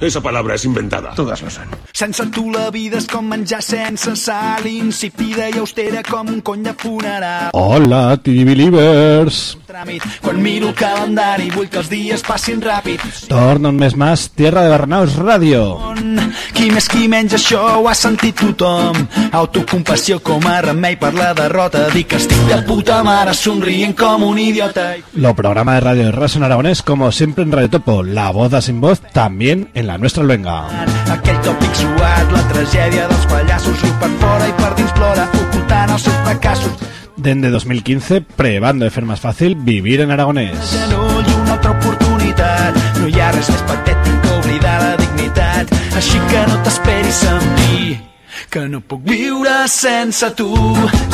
Esa palabra es inventada. Todas lo son. Sense tu la vida és com menjar sense sal, insípida i austera com un cony de funeral. Hola, TV-Believers. Tràmit. Quan miro el calendari vull que els dies passin ràpid. Torna un mes más, Tierra de Barrenaus Radio. Qui més qui menys això ho ha sentit tothom. Autocompassió com a remei per la derrota. Dic que estic de puta mare somrient com un idiota. Lo programa de radio Raso en Aragonés, como siempre en Radio Topo, la boda sin voz, también en la nuestra luenga. Aquell tòpic suat, la tragèdia dels pallassos, riu per fora i per dins plora, ocultant els seus fracassos. Desde 2015, prebando de fer más fácil vivir en aragonés. genoll i una altra oportunitat. No hi ha res més patètic que oblidar la dignitat. Així que no t'esperis en mi, que no puc viure sense tu.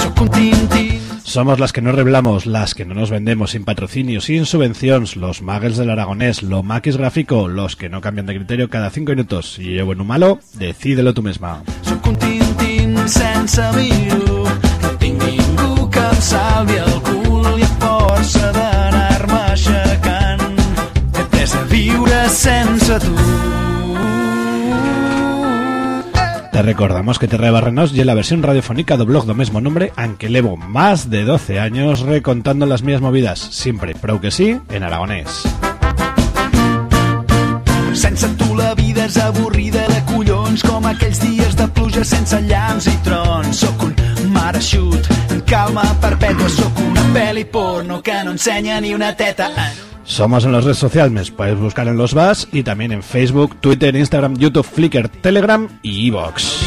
Sóc un tintín. Somos las que no revelamos, las que no nos vendemos sin patrocinio, sin subvenciones, los muggles del aragonés, lo maquis gráfico, los que no cambian de criterio cada cinco minutos. Si yo bueno o malo, decídelo tú misma. Sóc un tintín sense viu. Em salvi el cul i a força d'anar-me aixecant. He après a viure sense tu. Te recordamos que Terra de Barrenos y la versión radiofónica do blog do mismo nombre, aunque levo más de 12 años recontando las mías movidas, siempre, prou que sí, en aragonés. Sense tu la vida és avorrida de collons com aquells dies de pluja sense llamps i trons. Sóc un en calma perpètua, sóc una pel·li porno que no ensenya ni una teta. Somos en las redes sociales, me puedes buscar en los VAS y también en Facebook, Twitter, Instagram, YouTube, Flickr, Telegram y Evox.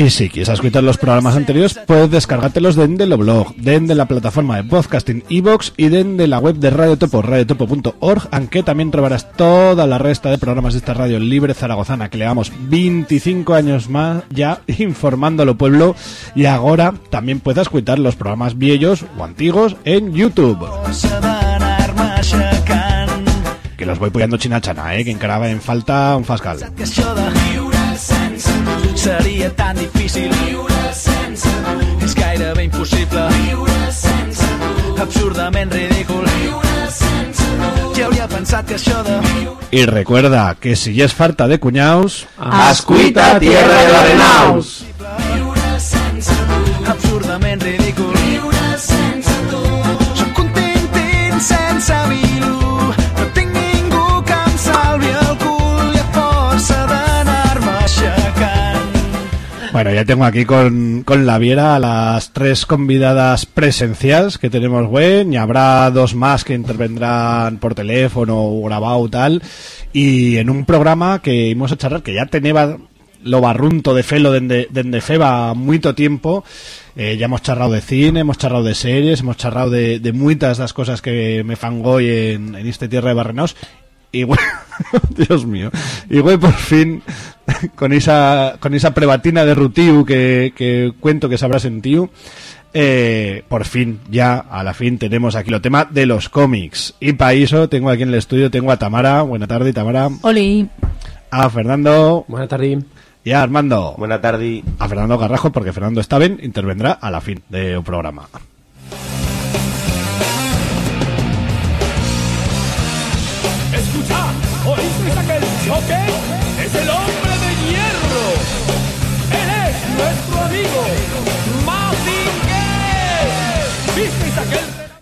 Y si quieres escuchar los programas anteriores, puedes descargártelos desde el blog, desde la plataforma de podcasting Evox y desde la web de Radio Topo, radiotopo.org, aunque también trobarás toda la resta de programas de esta radio libre zaragozana, que le damos 25 años más ya informando al pueblo y ahora también puedes escuchar los programas viejos o antiguos en YouTube. Que los voy poniendo china-chana, eh, que encaraba en falta un fascal. Seria tan difícil. Viure sense tu és gairebé impossible. Viure sense tu absurdament ridícul. Viure sense tu ja hauria pensat que això de Y recuerda que si ya es falta de cuñaos, Ascuita, tierra de Barrenaus. viure sense tu absurdament ridícul. Bueno, ya tengo aquí con, con la Viera a las tres convidadas presenciales que tenemos, güey, y habrá dos más que intervendrán por teléfono o grabado tal, y en un programa que íbamos a charlar, que ya tenía lo barrunto de felo dende, feba mucho tiempo, eh, ya hemos charrado de cine, hemos charrado de series, hemos charrado de, de muchas las cosas que me fangoy en, en este tierra de Barrenaos, y güey, Dios mío, y güey, por fin, con esa, con esa prebatina de Rutiu que, que cuento que sabrá sentido, eh, por fin, ya, a la fin, tenemos aquí lo tema de los cómics. Y para eso tengo aquí en el estudio, tengo a Tamara, buena tarde Tamara, Oli. a Fernando Buenas tardes. y a Armando. Buena tarde. A Fernando Garrajo, porque Fernando está bien, intervendrá a la fin del programa.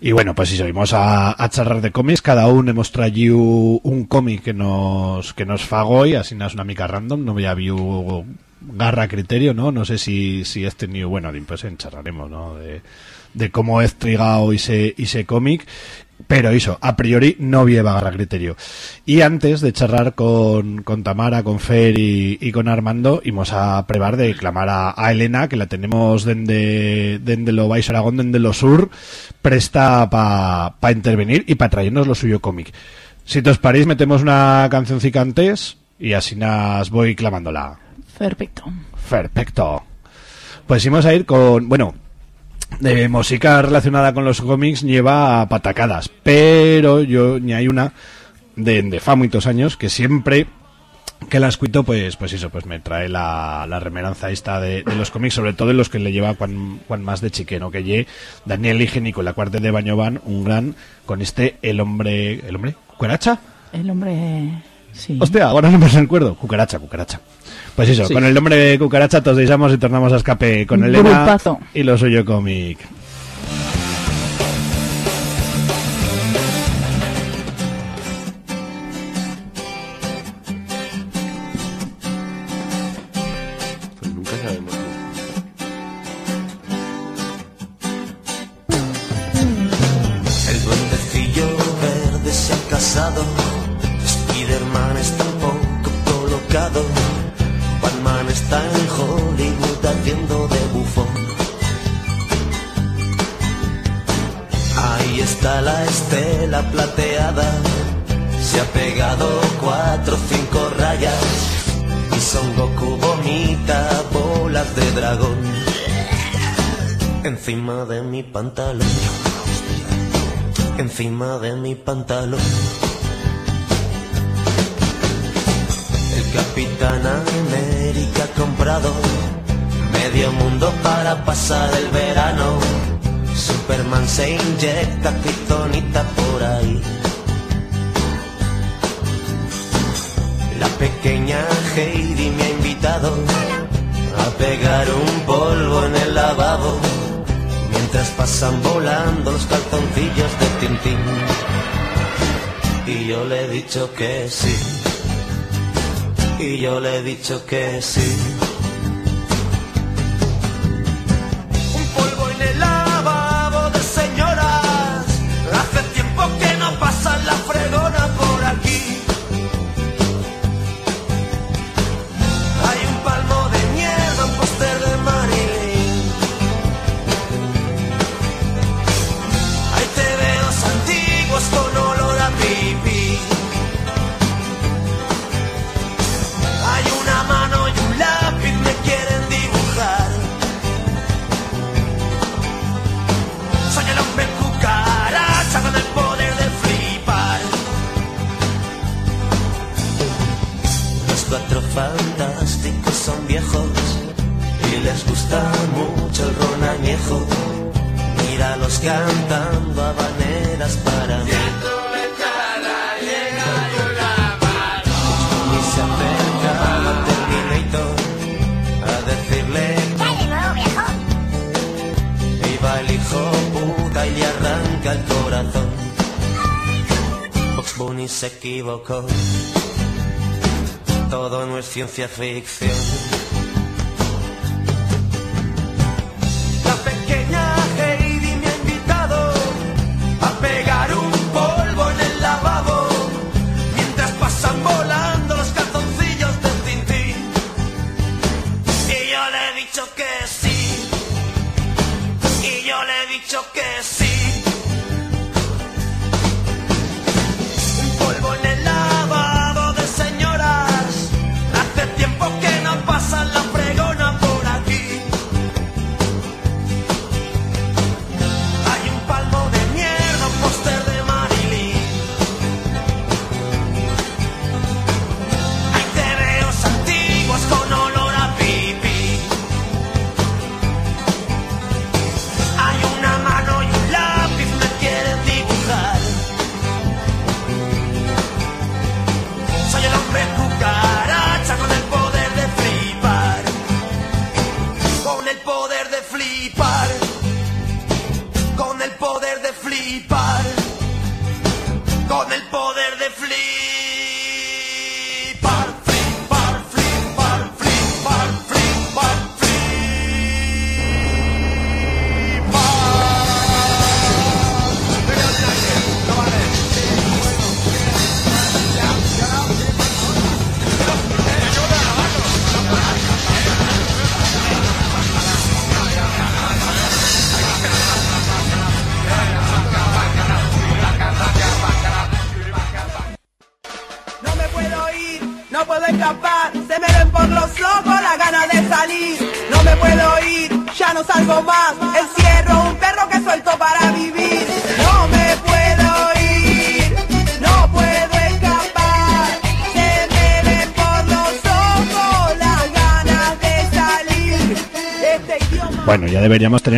Y bueno, pues si subimos a, a charlar de cómics, cada uno hemos traído un cómic que nos que nos fagó y así no es una mica random, no había visto garra criterio, ¿no? No sé si, si este tenido, bueno, pues en charlaremos, ¿no? De, cómo es trigado ese, ese cómic. Pero eso, a priori no lleva garra criterio. Y antes de charlar con, con Tamara, con Fer y, con Armando, íbamos a prevar de clamar a, Elena, que la tenemos dende, dende lo Baix Aragón, dende lo Sur, presta para pa intervenir y para traernos lo suyo cómic. Si te os parís, metemos una cancioncica antes y así nas voy clamándola. Perfecto. Perfecto. Pues íbamos a ir con, bueno, de música relacionada con los cómics lleva patacadas, pero yo ni hay una de, de fa muchos años que siempre que la escuito, pues, pues eso, pues me trae la, la remeranza esta de, de los cómics, sobre todo en los que le lleva cuan más de chiqueno, que lle Daniel Higiénico, la cuarta de Bañovan, un gran, con este, el hombre, el hombre, cucaracha, El hombre... Sí. hostia, ahora no me recuerdo, cucaracha, cucaracha. Pues eso, Sí. con el nombre de cucaracha todos y tornamos a escape con Elena Grupazo. y lo suyo cómic. Encima de mi pantalón encima de mi pantalón. El Capitán América ha comprado medio mundo para pasar el verano. Superman se inyecta kryptonita por ahí. La pequeña Heidi me ha invitado a pegar un polvo en el lavabo mientras pasan volando los calzoncillos de Tintín. Y yo le he dicho que sí. Y yo le he dicho que sí. Todo no es ciencia ficción.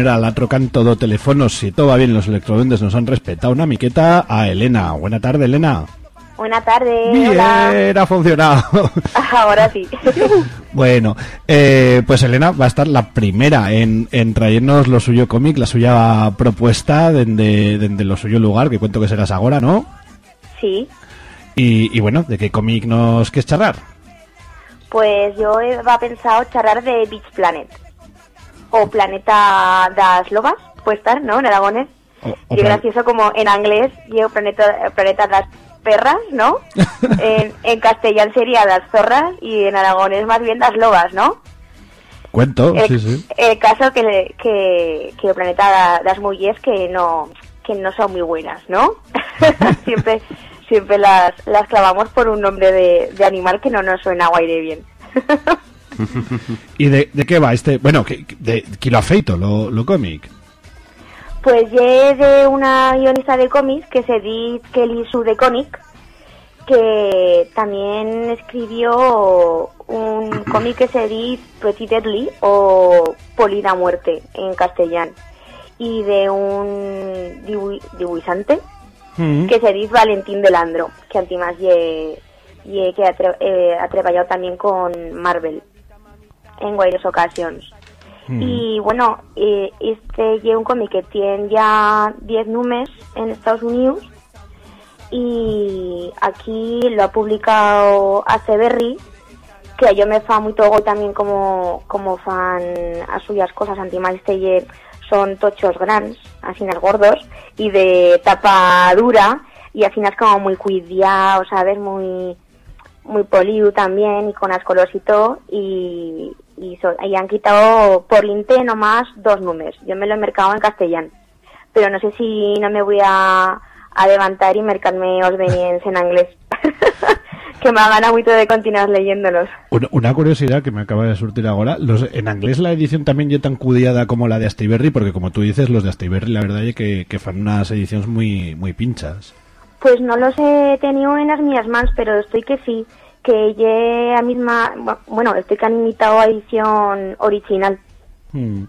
Deberíamos tener al otro canto do teléfonos, si todo va bien, los electroduendes nos han respetado una miqueta a Elena. Buena tarde, Elena. Buenas tardes. Bien, Hola. ha funcionado. Ahora sí. Bueno, eh, pues Elena va a estar la primera en, en traernos lo suyo cómic, la suya propuesta desde desde lo suyo lugar, que cuento que serás ahora, ¿no? sí. Y, y bueno, ¿de qué cómic nos quieres charlar? Pues yo he pensado charlar de Beach Planet. O Planeta das Lobas, puede estar, ¿no? En aragonés. Y gracioso como en inglés, yo Planeta, planeta das Perras, ¿no? en, en castellano sería das Zorras y en aragonés más bien das Lobas, ¿no? Cuento, el, sí, sí. el caso que, que, que o planeta da- das mujeres que no que no son muy buenas, ¿no? siempre siempre las, las clavamos por un nombre de, de animal que no nos suena guaire bien. ¿Y de, de qué va este? Bueno, que, de Kilo Afeito, lo, lo cómic. Pues ye de una guionista de cómics que se dice Kelly Sue de Conic, que también escribió un cómic que se dice Pretty Deadly o Polida Muerte en castellano y de un dibu- dibujante Mm. que se dice Valentín Delandro, que ye, ye que ha, tre- eh, ha trabajado también con Marvel en varias ocasiones. Y bueno, eh, este es un cómic que tiene ya 10 números en Estados Unidos y aquí lo ha publicado Aceberry, que yo me fa muy todo también como, como fan a suyas cosas antimás este son tochos grandes, así gordos, y de tapa dura, y es como muy cuidado, ¿sabes? Muy, muy polido también y con las colores y y, so- y han quitado por linte nomás dos números. Yo me lo he mercado en castellano, pero no sé si no me voy a, a levantar y mercarme os veniens en inglés. que me gana mucho de continuar leyéndolos. Una, una curiosidad que me acaba de surtir ahora, los, en inglés la edición también ya tan cudiada como la de Astiberri, porque como tú dices, los de Astiberri la verdad es que, que fan unas ediciones muy, muy pinchas. Pues no los he tenido en las mías manos, pero estoy que sí, que lle a misma, bueno, estoy que han imitado a edición original. Mm.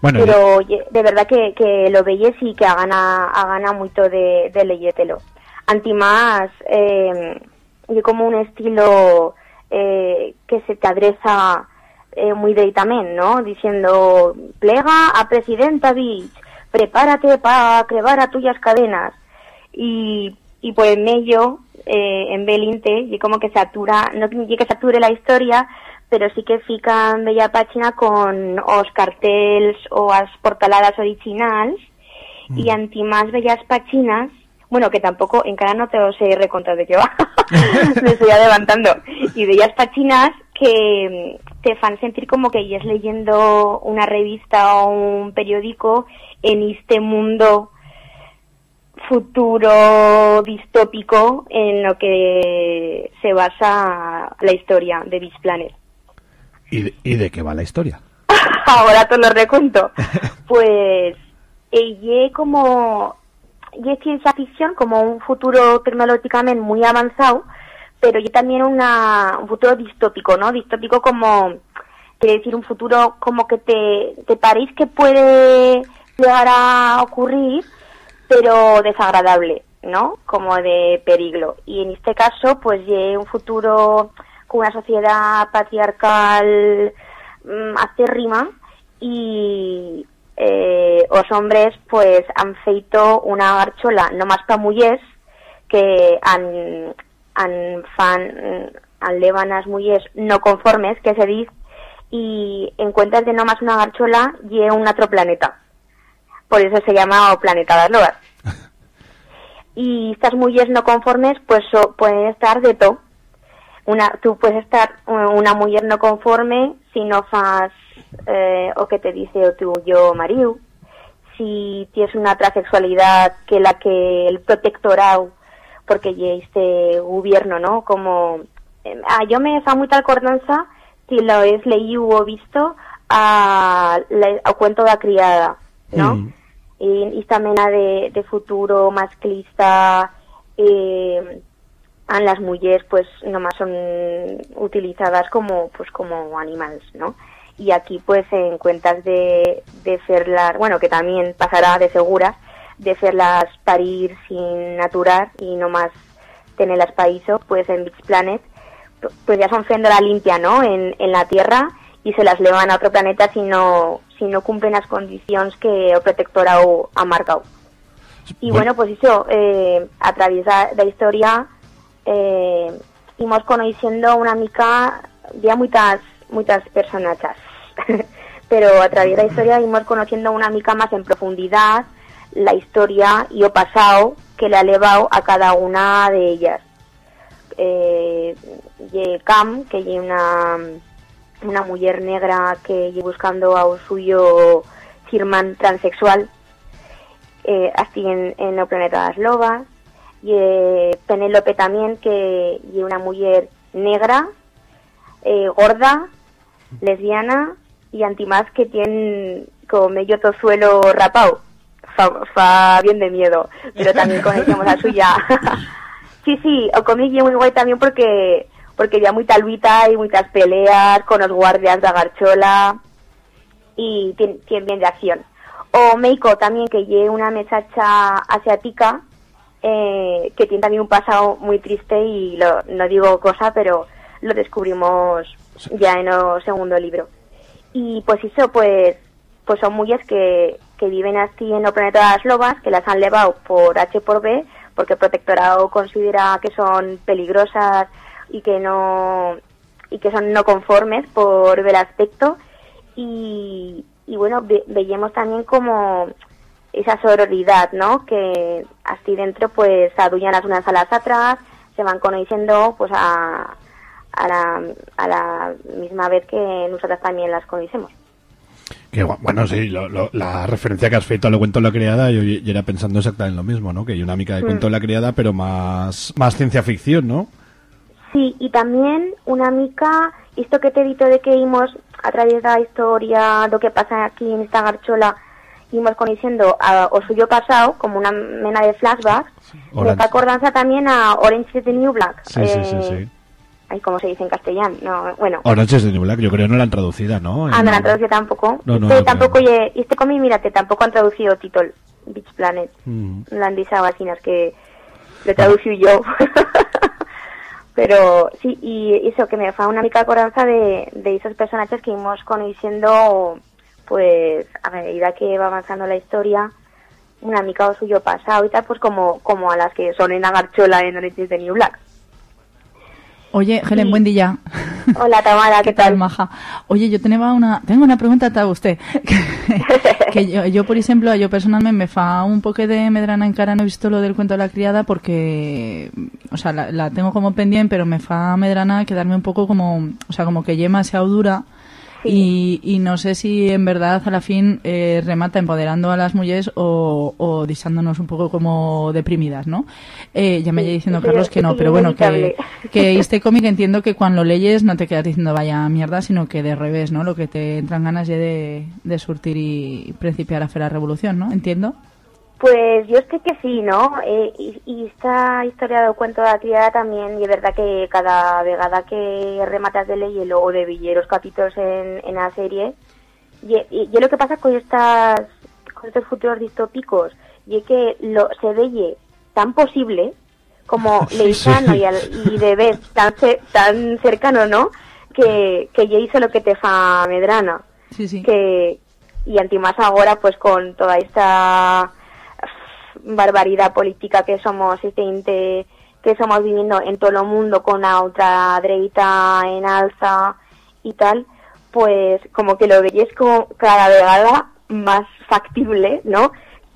Bueno, pero de verdad que, que lo veis y que gana a gana mucho de, de leyételo. Antimás, eh, y como un estilo eh, que se te adresa eh, muy directamente, ¿no? Diciendo, plega a Presidenta Beach, prepárate para crevar a tuyas cadenas. Y, y pues en ello, eh, en Belinte, y como que satura, no que que sature la historia, pero sí que fica en bella página con os carteles o as portaladas originales y antimás bellas páginas. Bueno, que tampoco en cara no te lo sé recontar de qué va, me estoy levantando, y bellas páginas que mm, te fan sentir como que es leyendo una revista o un periódico en este mundo futuro distópico en lo que se basa la historia de Beach Planet. ¿y, de, y de qué va la historia? Ahora te lo recuento. Pues ella como y es ciencia ficción como un futuro tecnológicamente muy avanzado, pero y también una, un futuro distópico, ¿no? Distópico como, quiere decir un futuro como que te, te parece que puede llegar a ocurrir, pero desagradable, ¿no? Como de peligro. Y en este caso, pues y un futuro con una sociedad patriarcal mm, acérrima y eh, os hombres pues han feito una garchola no más pa mullers que han, han fan han levan as mullers no conformes que se dice y encuentras de no más una garchola y un otro planeta por eso se llama planeta das loas y estas mujeres no conformes pues so- pueden estar de todo. Una tú puedes estar una mujer no conforme si no fas eh, o que te dice o tu yo marido si tienes una transexualidad que la que el protectorado porque ya este gobierno no como eh, ah, yo me fa mucha acordanza si lo es leído o visto a, la- a cuento de la criada no Mm. Y esta mena de, de futuro masclista eh, a las mujeres pues nomás son utilizadas como pues como animales no y aquí pues en cuentas de, de fer-las, bueno, que también pasará de seguras, de fer-las parir sin naturar y no más tenerlas paíso, pues en Beach Planet, pues ya son féndola limpia, ¿no? En, en la Tierra y se las llevan a otro planeta si no, si no cumplen las condiciones que el protectorado ha marcado. Y bueno, pues eso, eh, a través de la historia, eh, íbamos conociendo una mica, ya muchas, muchas personachas, pero a través de la historia íbamos conociendo una mica más en profundidad la historia y o pasado que le ha llevado a cada una de ellas. Eh, y Cam, que es una, una mujer negra que lleva buscando a un suyo firman transexual, eh, así en, en el planeta de las lobas, y eh, Penélope también, que es una mujer negra, eh, gorda, lesbiana y antimás que tiene como medio tozuelo rapado. Fa, fa bien de miedo, pero también conocemos a suya. sí, sí, o conmigo muy guay también porque porque ya muy talvita y muchas peleas con los guardias de Agarchola y bien de acción. O Meiko también, que lleva una mesacha asiática, eh, que tiene también un pasado muy triste y lo, no digo cosa, pero lo descubrimos ya en el segundo libro. Y pues eso, pues, pues son mujeres que, que viven así en el planeta de las lobas, que las han llevado por H por B, porque el protectorado considera que son peligrosas y que no y que son no conformes por el aspecto y, y bueno ve, veíamos también como esa sororidad no que así dentro pues adullan las unas a las otras se van conociendo pues a, a, la, a la misma vez que nosotras también las conocemos que bueno, sí, lo, lo, la referencia que has feito al cuento de la criada, yo, yo, era pensando exactamente en lo mismo, ¿no? Que hay una mica de cuento de la criada, pero más, más ciencia ficción, ¿no? Sí, y también una mica, esto que te he dicho de que íbamos a través de la historia, lo que pasa aquí en esta garchola, íbamos conociendo a, o suyo pasado, como una mena de flashbacks, sí, me está acordanza también a Orange is the New Black. Sí, eh, sí, sí, sí. Ay, ¿cómo se dice en castellano? No, bueno. Orange is the New Black, yo creo que no la han traducida, ¿no? Ah, no la han traducido tampoco. No, no, este no tampoco, oye, este cómic, mírate, tampoco han traducido título Beach Planet. Mm. La han dicho vacinas que lo traducí yo. pero sí, y eso que me fa una mica acordanza de, de esos personajes que íbamos conociendo, pues, a medida que va avanzando la historia, una mica o suyo pasado y tal, pues como, como a las que son en Agarchola en Orange the New Black. Oye, Helen, Sí. buen día. Hola, Tamara, ¿qué, ¿Qué tal, maja? Oye, yo tenía una, tengo una pregunta para usted. que yo, yo, por ejemplo, yo personalmente me fa un poco de medrana en cara, no he visto lo del cuento de la criada porque, o sea, la, la tengo como pendiente, pero me fa medrana quedarme un poco como, o sea, como que yema demasiado dura. Y, y no sé si en verdad a la fin eh, remata empoderando a las mujeres o, o disándonos un poco como deprimidas, ¿no? Eh, ya me Sí, diciendo sí, Carlos que no, pero bueno, que, que este cómic entiendo que cuando lo leyes no te quedas diciendo vaya mierda, sino que de revés, ¿no? Lo que te entran ganas ya de, de surtir y principiar a hacer la revolución, ¿no? Entiendo. Pues yo sé que sí, ¿no? Eh, y, y esta historia del cuento de la criada también, y es verdad que cada vegada que rematas de ley o de villeros capítulos en, en la serie, y, y, y lo que pasa con estas con estos futuros distópicos, y es que lo, se veye tan posible como Sí, leisano sí. y, al- y de vez tan, tan cercano, ¿no? Que, que ya hizo lo que te fa medrana Sí, sí. que y antimás ahora pues con toda esta barbaridad política que somos este que somos viviendo en todo el mundo con la ultraderecha en alza y tal pues como que lo veis como cada vegada más factible no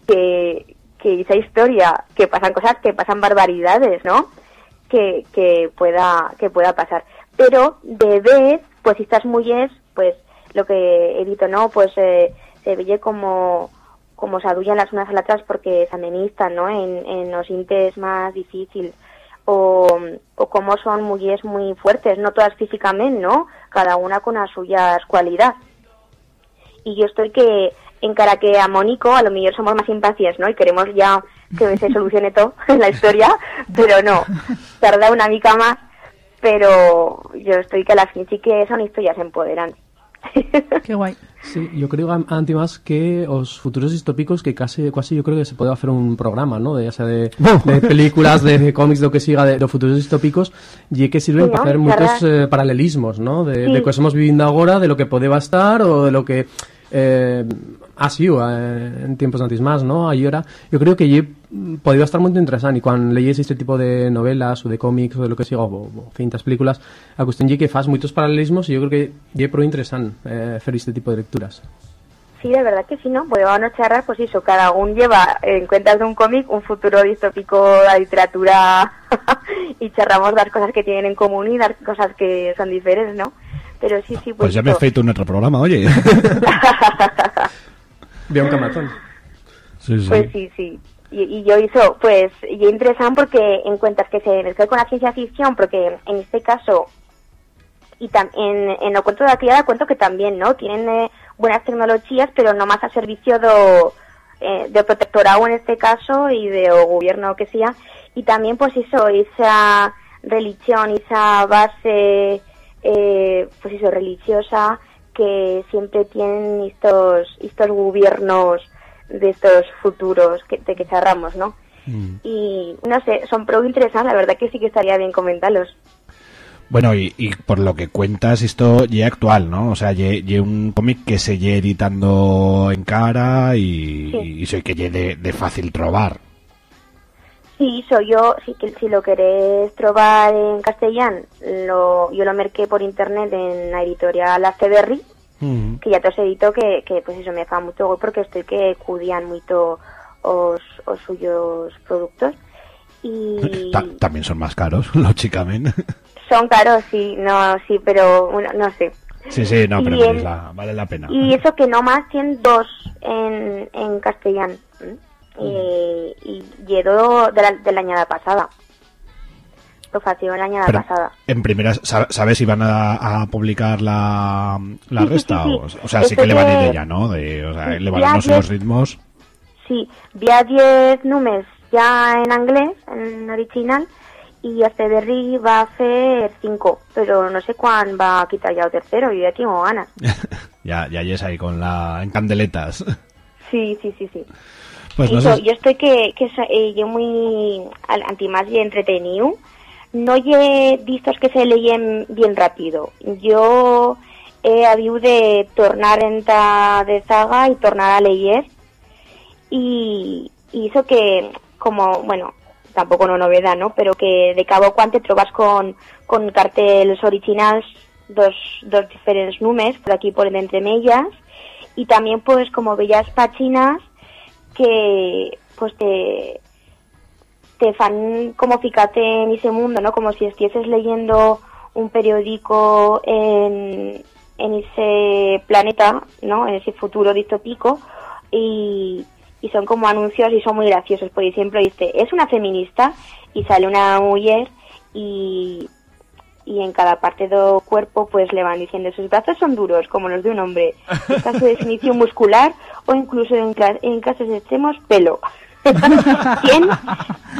que que esa historia que pasan cosas que pasan barbaridades no que, que pueda que pueda pasar. Pero de vez pues si estás muy es pues lo que he dicho no pues eh, se veía como como se adullan las unas a las otras porque se amenistan no en, en los intes más difíciles. O, o como son mujeres muy fuertes no todas físicamente no cada una con las suyas cualidades. Y yo estoy que en cara que a Mónico a lo mejor somos más impacientes, ¿no? Y queremos ya que se solucione todo en la historia, pero no, tarda una mica más, pero yo estoy que a la fin sí que son historias empoderantes Qué guay. Sí, yo creo, an- anti más que os futuros distópicos que casi, casi yo creo que se puede hacer un programa, ¿no? De, ya sea de, de películas, de, de cómics, lo que siga, de, de futuros distópicos, y que sirven Sí, para ¿no? hacer Charlar. muchos eh, paralelismos, ¿no? De, Sí. de que estamos viviendo ahora, de lo que puede estar o de lo que eh, ha sido eh, en tiempos antes más, ¿no? Ahora, yo creo que podría estar muy interesante y cuando leyes este tipo de novelas o de cómics o de lo que siga, o, o cintas, películas, a cuestión que fas muchos paralelismos y yo creo que ye pro interesante eh, hacer este tipo de lecturas. Sí, de verdad que sí, ¿no? Podemos charlar, pues eso, cada uno lleva en cuentas de un cómic un futuro distópico de la literatura y charramos las cosas que tienen en común y las cosas que son diferentes, ¿no? Pero sí, sí, pues, Pues ya me he feito un otro programa, oye. Veo un camatón. Sí, sí. Pues sí, sí. Y, yo hizo, pues, y interesante porque en cuentas que se mezcla con la ciencia ficción, porque en este caso, y tam- en, en el cuento de la criada cuento que también, ¿no? Tienen eh, buenas tecnologías, pero no más a servicio do, eh, de protectorado en este caso y de o gobierno que sea. Y también, pues eso, esa religión, esa base, eh, pues eso, religiosa que siempre tienen estos, estos gobiernos de estos futuros que, de que charramos, ¿no? Mm. Y no sé, son pro interesantes, la verdad que sí que estaría bien comentarlos. Bueno, y, y por lo que cuentas, esto ya actual, ¿no? O sea, ya un cómic que se lle editando en cara y, Sí. y soy que lle de, de fácil trobar. Sí, soy yo, que si lo querés trobar en castellano, lo, yo lo merqué por internet en la editorial Aceberry, Mm. que ya te os edito que, que pues eso me fa mucho gol porque estoy que cudian mucho os, os suyos productos y Ta- también son más caros, lógicamente. son caros, sí, no, sí, pero bueno, no sé. sí, sí, no, pero vale la, vale la pena. Y eso que no más tienen dos en, en castellano. ¿m? Y, y llegó de la, de la añada pasada. Lo fació la añada Pero, pasada. en primeras, sa- ¿sabes si van a, a publicar la, la Sí, sí, resta? sí, O, sí. o sea, sí Esto que le van a ir de ya, ¿no? De, o sea, Sí, le van ya a los ritmos. Sí, vi a 10 números ya en inglés, en original, y este Berry va a hacer 5, pero no sé cuándo va a quitar ya el tercero, y ya tengo ganas. ya, ya es ahí con la, en candeletas. Sí, sí, sí, sí. Pues no Eso, sé. yo estoy que, que eh, yo muy al- antimás y entretenido. No he visto que se leyen bien rápido. Yo he habido de tornar en ta de saga y tornar a leer y, eso que como bueno tampoco no novedad no pero que de cabo cuante trobas con con carteles originales dos dos diferentes números por aquí por entre mellas y también pues como bellas páginas que pues te te fan como fíjate en ese mundo, ¿no? Como si estuvieses leyendo un periódico en, en ese planeta, ¿no? En ese futuro distópico y, y son como anuncios y son muy graciosos. Por ejemplo, dice, es una feminista y sale una mujer y, y en cada parte del cuerpo pues le van diciendo sus brazos son duros como los de un hombre. Esta es su definición muscular o incluso en, en casos extremos pelo. ¿Quién?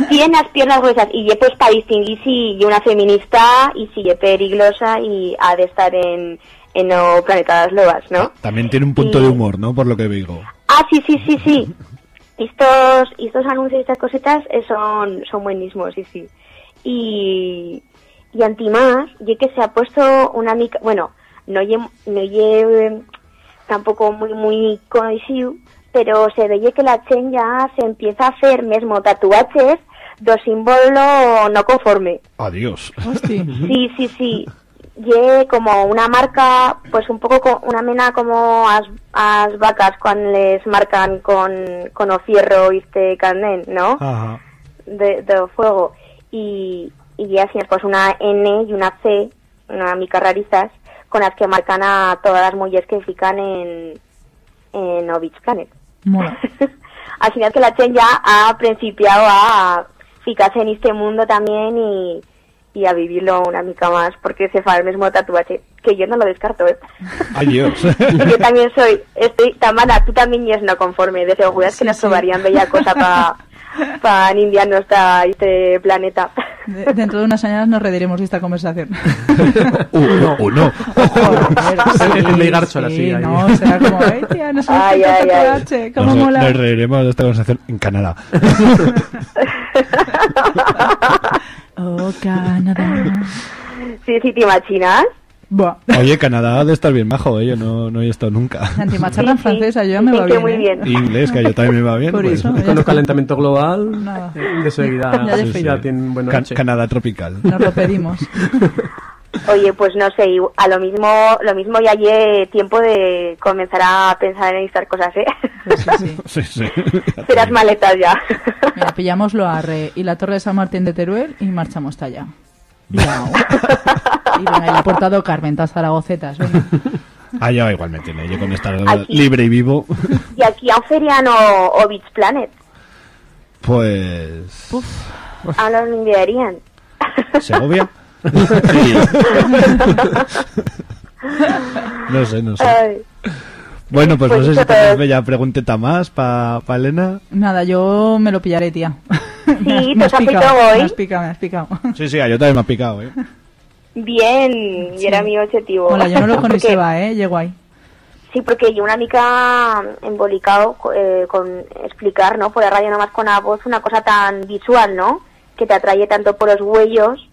Tiene las piernas gruesas y ye, pues para distinguir si ye una feminista y si ye peligrosa y ha de estar en, en el planeta de las lobas, ¿no? También tiene un punto Y- de humor, ¿no? Por lo que digo. Ah, sí, sí, sí, sí. Estos, estos anuncios y estas cositas eh, son, son buenísimos, sí, sí. Y, y antimás, ya que se ha puesto una mica, bueno, no lle, no tampoco muy, muy conocido, pero se ve que la Chen ya se empieza a hacer mismo tatuajes do símbolo no conforme. Adiós. Sí, sí, sí. Ye como una marca, pues un poco co- una mena como as, as vacas cuando les marcan con, con o fierro y este candén, ¿no? Ajá. De, de fuego. Y, y así pues una N y una C, una mica rarizas, con las que marcan a todas las mujeres que fican en, en o Beach Planet. Mola. Al final que la Chen ya ha principiado a ficarse en este mundo también y, y a vivirlo una mica más, porque se fa el mismo tatuaje, que yo no lo descarto, ¿eh? Adiós. yo también soy, estoy tan mala, tú también y es no conforme, de seguridad Sí, que nos sí. probarían bella cosa para Pan indiano está este planeta. De- dentro de unas años nos rediremos de esta conversación. Uno, uno. Joder, El de Garchola, sí, ahí. No, será como, ay, tía, nos Ay, ay, ay. Cómo Nos, mola. nos reiremos de esta conversación en Canadá. Oh, Canadá. Sí, sí, te imaginas. Buah. Oye, Canadá ha de estar bien majo, ¿eh? yo no, no he estado nunca. Antimacharla en Sí, francesa, yo ya me va bien. muy ¿eh? bien. Y inglés, que yo también me va bien. Por pues. eso. Con el calentamiento global, Nada. de seguida, Ya sí, ya tienen buena Ca- noche. Canadá tropical. Nos lo pedimos. Oye, pues no sé, a lo mismo, lo mismo ya lleve tiempo de comenzar a pensar en estas cosas, ¿eh? Pues sí, sí. Sí, sí. Serás maletas ya. Mira, pillamos Loarre y la Torre de San Martín de Teruel y marchamos hasta allá. Y venga, y la Puerta do Carmen, tas zaragocetas. venga. Ah, ya igual me tiene. Yo con estar Aquí. libre y vivo, Y aquí a un feriano o Beach Planet, pues... a los enviarían. ¿Segovia? no sé, no sé. Ay, Bueno, pues no Pues sé si tenéis bella preguntita más para pa Elena. Nada, yo me lo pillaré, tía. Sí, me has ¿te has picado, picado hoy? me has picado, me has picado. Sí, sí, a yo también me ha picado, ¿eh? bien, y era mi objetivo. Hola, yo no lo conocía, ¿eh? Llego ahí. Sí, porque yo una mica embolicado eh, con explicar, ¿no? Por la radio nomás con la voz una cosa tan visual, ¿no? Que te atrae tanto por los huellos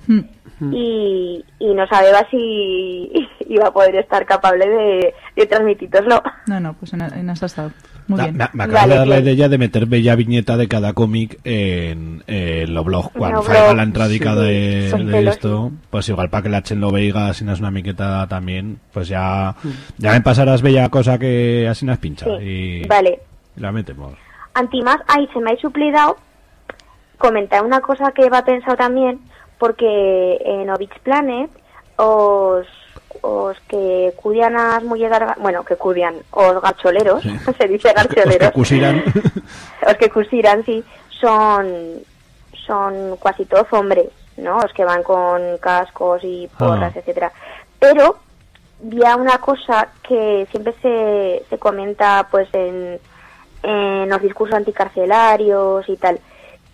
Mm. y, y no sabía si iba a poder estar capaz de, de transmitíroslo. No, no, pues en, en eso ha estado. Muy bien. Me, me acaba Vale, de dar la bien. idea de meter bella viñeta de cada cómic en, en lo blog. Cuando blog, la entradica sí. de, de esto, pues igual para que la Chen lo veiga, si no es una miqueta también, pues ya, ya me pasarás bella cosa que así nos pincha Sí, y, vale. y la metemos. Antimás, ahí se me ha suplido comentar una cosa que va pensado también, porque en Ovix Planet os, os que cuidan as mulleres, gar- bueno, que cuidan, os garcholeros, se dice Os que garcholeros, los que cusiran, sí, son, son casi todos hombres, ¿no? Los que van con cascos y porras, Ah. etcétera. Pero había una cosa que siempre se, se comenta, pues, en, en los discursos anticarcelarios y tal,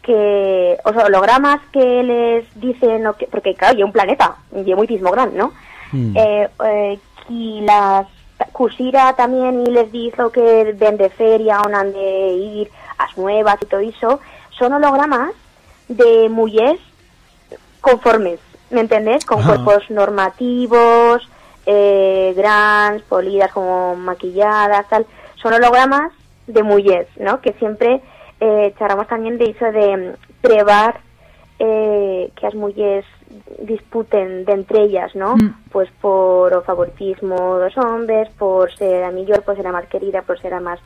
que los hologramas que les dicen, que- porque claro, hay un planeta, y es muchísimo grande, ¿no? Mm. Eh, eh, y las Cusira también y les dice lo que ven de feria, on han de ir, as nuevas y todo eso, son hologramas de mujeres conformes, ¿me entendés? Con cuerpos normativos, eh, grandes, polidas, como maquilladas, tal. Son hologramas de mujeres, ¿no? Que siempre eh, charlamos también de eso de mm, prevar eh, que las mujeres disputen de entre ellas, ¿no? Mm. Pues por o favoritismo dos hombres, por ser a mellor, por ser a más querida, por ser a más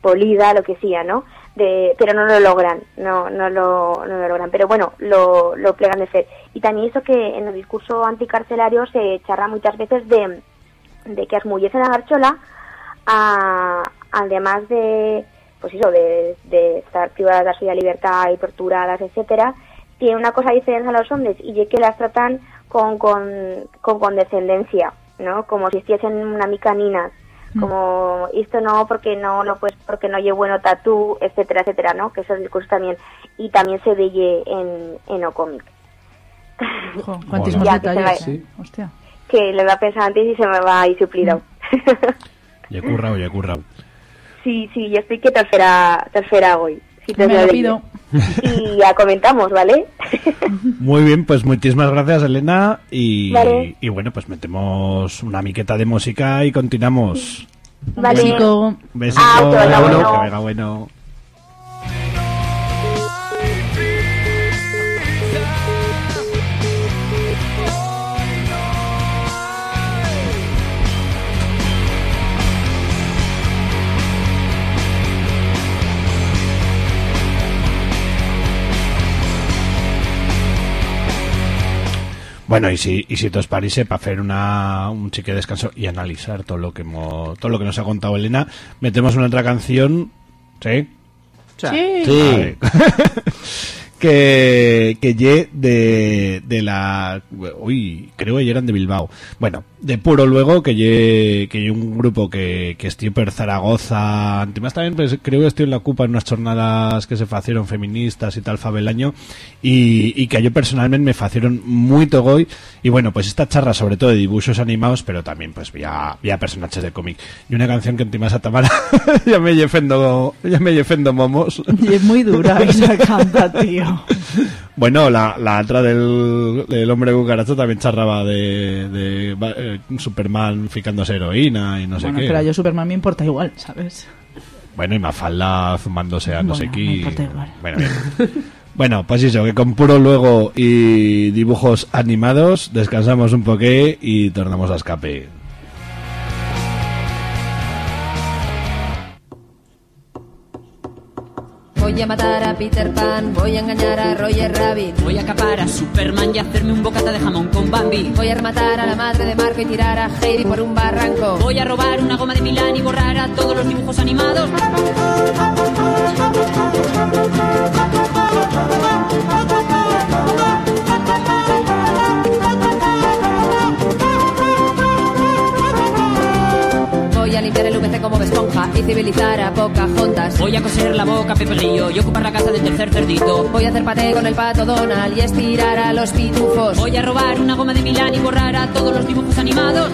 polida, lo que sea, ¿no? De, pero no lo logran, no, no, lo, no lo logran. Pero bueno, lo, lo plegan de ser. Y también eso que en el discurso anticarcelario se charra muchas veces de, de que las mujeres en la garchola, a- además de, pues eso, de, de estar privadas de su libertad y torturadas, etcétera, tiene una cosa diferente a los hombres y es que las tratan con, con, con condescendencia, ¿no? Como si estuviesen una mica ninas, como esto no porque no lo pues porque no llevo bueno tatú, etcétera, etcétera, ¿no? Que eso es el discurso también y también se ve en en o cómic. Jo, cuantísimos Ya, detalles. Sí. Hostia. que le va a pensar antes y se me va a ir suplido. Y he currado, y he currado. sí, sí, yo estoy que tercera, tercera hoy. Te Me lo pido. Y ya comentamos, ¿vale? Muy bien, pues muchísimas gracias, Elena. Y, Vale. y bueno, pues metemos una miqueta de música y continuamos. vale. Besico. Besito, Ah, que vaya bueno, bueno. que venga bueno. Bueno, y si, y si te os parece, para hacer una, un chique descanso y analizar todo lo que hemos, todo lo que nos ha contado Elena, metemos una otra canción, ¿sí? Sí. Sí. Que, que ye de, de la... Uy, creo que eran de Bilbao. Bueno, de puro luego, que ye, que ye un grupo que, que estoy por Zaragoza. Además también pues, creo que estoy en la Cupa en unas jornadas que se facieron feministas y tal Fabel año y, y que yo personalmente me facieron muy togoy y bueno, pues esta charra sobre todo de dibujos animados, pero también pues vía, vía personajes de cómic. Y una canción que en a Tamara ya me yefendo, ya me yefendo momos. Y es muy dura esa canta, tío. Bueno, la, la otra del, del hombre cucaracho también charraba de, de, eh, Superman ficándose heroína y no sé bueno, qué. pero yo Superman me importa igual, ¿sabes? Bueno, y Mafalda zumbándose a no sé Bueno, qué. importa igual. Bueno, bien. Bueno, pues eso, que con puro luego y dibujos animados descansamos un poqué y tornamos a escape. Voy a matar a Peter Pan, voy a engañar a Roger Rabbit. Voy a capar a Superman y hacerme un bocata de jamón con Bambi. Voy a rematar a la madre de Marco y tirar a Heidi por un barranco. Voy a robar una goma de Milán y borrar a todos los dibujos animados. A limpiar el VC como de esponja y civilizar a Pocahontas. Voy a coser la boca a Pepe Grillo y ocupar la casa del tercer cerdito. Voy a hacer paté con el pato Donald y estirar a los pitufos. Voy a robar una goma de Milán y borrar a todos los dibujos animados.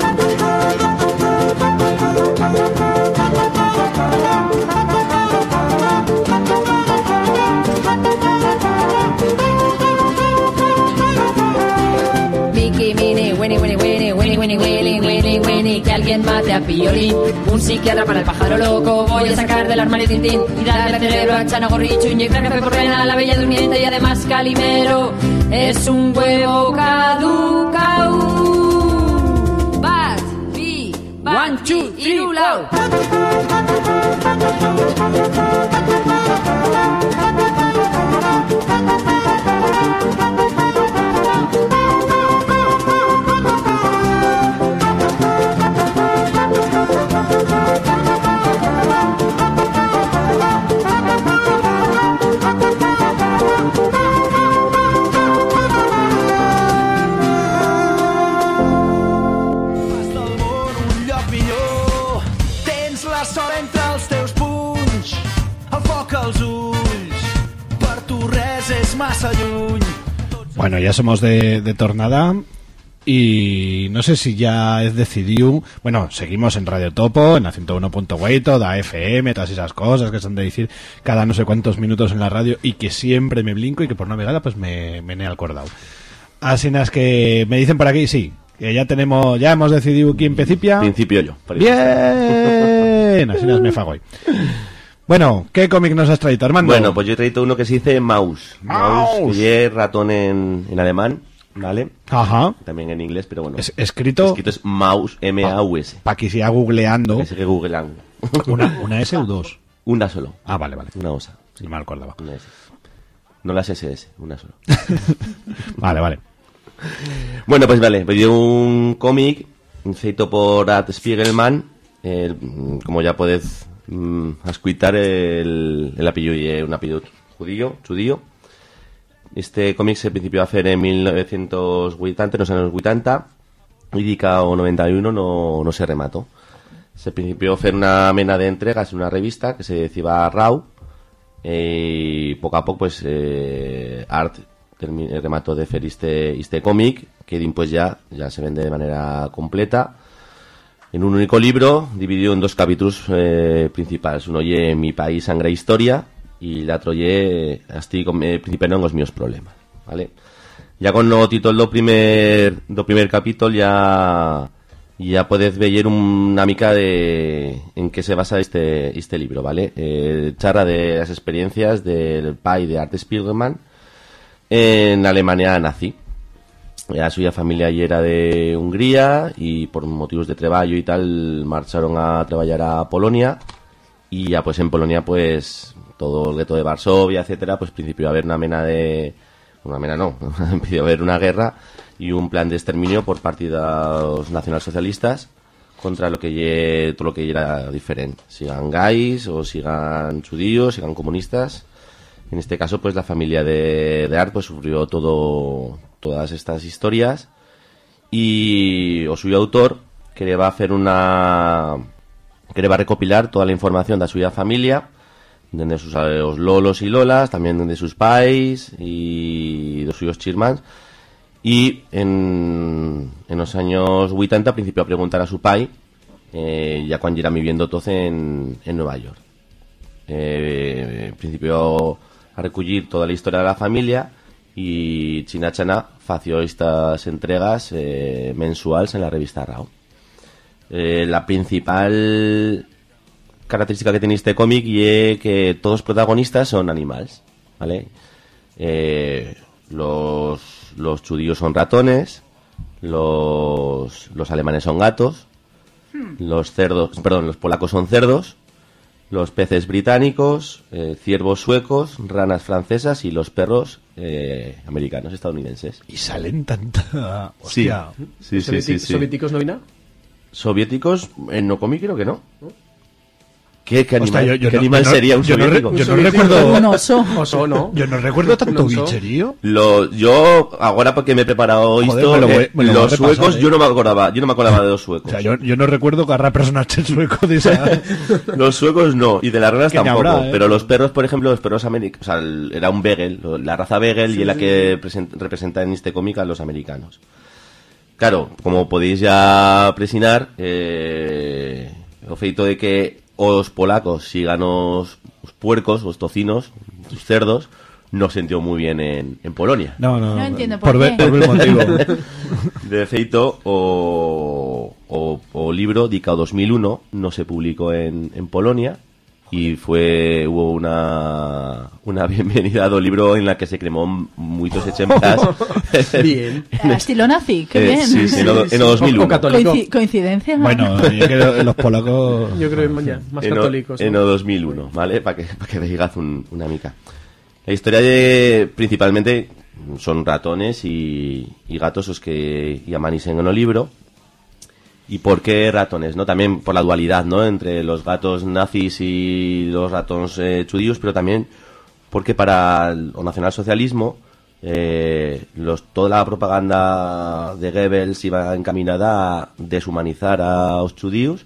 Mickey, Minnie, Winnie, Winnie, Winnie, Winnie, Winnie, Winnie, Que alguien mate a Piolín. Un psiquiatra para el pájaro loco, voy a sacar del armario Tintín y darle cerebro a Chana Gorricho, inyectar café por vena a la bella durmiente y además Calimero es un huevo caducao. Bat, bi, one, two, three. Bueno, ya somos de, de Tornada y no sé si ya es decidido. Bueno, seguimos en Radio Topo, en la 101.8, da FM, todas esas cosas que se han de decir cada no sé cuántos minutos en la radio y que siempre me blinco y que por una vegada pues me, me he acordado. Así es que me dicen por aquí, sí, que ya tenemos, ya hemos decidido quién principia. Principio yo. Bien, así me fago hoy. Bueno, ¿qué cómic nos has traído, Armando? Bueno, pues yo he traído uno que se dice Maus. Maus, Maus. que es ratón en, en alemán, ¿vale? Ajá. También en inglés, pero bueno. Es- escrito- Escrito es Maus, M-A-U-S. Para que siga googleando. Que googlean. Una, una S o dos. Una solo. Ah, vale, vale. Una osa. Sí, me acordaba. Una S. No las SS, una sola. Vale, vale. Bueno, pues vale, pues yo un cómic feito por Art Spiegelman, el, como ya podéis mm, escuchar el, el apellido es un apellido judío, judío. Este cómic se principió a hacer en 1980, en los años 80, y dica o 91 no, no se remató. Se principió a hacer una mena de entregas en una revista que se decía Raw, y poco a poco pues eh, Art eh, remató de hacer este, este cómic que pues ya, ya se vende de manera completa en un único libro dividido en dos capítulos eh, principales uno ye Mi país, sangre e historia y el otro ye Asti con eh, los míos problemas ¿vale? ya con no título primer do primer capítulo ya ya podéis ver una mica de en qué se basa este este libro, ¿vale? Eh, charra de las experiencias del pai de Art Spiegelman en Alemania nazi. La suya familia ya era de Hungría y por motivos de trabajo y tal marcharon a trabajar a Polonia. Y ya pues en Polonia pues todo el gueto de Varsovia, etcétera, pues principio a haber una mena de una mena no, empezó a haber una guerra y un plan de exterminio por partidos nacionalsocialistas contra lo que lle- todo lo que era diferente, sigan gays o sigan judíos, sigan comunistas. En este caso, pues la familia de, de Art pues sufrió todo, todas estas historias y o suyo autor que le va a hacer una que le va a recopilar toda la información de suya familia de sus eh, os lolos y lolas también de sus pais y de suyos chirmans. Y en, en los años 80 principio a preguntar a su pai eh, ya cuando era viviendo todos en, en Nueva York. Eh, principio a recollir toda la historia de la familia y China Chana fació estas entregas eh, mensuales en la revista Rao. Eh, la principal característica que tiene este cómic y es que todos los protagonistas son animales, ¿vale? Eh, los, los judíos son ratones, los, los alemanes son gatos, los cerdos, perdón, los polacos son cerdos, los peces británicos, eh, ciervos suecos, ranas francesas y los perros eh, americanos, estadounidenses. Y salen tanta... Hostia. sí, sí, sí, sí. ¿Soviéticos no hay nada? Soviéticos, en no cómic creo que no. ¿Qué, qué Hostia, animal, yo- yo qué no- animal yo no- sería un yo no yo no recuerdo- Un oso. Oso, ¿no? Yo no recuerdo tanto bicherío. Lo, yo, ahora porque me he preparado Joder, esto, lo eh, lo los repasar, suecos eh. yo no me acordaba, yo no me acordaba de los suecos. O sea, yo, yo no recuerdo que habrá personajes suecos de esa... Los suecos no, y de las ranas tampoco. habrá, ¿eh? Pero los perros, por ejemplo, los perros americanos, o sea, el- era un Beagle, lo- la raza Beagle, y es la que presen- representa en este cómic a los americanos. Claro, como podéis ya presinar, eh, el feito de que os polacos sigan os, os puercos, os tocinos, os cerdos, no sentió muy bien en, en Polonia. No, no, No entiendo por por, ver- qué. por ver motivo. De feito, o, o, o libro Dicao 2001 no se publicó en, en Polonia y fue hubo una una bienvenida do libro en la que se cremó muchos ejemplos. Bien. Estilo nazi, qué Eh, bien. sí, sí, en o- en o 2001. O católico. Coinci- coincidencia. bueno, yo creo que los polacos... Yo creo que ya, más en, o- católicos. en ¿no? o 2001, ¿vale? Para que, pa que veáis un, una mica. La historia de, principalmente, son ratones y, y gatos los que llamanisen en el libro. ¿Y por qué ratones? no También por la dualidad, ¿no? Entre los gatos nazis y los ratones eh, judíos, pero también porque para el nacionalsocialismo eh, los, toda la propaganda de Goebbels iba encaminada a deshumanizar a los judíos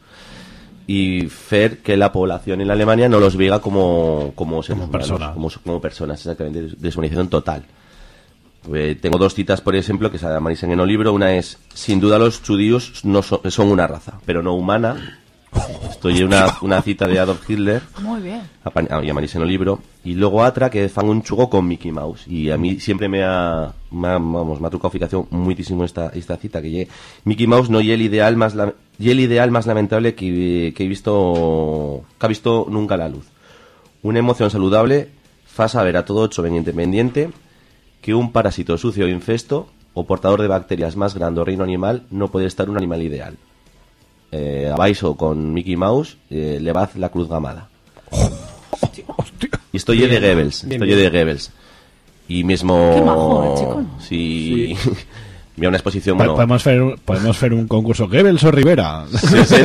y hacer que la población en Alemania no los vea como, como, humanos, personas. como, como personas, exactamente, deshumanización total. Eh, tengo dos citas, por ejemplo, que se amarillan en el libro. Una es, sin duda los judíos no son, son una raza, pero no humana. Estoy en una, una cita de Adolf Hitler, Muy bien. ah, y en el libro. Y luego otra que fan un chugo con Mickey Mouse. Y a mí siempre me ha, me ha- vamos, me ha trucado muchísimo esta, esta cita, que Mickey Mouse no y el ideal más, la- y el ideal más lamentable que, que he visto, que ha visto nunca la luz. Una emoción saludable fa saber a todo joven independiente que un parásito sucio o infesto o portador de bacterias más grande o reino animal no puede estar un animal ideal. Eh, abaixo con Mickey Mouse, eh, levad la cruz gamada. Y estoy de Bien, Goebbels, bien, estoy bien. de Goebbels. Y mismo... Qué majo, el chico. Sí. Había una exposición, Po- bueno... Podemos hacer, un- podemos hacer un concurso Goebbels o Rivera. Sí, sí,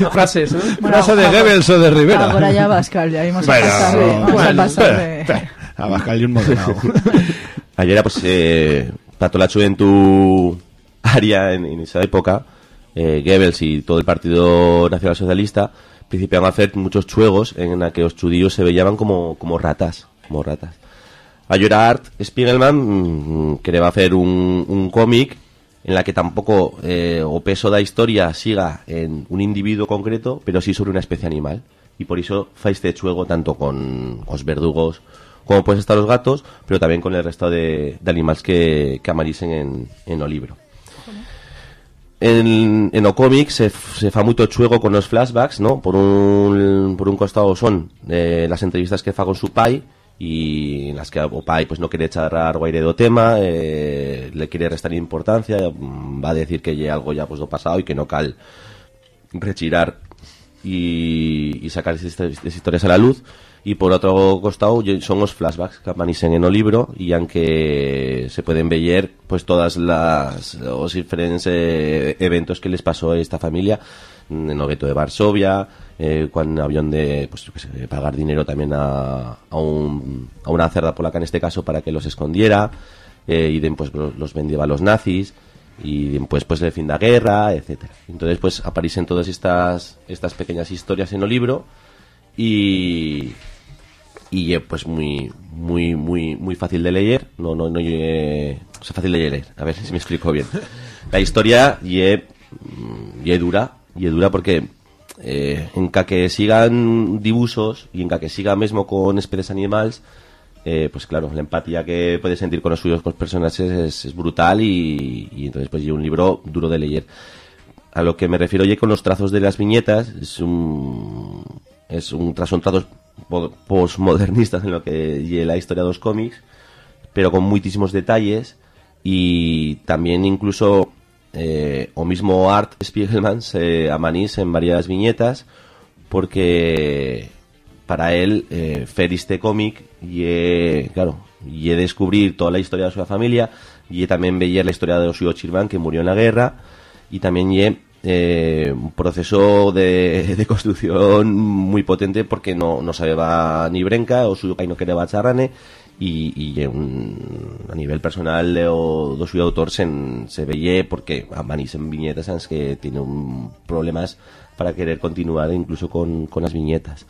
no. Frases, ¿no? Frase de Goebbels o de Rivera. Ahora ya Bascal, ya vamos a Bueno, de... A bueno, de... A Bascal y un moderado. Ayer, pues, eh, para toda la juventud aria en, en esa época, eh, Goebbels y todo el Partido Nacional Socialista principiaban a hacer muchos juegos en la que los judíos se veían como, como ratas, como ratas. Art Spiegelman mm, que le va a hacer un, cómic en la que tampoco eh, o peso da historia siga en un individuo concreto, pero sí sobre una especie animal. Y por eso fa este juego tanto con los verdugos como pueden estar los gatos, pero también con el resto de, animales que, que amarisen en, en el libro. En, en o cómic se, se fa mucho chuego con los flashbacks, ¿no? Por un, por un costado son eh, las entrevistas que fa con su pai y en las que o pai pues no quiere charrar guaire do tema, eh, le quiere restar importancia, va a decir que lle algo ya pues do pasado y que no cal rechirar y, sacar esas historias a la luz y por otro costado son los flashbacks que aparecen en el libro y aunque se pueden ver pues todas las los diferentes eh, eventos que les pasó a esta familia en el gueto de Varsovia eh, cuando avión de pues yo qué pagar dinero también a, a, un, a una cerda polaca en este caso para que los escondiera eh, y después los, los vendía a los nazis y después pues el fin de la guerra etcétera. Entonces pues aparecen todas estas estas pequeñas historias en el libro y y eh, pues muy muy muy muy fácil de leer. No no no eh, o sea, fácil de leer a ver si me explico bien. La historia y y dura y dura porque eh, en ca que sigan dibusos y en ca que siga mismo con especies animales eh, pues claro, la empatía que puedes sentir con los suyos con los personajes es, es brutal y, y entonces pues lleva un libro duro de leer. A lo que me refiero yo con los trazos de las viñetas es un es un son trazos po- postmodernistas en lo que lleva la historia de los cómics, pero con muchísimos detalles y también incluso eh, o mismo Art Spiegelman se amanís en varias viñetas porque para él eh, fer este cómic y claro y descubrir toda la historia de su familia y también veía la historia de Osio Chirvan que murió en la guerra y también ye, eh, un proceso de, de construcción muy potente porque no, no sabía ni brenca o suyo no quería charrane. Y, a nivel personal o, de su autor se, se veía porque a Manís en viñetas sabes que tiene un problemas para querer continuar incluso con, con las viñetas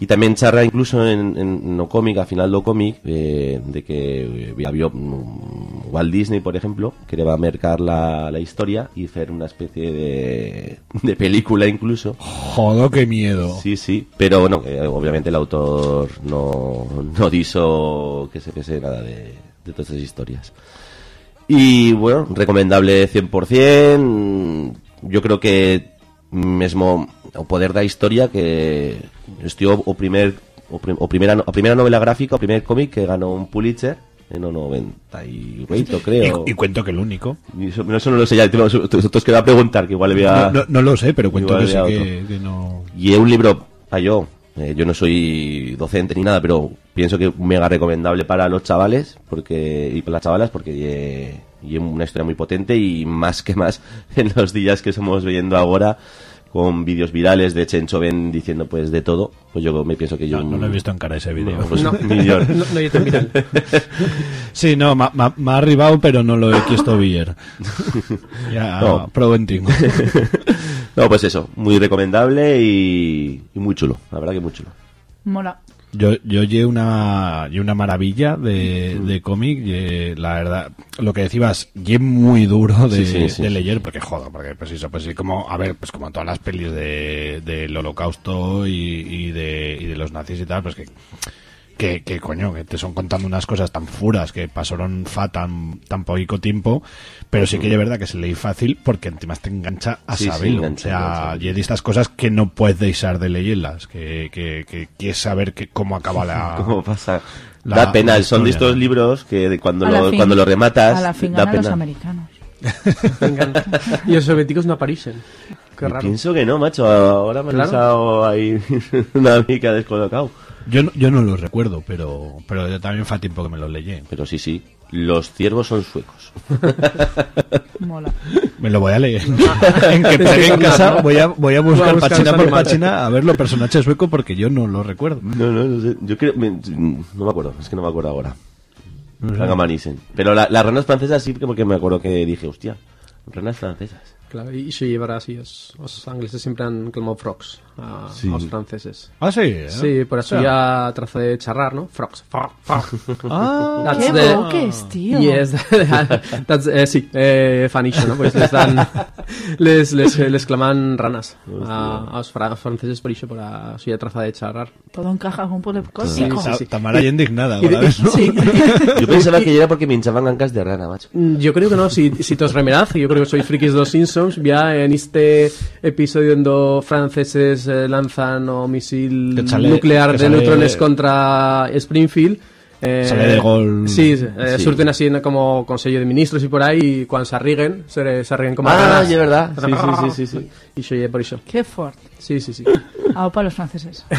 y también charra incluso en, en no cómic, a final do cómic, eh, de que eh, había mm, Walt Disney, por ejemplo, quería mercar la, la historia y hacer una especie de, de película incluso. Jodo, qué miedo. Sí, sí, pero bueno, eh, obviamente el autor no, no diso que se pese nada de, de todas esas historias. Y bueno, recomendable 100%. Yo creo que mesmo o poder da historia que estoy o, primer o, prim- o primera no- a primera novela gráfica o primer cómic que ganó un Pulitzer en el 98 creo Y, y cuento que el único. y eso, eso no lo sé ya te lo- te- te os quería preguntar que igual había No, no- no lo sé, pero cuento que sí que, que no. Y es un libro, para yo, eh, yo no soy docente ni nada, pero pienso que mega recomendable para los chavales porque y para las chavalas porque y una historia muy potente y más que más en los días que estamos viendo ahora con vídeos virales de Chencho Ben diciendo pues de todo, pues yo me pienso que yo... No, no lo he visto en cara ese vídeo. No, pues No. millón. No, no, yo viral. Sí, no, me ha arribado, pero no lo he visto ver. Ya, No. no, pues eso, muy recomendable y, y muy chulo, la verdad que muy chulo. Mola. Yo, yo lle una, una maravilla de, de cómic, lle- la verdad, lo que decías, lle muy duro de, Sí, sí, sí, de leer, porque joder, porque pues eso, pues sí, como, a ver, pues como todas las pelis de, del holocausto y, y de, y de los nazis y tal, pues que, que, que coño, que te son contando unas cosas tan furas que pasaron fa tan, tan poquito tiempo, pero sí que es verdad que se leí fácil porque encima te engancha a Sí, sí, saberlo. engancha, o sea, engancha. y de estas cosas que no puedes dejar de leerlas, que, que, que quieres saber que, cómo acaba la... ¿Cómo pasa? la- da pena, la son de estos libros que de cuando, lo, fin- cuando lo rematas A la fin da ganan los pena. americanos. Y los soviéticos no aparecen. Qué Y raro. Pienso que no, macho. Ahora me ha Claro. ahí una mica descolocado. Yo, no- yo no lo recuerdo, pero, pero yo también fa tiempo que me lo leí. Pero sí, sí. Los ciervos son suecos. Mola. Me lo voy a leer. en que pegue en casa voy a, voy a buscar, buscar página los por página a ver los personajes suecos porque yo no lo recuerdo. No, no, no sé. Yo creo. me- no me acuerdo, es que no me acuerdo ahora. Pero la- las ranas francesas sí, porque me acuerdo que dije, hostia, ranas francesas. Claro, y se llevará así. Los, los ingleses siempre han clamado frogs a, Sí. a los franceses. Ah, sí. ¿eh? Sí, por eso O sea, ya traza de charrar, no? Frogs. Frog, frog. Ah, That's Qué the- boques, tío. Yes, that's, eh, sí, eh, ¿no? Pues les dan, les, les, les claman ranas a, a los fra- franceses por eso, por la suya traza de charrar. Todo encaja con un pueblo Sí, cósmico. sí, Ta- sí. Tamara ya indignada de- ves, ¿no? Sí. Yo pensaba que era porque me hinchaban gancas de rana, macho. Mm, Yo creo que no, si, si tos remerad, yo creo que sois frikis de los Simpsons, ya en este episodio donde franceses eh, lanzan o misil sale- nuclear de sale- neutrones contra Springfield, eh, Sale de gol. Sí, eh, Sí. surten así como Consejo de Ministros y por ahí, y cuando se arriguen, se, se arriguen como Ah, es verdad. Sí, sí, sí, sí, sí. Y se oye por eso. Qué fuerte. Sí, sí, sí. Aupa los franceses.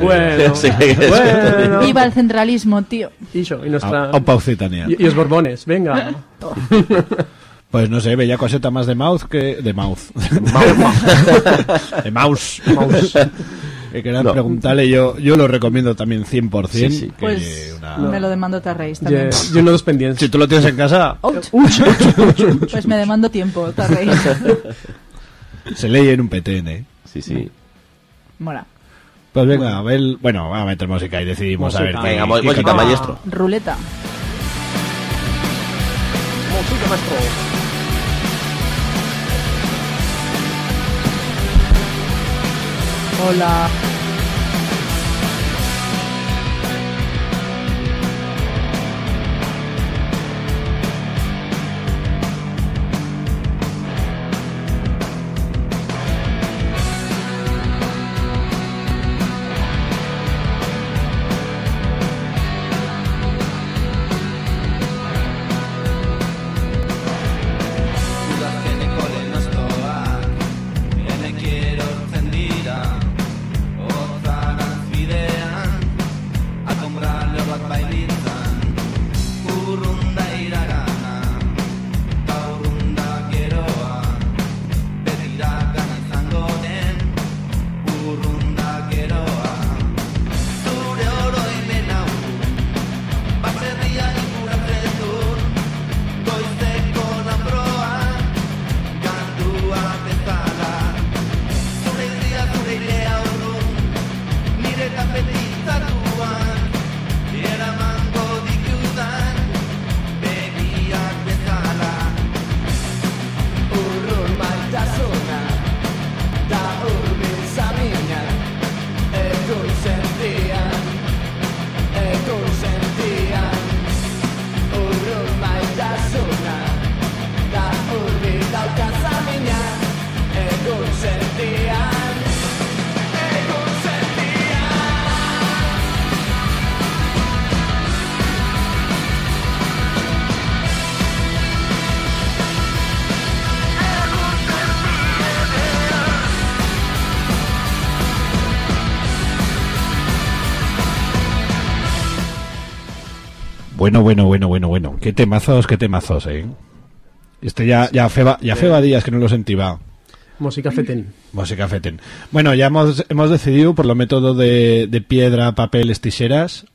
Bueno. Viva el centralismo, tío. Y, yo, y nuestra... A- a Pausitania. Y, y los Borbones, venga. Pues no sé, bella coseta más de mouth que de mouth. de mouse. Mouse. que quería No. preguntarle, yo yo lo recomiendo también 100%. Sí, sí. que Pues una- me lo demando Tarreis también. Yo, yo no dos pendientes. Si tú lo tienes en casa, Ouch. Pues me demando tiempo, Tarreis. se lee en un PTN. ¿eh? Sí, sí. Mola. Pues venga, a ver, bueno, vamos a meter música y decidimos a ver Música. qué, Venga, música, maestro. Ruleta. Música, maestro. Hola. Bueno, bueno, bueno, bueno, bueno. Qué temazos, qué temazos, eh. Este ya, ya feba, ya feba días que no lo sentía. Música feten. Música feten. Bueno, ya hemos, hemos decidido por lo método de, de piedra, papel, tijeras.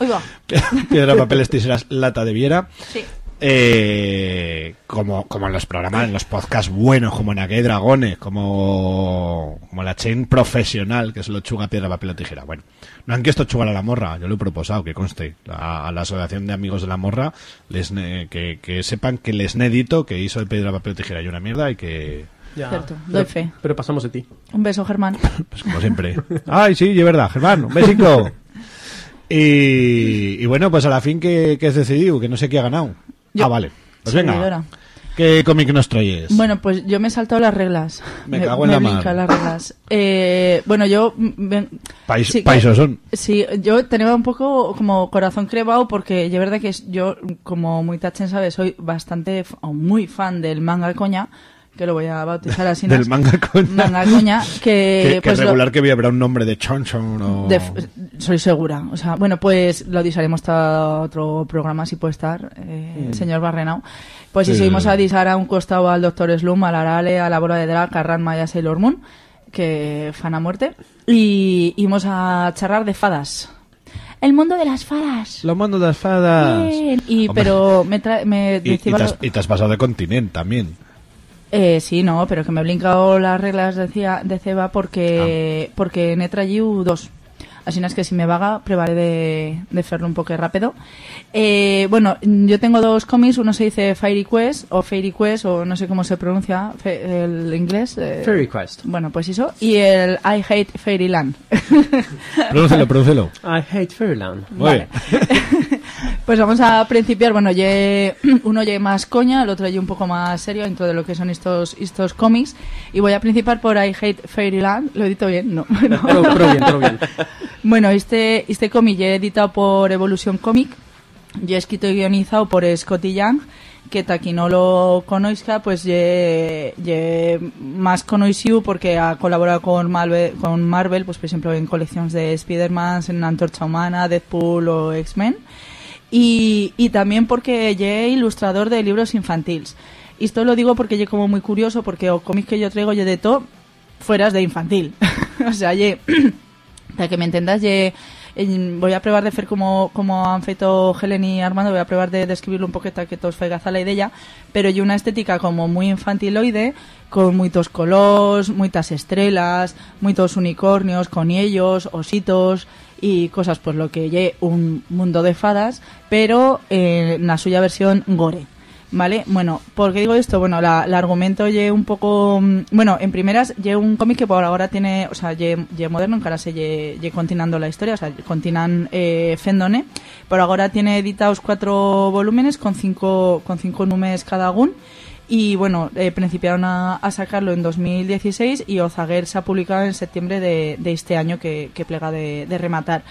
Uy, va. piedra, papel, tijeras, lata de viera. Sí. Eh, como, como en los programas, en los podcasts buenos, como en Aquí hay Dragones, como, como la chain profesional, que se lo chuga piedra, papel o tijera. Bueno, no han que esto chugar a la morra, yo lo he proposado, que conste, a, a la Asociación de Amigos de la Morra, les que, que sepan que les nédito que hizo el piedra, papel o tijera y una mierda y que, Ya. Cierto, Pero- doy fe. Pero pasamos de ti. Un beso, Germán. pues como siempre. Ay, sí, es verdad, Germán, un besico. Y, y bueno, pues a la fin que, que has decidido, que no sé qué ha ganado. Yo. Ah, vale. Pues venga. ¿Qué cómic nos traes? Bueno, pues yo me he saltado las reglas. Me cago en la he mar. las reglas. Eh, bueno, yo... mm, ven- Pais- sí. Sí, yo tenía un poco como corazón crevado porque es verdad que yo, como muy tachen sabe, soy bastante o muy fan del manga coña, que lo voy a bautizar así. Del manga coña. Manga coña, que... que, que pues lo- regular que habrá un nombre de Chon Chon o... de soy segura. O sea, bueno, pues lo disaremos hasta otro programa si puede estar, eh, el señor Barrenau. Pues si Sí, seguimos sí, a disar a un costado al Doctor Slum, al Arale, a la bola de drag, a Ranma y a Sailor Moon, que fan a muerte. Y íbamos a charlar de fadas. El mundo de las fadas. Los mandos de las fadas. Bien. Y, Hombre. pero me, tra- me Y, y decía te has, y te has pasado de continente también. Eh, sí, no, pero que me he blincado las reglas decía, de Ceba porque, porque ne traído dos. Así es que si me vaga, probaré de, de hacerlo un poco rápido. Eh, bueno, yo tengo dos cómics, uno se dice Fairy Quest, o Fairy Quest, o no sé cómo se pronuncia fe- el inglés. eh, Fairy Quest. Bueno, pues eso. Y el I Hate Fairyland. Prodúcelo, prodúcelo. I hate Fairyland. Bien. Pues vamos a principiar, bueno, ye- uno ye más coña, el otro ye un poco más serio dentro de lo que son estos, estos cómics. Y voy a principiar por I Hate Fairyland. ¿Lo he edito bien? No. No. Pero, pero bien, pero bien. Bueno, este, este cómic ya editado por Evolution Comic, ya escrito y guionizado por Scotty Young, que ta quien no lo conozca, pues ye, ye más conocido porque ha colaborado con Marvel, con Marvel, pues por ejemplo en colecciones de Spider-Man, en Antorcha Humana, Deadpool o X-Men. Y, y también porque lle ilustrador de libros infantiles. Y esto lo digo porque lle como muy curioso, porque o cómics que yo traigo lle de todo fueras de infantil. o sea, lle, para que me entendas, lle, voy a probar de hacer como, como han feito Helen y Armando, voy a probar de describirlo un poquito que todos faigas a la idea, pero lle una estética como muy infantiloide, con muchos colores, muchas estrellas, muchos unicornios, con ellos, ositos y cosas pues lo que lle un mundo de fadas, pero eh, en la suya versión gore. ¿Vale? Bueno, ¿por qué digo esto? Bueno, la, la argumento lle un poco... mm, Bueno, en primeras, lle un cómic que por ahora tiene... O sea, lle, lle moderno, encara se lle, continuando la historia, o sea, continan eh, fendone. Por ahora tiene editados cuatro volúmenes con cinco, con cinco números cada uno. Y bueno, eh, principiaron a, sacarlo en 2016 y Ozaguer se ha publicado en septiembre de, de este año que, plega de rematar.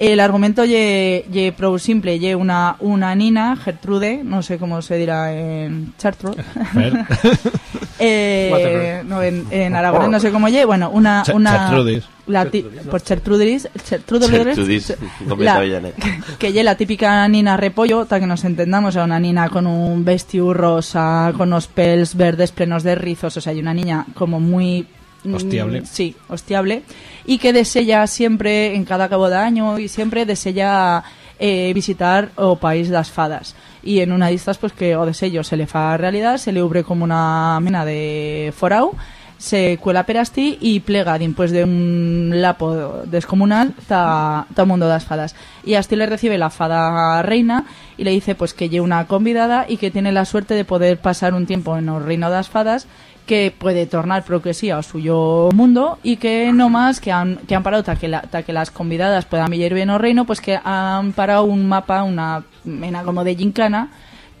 El argumento ye, ye pro simple, ye una, una nina, Gertrude, no sé cómo se dirá en Chartreux. eh, no, en, en aragonés no sé cómo ye, bueno, una... Ch- una Chertrudis. la ti- por Chertrudis, Chertrudis, Chertrudis, con la- Avellaneda. que ye la típica nina repollo, para que nos entendamos, a una nina con un vestido rosa, con unos pels verdes plenos de rizos, o sea, y una niña como muy... mm, Hostiable. Sí, hostiable. Y que desea siempre, en cada cabo de año, y siempre desea eh, visitar o país das fadas. Y en una de estas, pues que o desello se le fa realidad, se le ubre como una mena de forau, se cuela perasti y plega después de un lapo descomunal ta, ta mundo das fadas. Y así le recibe la fada reina y le dice pues que lle una convidada y que tiene la suerte de poder pasar un tiempo en el reino das fadas que puede tornar sí ao suyo mundo y que no más que han, que han parado ta que, que las convidadas puedan vivir bien o reino pues que han parado un mapa una mena como de gincana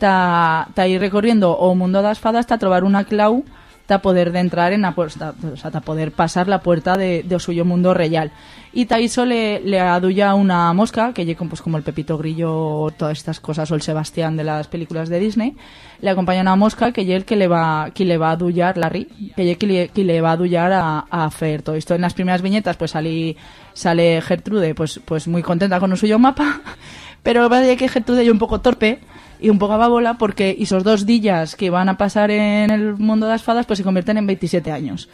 ta ir recorriendo o mundo das fadas ta trobar una clau ta poder de entrar en la puerta, o sea, ta poder pasar la puerta de, o suyo mundo real. Y ta iso le, le adulla una mosca, que lle con, pues, como el Pepito Grillo, todas estas cosas, o el Sebastián de las películas de Disney, le acompaña una mosca que el que le va, que le va a adullar, Larry, que lle que le, que le va a adullar a, a hacer todo esto. En las primeras viñetas, pues salí, sale Gertrude, pues, pues muy contenta con el suyo mapa, pero vaya que Gertrude es un poco torpe y un poco babola porque esos dos días que van a pasar en el mundo de las fadas pues se convierten en 27 años.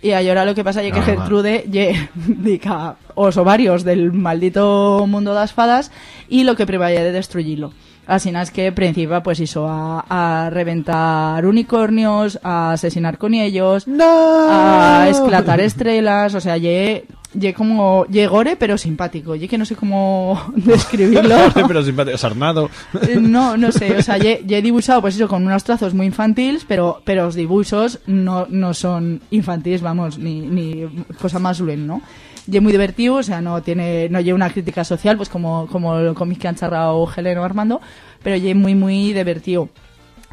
Y ahora lo que pasa es que Gertrude lle os ovarios del maldito mundo de las fadas y lo que prevalle de destruirlo. Así es que principia pues hizo a, a reventar unicornios, a asesinar con ellos, a esclatar estrellas, o sea, lle, lle como lle gore pero simpático, lle que no sé cómo describirlo. pero simpático. Sarnado. Eh, No, no sé, o sea, ya he dibujado pues eso con unos trazos muy infantiles, pero pero los dibujos no, no son infantiles, vamos, ni, ni cosa más luen, ¿no? Y muy divertido, o sea, no tiene no lleva una crítica social, pues como como el cómic que han charrado Helen o Armando, pero ya muy muy divertido.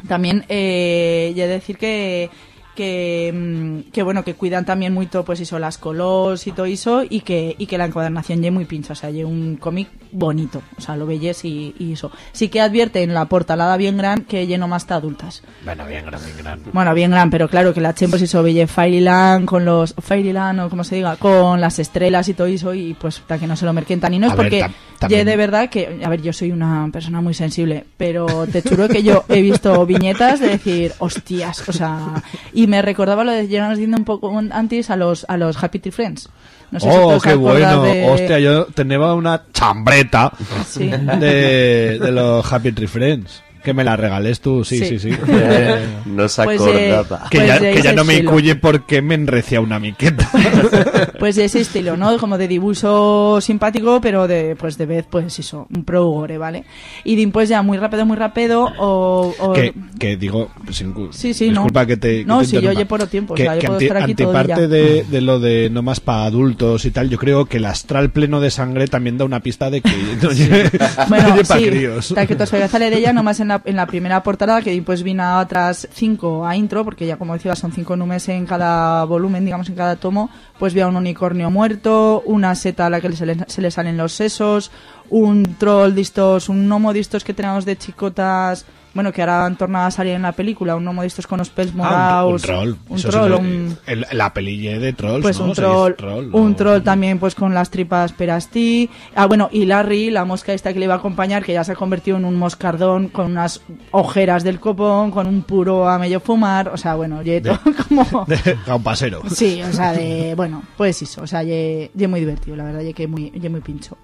También eh, ya decir que que, mm, que bueno que cuidan también mucho pues eso las colores y todo eso y que y que la encuadernación lle muy pincha o sea lle un cómic bonito o sea lo belles y, y eso sí que advierte en la portalada bien gran que lleno más está adultas Bueno, bien gran, bien gran. bueno bien gran pero claro que la chen pues eso belle Fairyland con los Fairyland o como se diga con las estrellas y todo eso y pues para que no se lo merquen tan y no es porque también- de verdad que a ver yo soy una persona muy sensible pero te juro que yo he visto viñetas de decir hostias o sea y me recordaba lo de llegarnos diciendo un poco antes a los a los Happy Tree Friends no sé si oh, os qué bueno. de- Hostia, yo tenía una chambreta Sí. de, de los Happy Tree Friends. Que me la regales tú, sí, sí, Sí. sí. No se Pues, acordaba. que, Pues ya, de que ya no me incuye porque me enrecia una miqueta. pues de ese estilo, ¿no? Como de dibujo simpático, pero de, pues de vez, pues eso, un pro gore, ¿vale? Y después ya muy rápido, muy rápido, o... o- que, que digo, sin Sí, sí, disculpa no. que te. que No, te si yo llevo tiempo, o Que, sea, yo que puedo anti- estar aquí todo día. de, de lo de no más para adultos y tal, yo creo que el astral pleno de sangre también da una pista de que no lleve, Bueno, para sí, críos. tal que te soy a salir ella nomás en la, en la primera portada que después vino a otras cinco a intro porque ya como decía son cinco números en cada volumen digamos en cada tomo pues vi a un unicornio muerto una seta a la que se le, se le salen los sesos un troll de estos, un gnomo de estos que tenemos de chicotas, bueno, que ahora han tornado a salir en la película, un gnomo de estos con los pelos Ah, un, un morados. troll. Un Eso troll, un- el- la pelille de trolls, pues ¿no? un troll, troll, un ¿no? troll también pues con las tripas perastí. Ah, bueno, y Larry, la mosca esta que le iba a acompañar, que ya se ha convertido en un moscardón con unas ojeras del copón, con un puro a medio fumar, o sea, bueno, ye todo como... De gampasero. Sí, o sea, de, bueno, pues eso, o sea, ye, ye muy divertido, la verdad, ye que muy, ye muy pincho.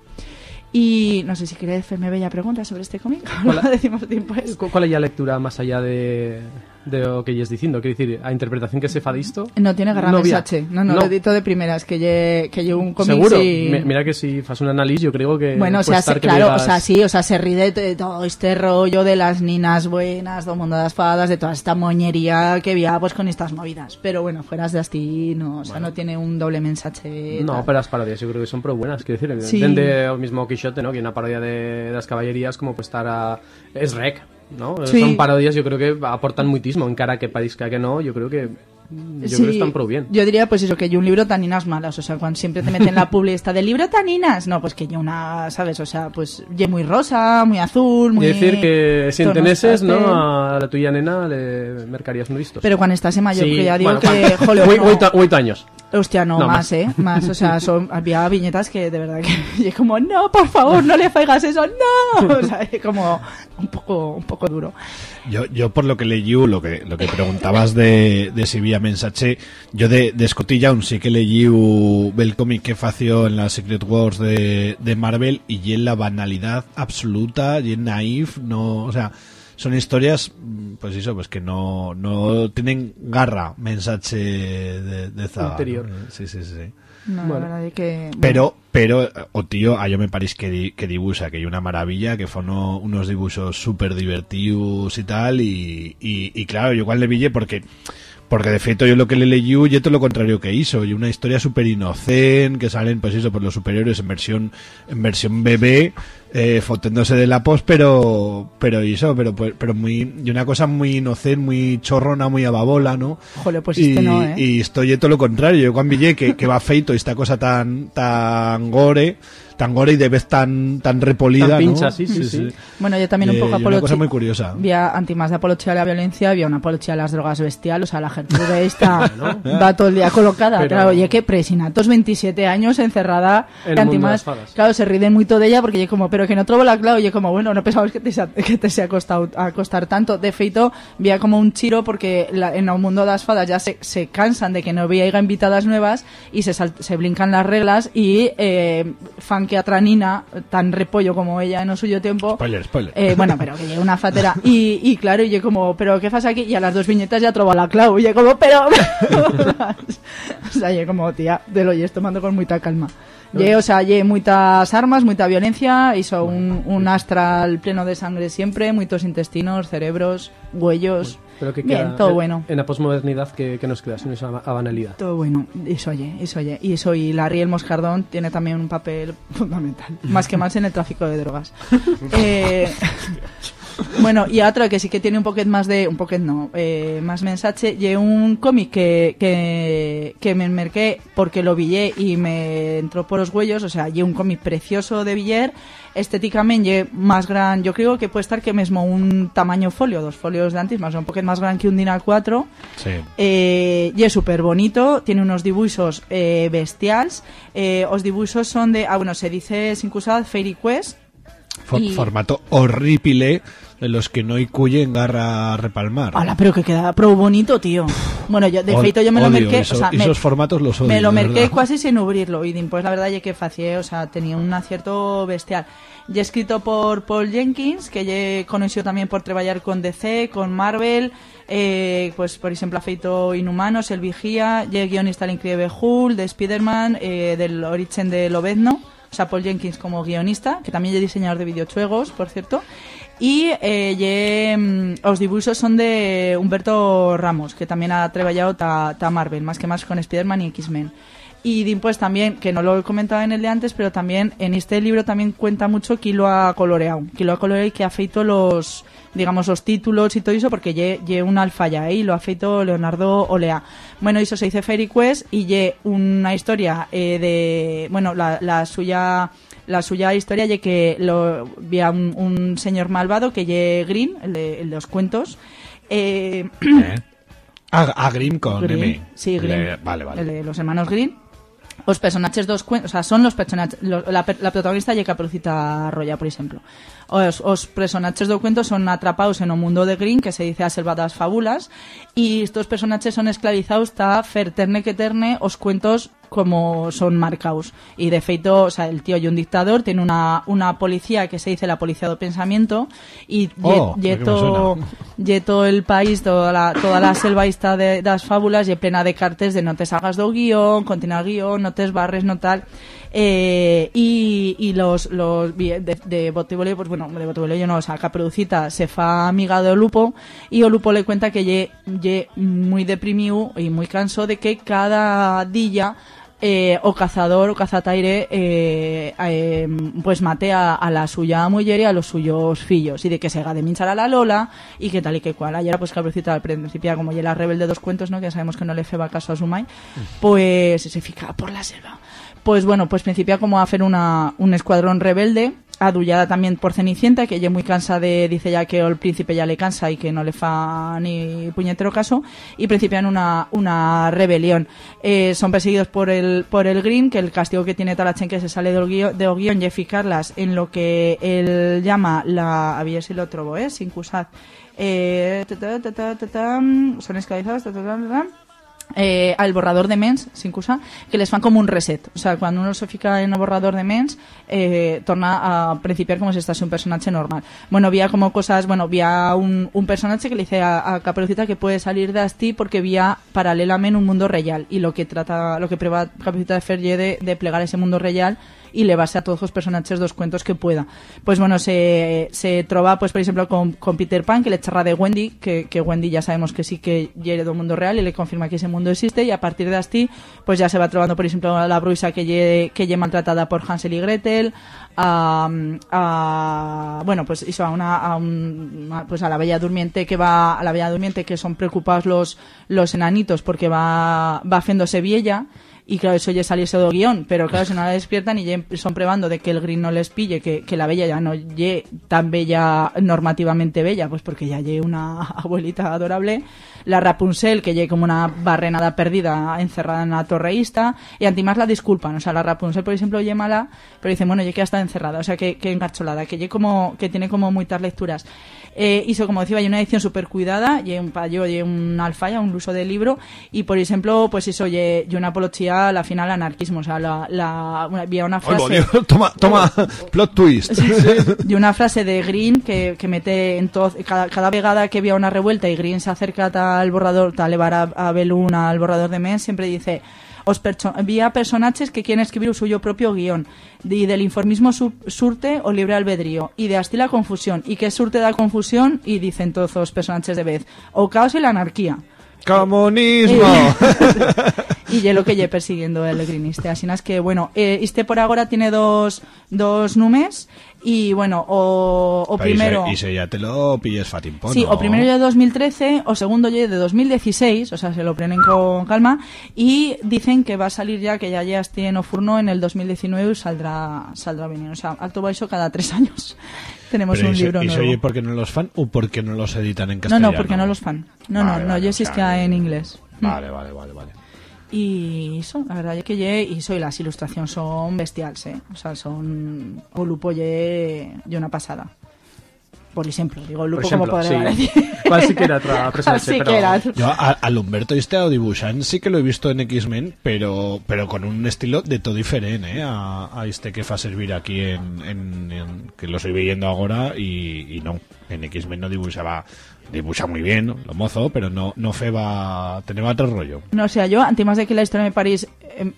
Y no sé si queréis hacerme bella pregunta sobre este cómic. Hola. Lo decimos después. Cu- ¿Cuál es la lectura más allá de, de lo que ellos diciendo? Quiero decir, a interpretación que se fa disto? No tiene garra había. mensaje. No, no, lo edito de primeras, que lle, que lle un cómic Seguro. Mira que si fas un análisis, yo creo que. Bueno, o sea, se- claro, digas- o sea, sí, o sea, se ríe de, todo este rollo de las ninas buenas, del mundo de las fadas, de toda esta moñería que había pues con estas movidas. Pero bueno, fueras de así, no, o sea, no tiene un doble mensaje. No, tal. pero las parodias yo creo que son pro buenas, quiero decir, Sí. dende el mismo Quixote, ¿no? Que una parodia de, de las caballerías como pues estar a... es rec, ¿no? Sí. Son parodias yo creo que aportan muitísimo, en cara que parezca que no, yo creo que yo Sí, creo que están pro bien. Yo diría, pues eso, que hay un libro taninas malas. O sea, cuando siempre te meten la publi esta del libro taninas. No, pues que yo una, ¿sabes? O sea, pues muy rosa, muy azul, muy. Y decir que si enteneses, ¿no? A la tuya nena le mercarías un listos. Pero cuando estás en mayor, Sí, que ya digo bueno, que. no. oito- oito años. Hostia, no, No, más, más. ¿eh? Más, o sea, son, había viñetas que de verdad que y como, no, por favor, no le faigas eso, no. O sea, como un poco, un poco duro. Yo, yo por lo que leí, lo que, lo que preguntabas de, de si había mensaje, yo de, de escotilla aún sí que leí el cómic que fació en la Secret Wars de, de Marvel y en la banalidad absoluta y en naif, no, o sea, son historias, mm, pues eso, pues que no, no tienen garra mensaje de, de Interior. Sí, sí, sí. sí. No, Bueno. la verdad es que. Pero, pero, o tío, a yo me parece que, di- que dibuja, que hay una maravilla, que fue unos dibujos súper divertidos y tal, y, y, y claro, yo igual le pillé porque, porque de feito yo lo que le leí y todo lo contrario que hizo, y una historia súper inocente, que salen, pues eso, por los superiores en versión, en versión bebé, eh, foténdose de la post, pero, pero eso, pero, pues- pero muy, y una cosa muy inocente, muy chorrona, muy ababola, ¿no? Joder, pues y, este no, ¿eh? y estoy todo lo contrario. Yo cuando vi que, que va feito esta cosa tan tan gore, tan gore y de vez tan tan repolida, Tan pincha, ¿no? sí, sí, sí. Bueno, yo también un Eh, poco una apología. cosa muy curiosa. Había anti más de apología a la violencia, había una apología a las drogas bestial, o sea, la Gertrude esta va todo el día colocada. Pero- Claro, oye, que presinatos 27 años encerrada, En que el mundo de antimás, las fadas. claro, se ríen mucho de ella porque yo como, pero que no trobo la clave, oye, como, bueno, no pensabas que te, sea- que te sea costado a costar tanto. De feito, había como un chiro porque la- en el mundo de las fadas ya se, se cansan de que no había invitadas nuevas y se, sal- se brincan las reglas y eh, fan que otra nina, tan repollo como ella en el suyo tiempo, Spoiler, spoiler. eh, bueno, pero que llega una fatera. Y, y claro, y yo como, ¿pero qué pasa aquí? Y a las dos viñetas ya troba la clau. Y yo como, pero... o sea, yo como, tía, de lo y tomando con mucha calma. Ye, o sea, ye muchas armas, mucha violencia, hizo un, un astral pleno de sangre siempre, muchos intestinos, cerebros, huellos. Pero que Bien, queda todo en- bueno. En la posmodernidad que, que nos queda, sin esa banalidad. Todo bueno, eso oye, eso oye. Y eso, y Larry el Moscardón tiene también un papel fundamental, más que más en el tráfico de drogas. Eh, bueno, y otra que sí que tiene un poquet más de, un poquet no, eh, más mensaje, y un cómic que, que, que me enmerqué porque lo villé y me entró por los huellos, o sea, y un cómic precioso de Villar, estéticamente más gran, yo creo que puede estar que mismo un tamaño folio, dos folios de antes, más un poquet más gran que un Dinal 4, Sí. eh, y es súper bonito, tiene unos dibujos eh, bestials. Eh, os dibujos son de, ah, bueno, se dice sin usar Fairy Quest. For- y- Formato horrible de los que no en garra a repalmar. Ala, pero que queda pro bonito, tío. Bueno, yo, de feito yo me lo merqué, eso- o sea, me, esos formatos los odio, me lo merqué casi sin abrirlo y pues la verdad ya que facié, o sea, tenía un acierto bestial. Y escrito por Paul Jenkins, que ya conoció también por trabajar con DC, con Marvel, eh, pues por ejemplo ha feito Inhumanos, El Vigía, y guionista del Increíble Hulk, de Spider-Man, eh, del origen de Lobezno, o sea, Paul Jenkins como guionista, que también es diseñador de videojuegos, por cierto. Y eh, ye, mm, son de Humberto Ramos, que también ha trabajado ta, ta Marvel, más que más con Spider-Man y X-Men. Y después también, que no lo he comentado en el de antes, pero también en este libro también cuenta mucho que lo ha coloreado. Que lo ha coloreado y que ha feito los, digamos, los títulos y todo eso, porque lle, lle un alfa ya, ¿eh? y lo ha feito Leonardo Olea. Bueno, eso se dice Fairy Quest y lle una historia eh, de, bueno, la, la suya la suya historia ye que lo había un, un señor malvado que lle Green, el de, el de los cuentos, eh, A, a Grimm con Green, M. Sí, Green. Le- vale, vale. El de los hermanos Green. Los personajes dos cuentos, o sea, son los personajes, lo- la, la protagonista y Caperucita Roya, por ejemplo. Os, os personajes dos cuentos son atrapados en un mundo de Green que se dice a selva das fábulas estos personajes son esclavizados hasta fer terne que terne os cuentos como son marcados. Y de feito, o sea, el tío y un dictador tiene una, una policía que se dice la policía do pensamiento y Oh, lle- lle qué me to- suena. lle todo el país, toda la, toda la selva está de das fábulas y plena de cartes de no te salgas do guion, continúa el guion, no te esbarres, no tal. Eh, y, y los, los de, de Botibolio, pues bueno, de Botibolio yo no, o sea, Caperucita se fa amiga de Olupo y Olupo le cuenta que lle, lle muy deprimido y muy canso de que cada día eh, o cazador o cazataire eh, eh, pues mate a, a la suya mujer y a los suyos fillos y de que se haga de minchar a la Lola y que tal y que cual. Ayer pues Caperucita al principio como ya la rebelde de dos cuentos no que sabemos que no le feba caso a su mai pues se fica por la selva pues bueno, pues principia como a hacer una, un escuadrón rebelde, adullada también por Cenicienta, que ella muy cansa de, dice ya que el príncipe ya le cansa y que no le fa ni puñetero caso, y principian una, una rebelión. Eh, son perseguidos por el, por el Green, que el castigo que tiene Talachen que se sale del guion, del guion y ficarlas en lo que él llama la, a ver si lo trobo, eh, sin cusad, eh, son esclavizados, ta, eh, al borrador de mens, sin cosa, que les fan como un reset. O sea, cuando uno se fica en el borrador de mens, eh, torna a principiar como si estase un personaje normal. Bueno, había como cosas, bueno, había un, un personaje que le dice a, a Caperucita que puede salir de Asti porque había paralelamente un mundo real y lo que trata, lo que prueba Caperucita de fer ye de, de plegar ese mundo real y le base a todos los personajes dos cuentos que pueda. Pues bueno, se, se trova, pues por ejemplo, con, con Peter Pan, que le charra de Wendy, que, que Wendy ya sabemos que sí que hiere del mundo real y le confirma que ese mundo existe y a partir de así, pues ya se va trovando, por ejemplo, a la bruisa que lle, que lle maltratada por Hansel y Gretel, a, a bueno, pues eso, a una, a un- pues a la bella durmiente que va, a la bella durmiente que son preocupados los, los enanitos porque va, va haciéndose vieja, y claro, eso ya saliese do guion, pero claro, si no la despiertan y ya son probando de que el green no les pille, que, que la bella ya no lle tan bella, normativamente bella, pues porque ya lle una abuelita adorable, la Rapunzel, que lle como una barrenada perdida encerrada en la torreísta, y antimás la disculpan, o sea, la Rapunzel, por ejemplo, lle mala, pero dicen, bueno, lle que está encerrada, o sea, que, que engarcholada, que como, que tiene como muchas lecturas. Eh, hizo, como decía, hay una edición súper cuidada, y un payo, y un alfa, y un uso de libro, y por ejemplo, pues eso, y una apología a la final anarquismo, o sea, la, la, una- había una Ay, frase... Dios, toma, toma, plot twist. y una frase de Green que, que mete en todo, cada, cada vegada que había una revuelta y Green se acerca al borrador, tal levar a, a Belún al borrador de mes, siempre dice os había personajes que quieren escribir el suyo propio guion y del informismo su- surte o libre albedrío y de así la confusión y que surte da confusión y dicen todos los personajes de vez o caos y la anarquía ¡Comunismo! y ye lo que lle persiguiendo el greeniste. Así es que, bueno, eh, este por ahora tiene dos, dos numes y, bueno, o, o y primero... se- Y se ya te lo pilles fatimpón. Sí, o primero ya de 2013 o segundo ya de 2016, o sea, se lo prenen con calma y dicen que va a salir ya, que ya ya esté en Ofurno en el 2019 y saldrá, saldrá bien. O sea, alto eso cada tres años. Tenemos Pero un ¿y se- libro ¿Y se nuevo. oye porque no los fan o porque no los editan en No, castellano? no, porque no los fan. No, Vale, no, no, vale, yo sí es que en inglés. Vale, vale, vale, vale. Y eso, la verdad es que lle, y soy las ilustraciones son bestiales, eh. O sea, son o lupo lle, lle una pasada. Por ejemplo, digo lupo ejemplo, como podré sí. decir. Cual sí que era otra personaje, Sí pero- era. Yo a- al Humberto este a Dibujant sí que lo he visto en X-Men, pero, pero con un estilo de todo diferente, ¿eh? A, a este que fa servir aquí en, en- en- que lo estoy viendo ahora y, y no, en X-Men no dibujaba, dibuja muy bien, lo mozo, pero no, no feba, tenía otro rollo. No, o sea, yo, antes de que la historia me parís... em,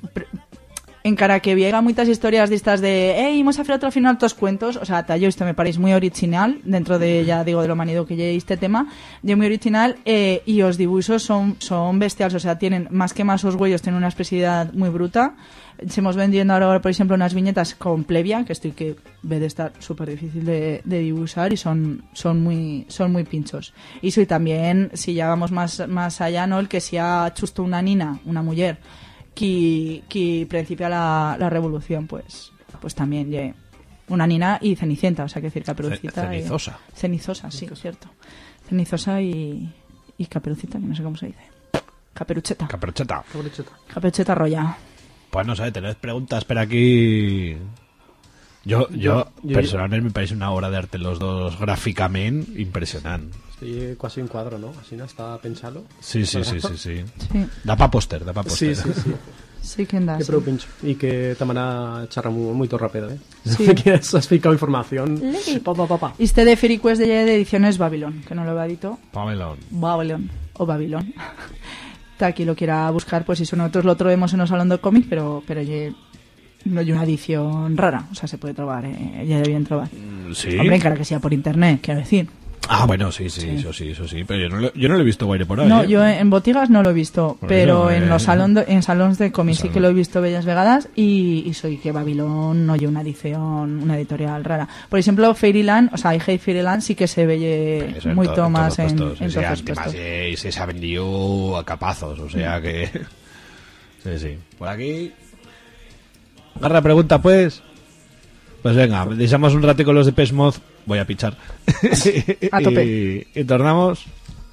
pr- encara que viega muchas historias de estas de hey, vamos a hacer otro final otros cuentos, o sea, ta, yo esto me parece muy original dentro de, ya digo, de lo manido que lleve este tema, yo muy original eh, y os dibujos son, son bestiales, o sea, tienen más que más os huellos, tienen una expresividad muy bruta. Estamos vendiendo ahora, por ejemplo, unas viñetas con plebia, que estoy que ve de estar súper difícil de, de dibujar y son, son muy, son muy pinchos. Y soy también, si ya vamos más, más allá, ¿no? El que sea justo una nina, una mujer, que, que principia la, la revolución, pues, pues también ye, una nina y cenicienta, o sea, que decir caperucita. Y- cenizosa. cenizosa, sí, cierto. Cenizosa y, y caperucita, que no sé cómo se dice. Caperucheta. Caperucheta. Caperucheta roya. Pues no sé, tenés preguntas, pero aquí... Yo, yo, Yo- yo- personalmente me parece una obra de arte los dos gráficamente impresionante. Estoy casi un cuadro, ¿no? Así no está pensado. Sí, sí, sí, sí, sí. Sí. Da pa póster, da pa póster. Sí, sí, sí. Sí, que andas. Prou pincho. I que te m'anà xerrar mu- muito rápido, eh? Sí. que has ficado información. Pa, pa, pa, pa. Este de Feriquest de, de Ediciones Babylon, que no lo había dicho. Pamelón. Babylon o Babilón. Ta aquí lo quiera buscar, pues si nosotros lo trovemos en el salón de cómic, pero pero ye- no hay una edición rara, o sea, se puede trobar, eh, ya de bien trobar. sí. Hombre, claro que sea por internet, quiero decir. Ah, bueno, sí, sí, eso sí, eso sí. Pero yo no, lo- yo no lo he visto guaire por ahí. No, ¿eh? yo en botigas no lo he visto, Por pero eso, en eh, los salón de- en salones de cómics sí que lo he visto bellas vegadas y, y soy que Babilón no hay una edición, una editorial rara. Por ejemplo, Fairyland, o sea, I Hate Fairyland sí que se ve en muy to- tomas todos en, puestos. en todos Antimas puestos. y- se se ha vendido a capazos, o sea que... Sí, sí. Por aquí... Agarra pregunta, pues. Pues venga, dejamos un ratico los de Pesmoz. Voy a pichar. A tope. Y, y tornamos.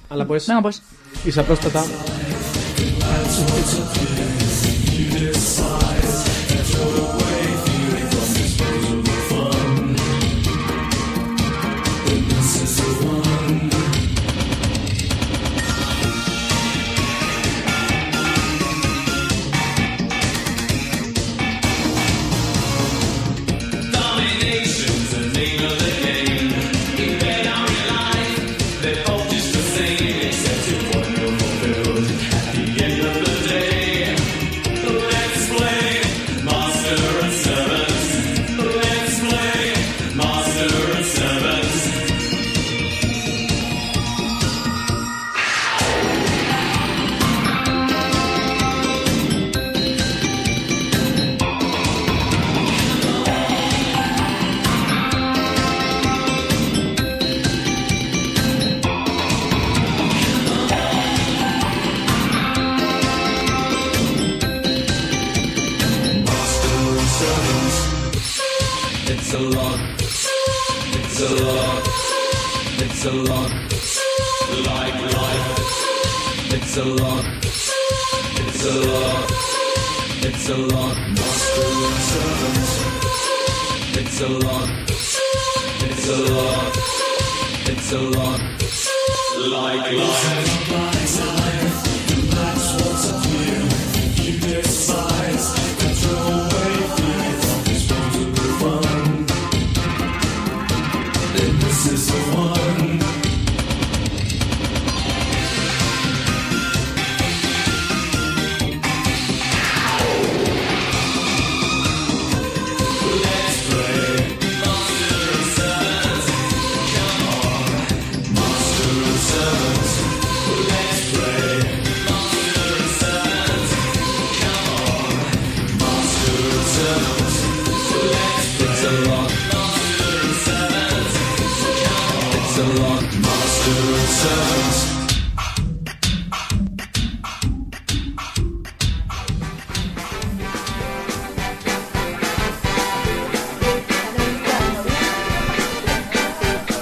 Ala, pues. Venga, pues. I sa próstata.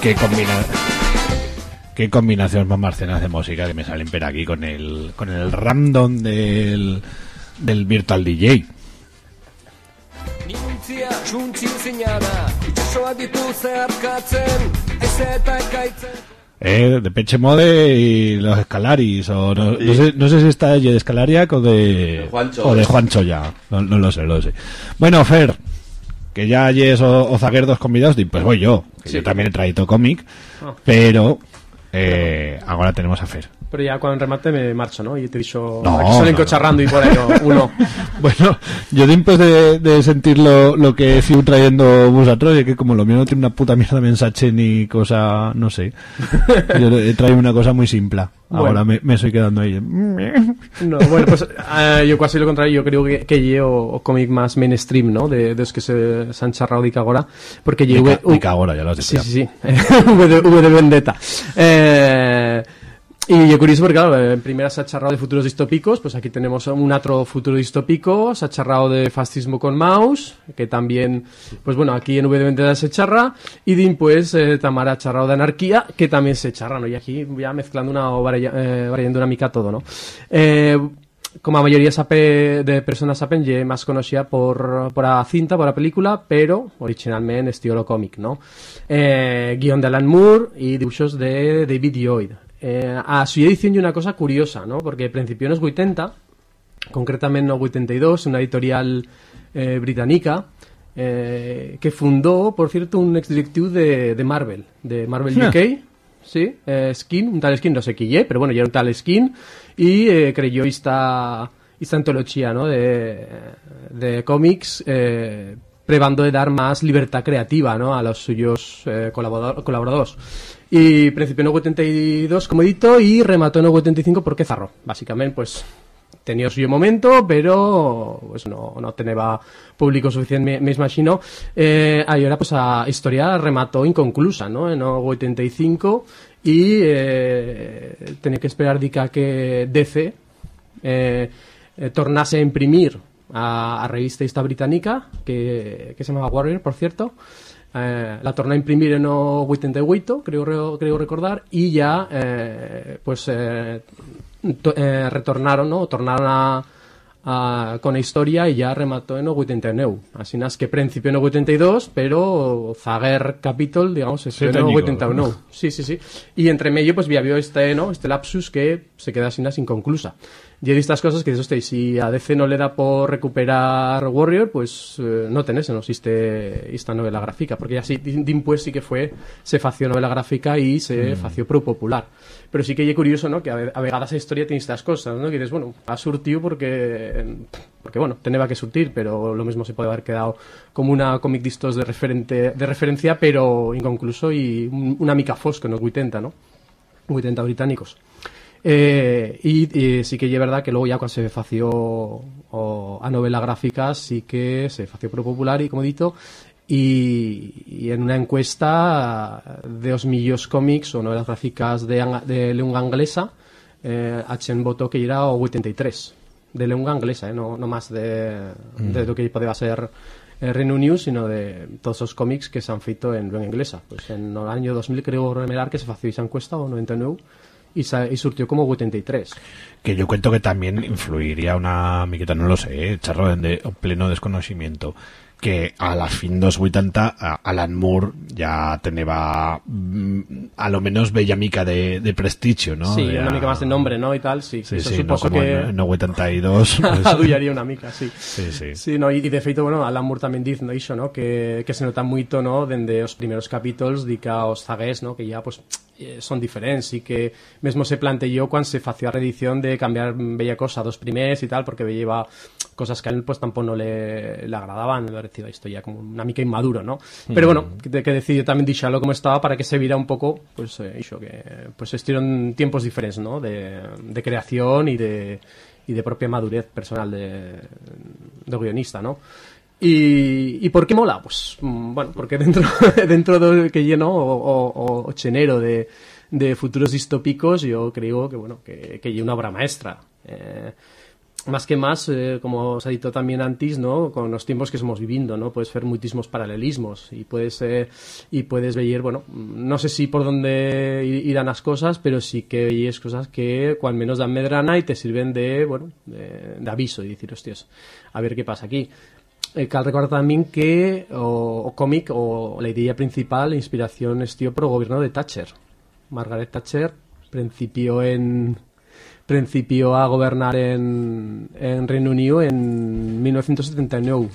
Qué combina... Qué combinación más marcenas de música que me salen por aquí con el, con el random del, del Virtual DJ. Eh, de Peche Mode y los Escalaris, o no, no sé, no sé si está de Escalariac o de, De Juancho. o de Juancho ya, no, no lo sé, no lo sé. Bueno, Fer, que ya hayes o, o zaguer dos convidados, pues voy yo, que Sí. yo también he traído cómic, Ah. pero eh, ahora tenemos a Fer. Pero ya cuando remate me marcho, ¿no? Y te he dicho, No, aquí salen no, cocharrando y por ahí no, uno. Bueno, yo después de, de sentir lo, lo que sigo trayendo vosotros, y que como lo mío no tiene una puta mierda de mensaje ni cosa, no sé. Yo he traído una cosa muy simple. Ahora Bueno. me, me estoy quedando ahí. No, bueno, pues eh, yo casi lo contrario, yo creo que, que lle o, o cómic más mainstream, ¿no? De, de los que se, se han charrado de ahora, porque lle De V- ca- de cagora, ya lo has dicho. Sí, sí, sí. v, de, V de Vendetta. Eh, y yo curioso porque, claro, en primera se ha charrado de futuros distópicos, pues aquí tenemos un otro futuro distópico, se ha charrado de fascismo con mouse, que también, pues bueno, aquí en V de Vendetta se charra, y din, pues, eh, Tamara ha charrado de anarquía, que también se charra, ¿no? Y aquí ya mezclando una, o eh, barallando una mica todo, ¿no? Eh, como a mayoría de personas saben, ye más conocida por, por la cinta, por la película, pero originalmente estilo cómic, ¿no? Eh, guion de Alan Moore y dibujos de David Lloyd. Eh, a su edición y una cosa curiosa, ¿no? Porque los 80, concretamente en el 82, una editorial eh, británica, eh, que fundó, por cierto, un exdirectivo de, de Marvel, de Marvel Ah. UK, sí, eh, Skin, un tal Skin, no sé quién, pero bueno, ya era un tal Skin, y eh, creyó esta, esta antología, ¿no? De, de cómics, eh, prebando de dar más libertad creativa, ¿no? A los suyos eh, colaborador- colaboradores. Y principió en el 82, como he dicho, y remató en el 85 porque zarró. Básicamente, pues, tenía su momento, pero pues no, no tenía público suficiente, me imagino. Eh, ahora, pues, a historia remató inconclusa, ¿no? En el 85, y eh, tenía que esperar dica que DC eh, eh, tornase a imprimir a, a revista esta británica que, que se llamaba Warrior, por cierto. Eh, la tornó a imprimir en o 88, creo, re- creo recordar, y ya eh, pues eh, to- eh, retornaron, ¿no? Tornaron a, a- con la historia y ya remató en o 89. Así es que principió en o 82, pero Zager Capitol, digamos, es Sí, en o técnico, 81. ¿no? Sí, sí, sí. Y entre medio, pues había este, ¿no? Este lapsus que se queda sin inconclusa. Y hay estas cosas que dices, hostia, y si a DC no le da por recuperar Warrior, pues eh, no tenés, no existe esta novela gráfica, porque ya sí, Dim pues sí que fue, se fació novela gráfica y se Mm. fació pro popular. Pero sí que es curioso, ¿no? Que a, a vegadas esa historia tiene estas cosas, ¿no? Que dices, bueno, ha surtido porque, porque bueno, tenía que surtir, pero lo mismo se puede haber quedado como una cómic distos de, referente, de referencia, pero inconcluso y un- una mica fosco en los 80, ¿no? 80 británicos. Eh, y, y sí que es verdad que luego ya cuando se fació o, a novela gráfica sí que se fació pro popular y como dito y, y en una encuesta de los millos cómics o novelas gráficas de, de lengua inglesa eh, a Chen que era o 83 de lengua inglesa, eh, no, no más de, mm. de lo que podía ser eh, Reino Unido, sino de todos los cómics que se han feito en lengua inglesa. Pues en el año 2000 creo remerar que se fació esa encuesta o 99 y, y surtió como 83. Que yo cuento que también influiría una miqueta, no lo sé, charro de pleno desconocimiento, que a la fin dos 80 a- Alan Moore ya tenía mm, a lo menos bella mica de, de prestigio, ¿no? sí, una mica más de nombre, ¿no? Y tal, sí. Sí, Eso sí, no suposo que... en, en 82. pues- adullaría una mica, sí. Sí, sí. Sí, no, y, y de feito, bueno, Alan Moore tamén diz no, iso, no? Que, que se nota moito, no? Dende os primeiros capítulos dica os zagués, no? Que ya, pues, eh, son diferentes e que mesmo se planteó cuando se fació a reedición de cambiar bella cosa dos primers y tal, porque veía cosas que a él pues tampoco no le, le agradaban, le parecía esto ya como una mica inmaduro, ¿no? Pero Mm. bueno, que, que decidió también dixalo como estaba para que se viera un poco, pues, eh, iso, que pues estuvieron tiempos diferentes, ¿no? De, de creación y de, y de propia madurez personal de, de guionista, ¿no? ¿Y, ¿Y por qué mola? Pues, mm, bueno, porque dentro, dentro de que lleno o, o, chenero de, futuros distópicos, yo creo que, bueno, que, que hay una obra maestra. Eh, más que más, eh, como os ha dicho también antes, ¿no? Con los tiempos que estamos viviendo, ¿no? Puedes ver muchísimos paralelismos y puedes, eh, y puedes ver, bueno, no sé si por dónde irán las cosas, pero sí que veis cosas que, cual menos dan medrana y te sirven de, bueno, de, de aviso y decir, hostias, a ver qué pasa aquí. Eh, cal recordar también que o, o cómic o la idea principal, la inspiración estió por el gobierno de Thatcher. Margaret Thatcher principió en principió a gobernar en, en Reino Unido en 1979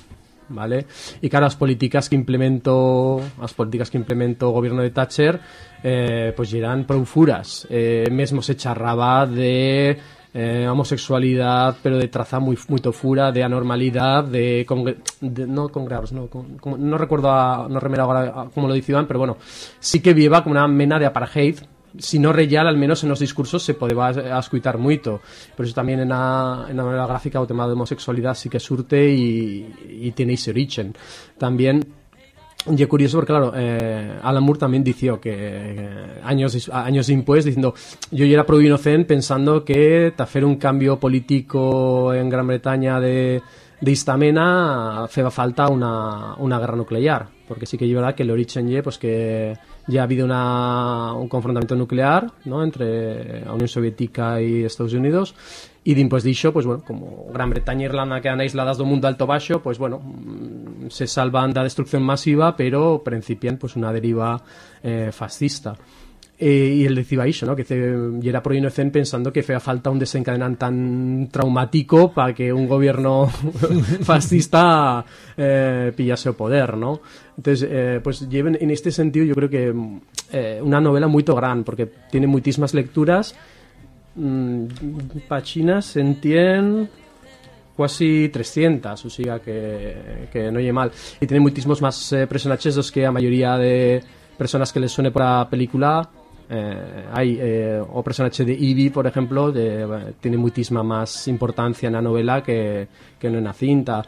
¿vale? Y claro, las políticas que implementó, las políticas que implementó o de Thatcher, eh, pues eran profuras. Eh, mesmo se charraba de eh, homosexualidad, pero de traza muy, muy tofura, de anormalidad, de, congre- de- no congregados, no, con- no recuerdo, a- no remero ahora cómo lo decían, pero bueno, sí que lleva como una mena de apartheid, si no real, al menos en los discursos se podía escuchar mucho. Por eso la, en la novela gráfica o tema de homosexualidad sí que surte y, y tiene ese origen. También y es curioso porque, claro, eh, Alan Moore también dició que eh, años, años después, diciendo, yo ya era pro inocente pensando que hacer un cambio político en Gran Bretaña de, de esta mena hacía falta una, una guerra nuclear. Porque sí que es verdad que el origen ye, pues que ya ha habido una, un confrontamiento nuclear ¿no? entre la Unión Soviética y Estados Unidos y después dicho, pues bueno, como Gran Bretaña e Irlanda quedan aisladas do mundo alto baixo, pues bueno, se salvan da destrucción masiva, pero principian pues una deriva eh, fascista. Eh, y él decía ¿no? que y era pro inocente pensando que fea falta un desencadenante tan traumático para que un gobierno fascista eh, pillase o poder, ¿no? Entonces, eh, pues lleven en este sentido yo creo que una novela muy gran, porque tiene muchísimas lecturas mm, pa China se entiende quasi 300, o sea que, que no lle mal. Y tiene muchísimos más eh, personajes dos que a mayoría de personas que les suene por la película eh, hay eh, o personaje de Ivy, por ejemplo, de, eh, tiene muchísima más importancia en la novela que, que en la cinta.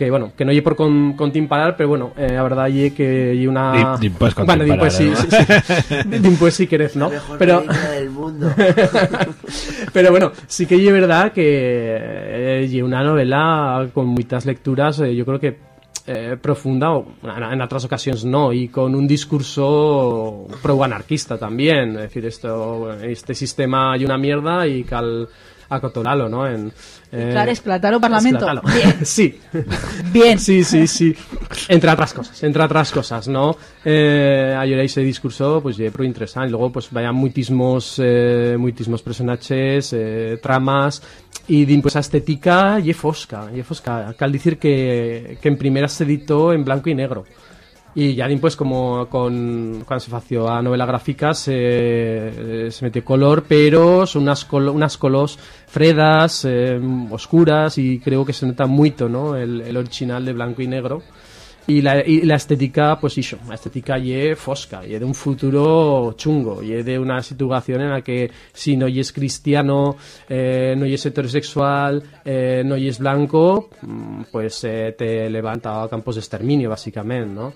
Que bueno, que no lle por con, contimparar, pero bueno, eh, a verdad lle que lle una... Di- dimpués bueno, contimparar, dimpués sí, ¿no? sí, sí. Dimpués si querés, ¿no? Mejor Pero... del mundo. Pero bueno, sí que es verdad que eh, lle una novela con muchas lecturas, eh, yo creo que eh, profunda, o en, en otras ocasiones no, y con un discurso pro-anarquista también. Es decir, esto, este sistema hay una mierda y cal acotoralo, ¿no? En, eh, Claro, parlamento. explotarlo. Bien. sí. Bien. Sí, sí, sí. Entre otras cosas, entre otras cosas, ¿no? Eh, ayer ese discurso, pues, ye pro interesante. Luego, pues, vaya muitísimos, eh, muitísimos personajes, eh, tramas, y din, pues, a estética, y fosca, y fosca. Cal decir que, que en primera se editó en blanco y negro. Y ya pues como con, cuando se fació a novela gráfica se, se metió color, pero son unas, colo- unas colos fredas, eh, oscuras y creo que se nota mucho ¿no? el, el original de blanco y negro. Y la, y la estética, pues iso, la estética ye fosca, ye de un futuro chungo, ye de una situación en la que si no es cristiano, eh, no es heterosexual, eh, no es blanco, mm, pues eh, te levanta a campos de exterminio, básicamente, ¿no?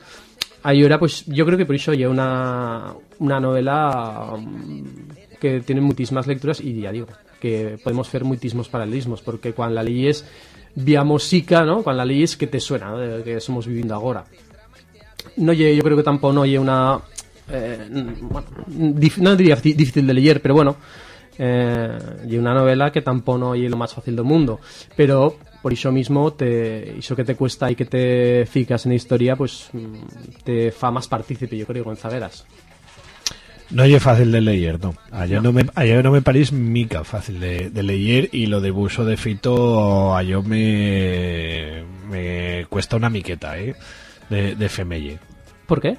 Ahora, pues yo creo que por eso ya una, una novela mm, que tiene muchísimas lecturas y ya digo, que podemos hacer muchísimos paralelismos, porque cuando la leyes vía música, ¿no? Cuando la leyes que te suena, ¿no? de que somos viviendo ahora. No yo creo que tampoco no hay una eh, bueno, no diría di- difícil de leer, pero bueno, eh, y una novela que tampoco no es lo más fácil del mundo, pero por eso mismo te, eso que te cuesta y que te ficas en la historia, pues mm, te fa más partícipe, yo creo, en zagueras. No es fácil de leer, no. Allá no, me, allá no me parís mica fácil de, de leer y lo de buso de fito a yo me, me cuesta una miqueta, ¿eh? De, de femelle. ¿Por qué?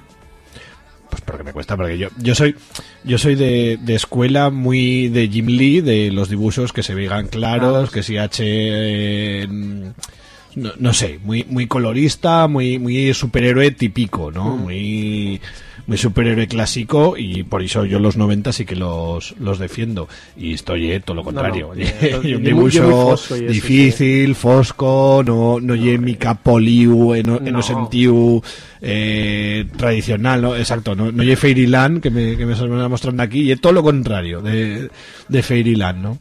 Pues porque me cuesta, porque yo, yo soy yo soy de, de escuela muy de Jim Lee, de los dibujos que se vean claros, Ah, que si H... eh, no, no sé, muy muy colorista, muy muy superhéroe típico, ¿no? Mm. Muy muy superhéroe clásico y por eso yo los 90 sí que los, los defiendo y estoy eh, todo lo No, contrario. no, eh, un yo yo dibujo fosco difícil, fosco, no no lle mica poliu en, en No. sentido eh, tradicional, ¿no? Exacto, no, no lle Fairyland que me, que me están mostrando aquí, y todo lo contrario de, de Fairyland, ¿no?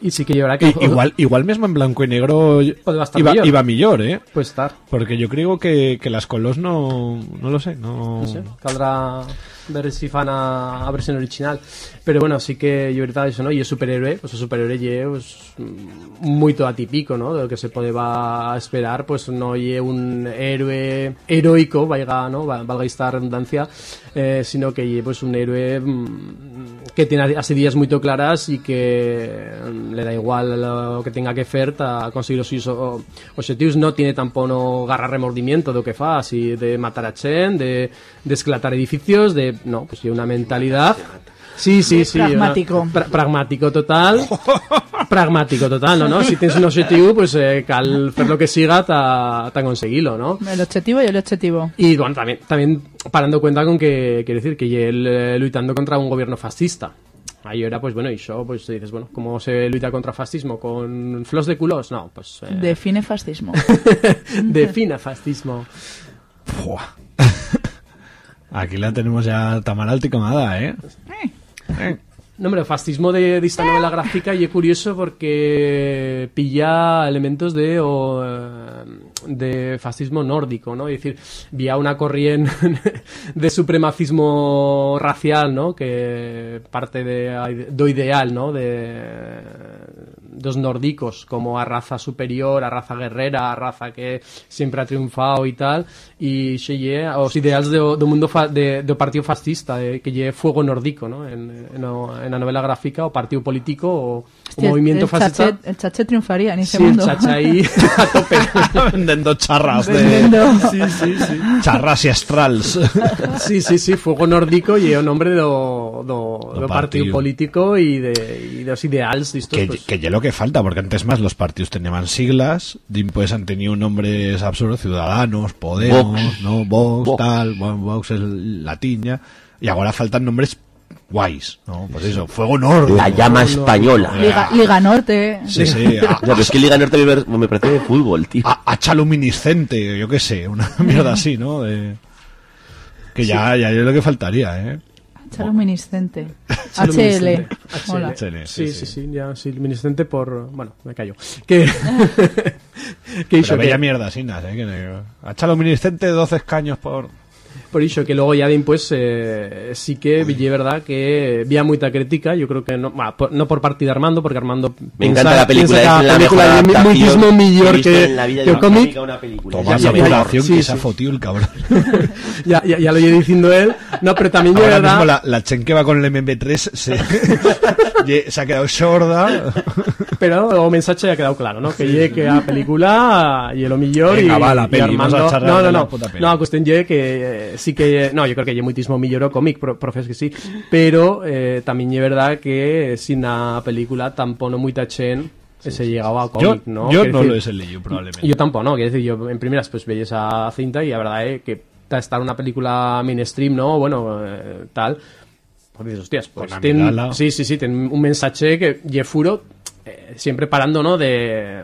Y sí que llevará que... I- igual, igual mismo en blanco y negro iba, millor. iba millor, ¿eh? Puede estar. Porque yo creo que, que las colos no, no lo sé, no... No sé, caldrá... ver si fan a, a versión original. Pero bueno, sí que yo verdad eso, ¿no? Y el superhéroe, pues el superhéroe lle, pues muy todo atípico, ¿no? De lo que se puede va a esperar, pues no lle un héroe heroico, valga, ¿no? Va- Valga esta redundancia, eh, sino que lle, pues un héroe mm, que tiene así días muy claras y que mm, le da igual lo que tenga que hacer a conseguir los suyos o- objetivos no tiene tampoco garra remordimiento de lo que fa así de matar a Chen de, de esclatar edificios de no pues tiene una mentalidad sí sí sí Pragmático. una- pra- pragmático total pragmático total no no si tienes un objetivo pues eh, cal hacer lo que siga ta, ta conseguirlo no El objetivo y el objetivo. y bueno, también, también parando cuenta con que, quiere decir, que él eh, luchando contra un gobierno fascista. Ahí era, pues bueno, y yo, pues dices, bueno, ¿cómo se lucha contra fascismo? ¿Con flos de culos? No, pues... eh, Define fascismo. defina fascismo. Aquí la tenemos ya tamaralti con nada, ¿eh? No, hombre, el fascismo de, de esta novela gráfica y es curioso porque pilla elementos de, o, eh, de fascismo nórdico, ¿no? Es decir, vía una corriente de supremacismo racial, ¿no? Que parte de, do ideal, ¿no? De dos nórdicos como a raza superior, a raza guerrera, a raza que siempre ha triunfado y tal, y se lle os ideales do, do mundo de, do partido fascista, de, que lle fuego nórdico, ¿no? En, en, novela gráfica, o partido político, o Hostia, movimiento el fascista. Chachet, el Chachet triunfaría en ese Sí, el mundo. chacha ahí a tope. Vendiendo charras de... Vendiendo. Sí, sí, sí. Charras y astrals. Sí, sí, sí, fuego nórdico y é o nombre do, do, Do do partido partido. político y de y dos ideales distos, que, pues, que ya lo que falta, porque antes más los partidos tenían siglas, después han tenido nombres absurdos, Ciudadanos, Podemos, Vox. ¿no? Vox, Vox. tal, Vox es latín ya, y ahora faltan nombres guays, ¿no? Pues eso, Fuego Norte. La llama española. Liga, Liga Norte. Sí, sí, a, Ya, pero es que Liga Norte me, me parece de fútbol, tío. a, hacha luminiscente, yo qué sé, una mierda así, ¿no? De- que ya, ya es lo que faltaría, ¿eh? Chaluminiscente. Sí, HL. luminiscente. Hola. HL, Sí, sí, sí, sí. sí, ya, sí, luminiscente por... Bueno, me callo. Que... que Pero iso bella que, mierda, sin nada, ¿eh? Hacha luminiscente 12 escaños por... por iso que luego ya de pues eh, sí que vi verdad que vía mucha crítica, yo creo que no, bah, por- no por parte de Armando, porque Armando Me encanta la película, piensa es que la mejor película es adaptación muchísimo que mejor en la vida que una cómic. una película. Toma esa Sí, que se ha fotido el cabrón. ya, ya, ya lo he diciendo él. No, pero también yo Ahora verdad... mismo la, la Chen que va con el MB3 se, se ha quedado sorda. Pero o mensaje ha quedado claro, ¿no? Que llegue que a película y lo Venga, y, va, la y peli, Armando... vamos a charlar no, no, no. No, a cuestión llegue que eh, sí que... No, yo creo que lle muitísimo millor o cómic, pro, profes que sí. Pero eh, también es verdad que sin la película tampoco no muy chen se llegaba a Yo, cómic, ¿no? yo no decir, lo he leído, probablemente. Yo tampoco, ¿no? Quiero decir, yo en primeras pues veía esa cinta y la verdad es que ta estar una película mainstream, ¿no? Bueno, eh, tal... Pues dices, hostias, pues sí, sí, sí, tiene un mensaje que Jefuro eh, siempre parando, ¿no? De,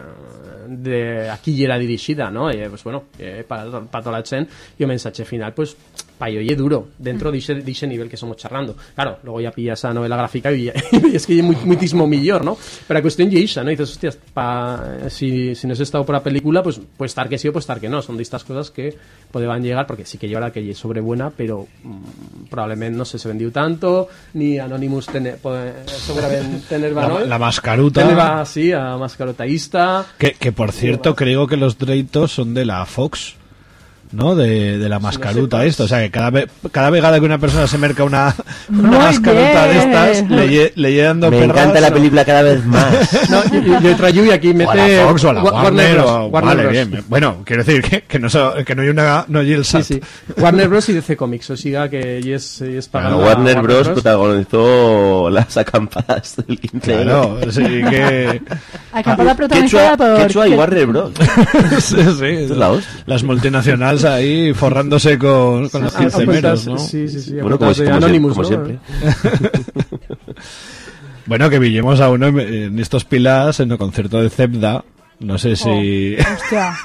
de aquí ya era dirigida, ¿no? Eh, pues bueno, eh, para, para toda la chen y un mensaje final, pues, para yo duro, dentro de ese, de ese nivel que somos charlando. Claro, luego ya pillas esa novela gráfica y, y es que es muy, muchísimo millor, ¿no? Pero la cuestión es esa, ¿no? Y dices, hostias, pa, si, si no has estado por la película, pues puede estar que sí o puede estar que no. Son de estas cosas que podían llegar, porque sí que lleva la que es sobrebuena, pero mm, probablemente no sé, se vendió tanto, ni Anonymous tener, poder, seguramente tener La, ¿no? la mascaruta. Tener va así, a mascarotaísta. Que, que por cierto, creo que los Dreitos son de la Fox. ¿No? De, de la mascaruta esto. O sea, que cada, ve, cada vegada que una persona se merca una, mascaruta de estas, le, le lle dando Me perras, encanta la ¿no? película cada vez más. No, y aquí O a mete la Fox o a la Wa- Warner, Bros. o- Warner vale, Bros. bien. Bueno, quiero decir que, que no, so- que no hay una, no hay el Sí, SAT. sí. Warner Bros. y DC Comics, o siga que es, es Bueno, Warner Bros. protagonizó las acampadas del 15 de enero. Claro, sí que... Acampada Quechua, protagonizada por... Quechua y Warner Bros. sí, sí. Esto es la hostia. Las multinacionales ahí forrándose con, con los A- a 15 cuentas- menos, ¿no? Sí, sí, sí. a Bueno, como, como Anonymous, como ¿no? siempre. Bueno, que villemos a uno en- en estos pilas en el concierto de Zebda. No sé si... Hostia.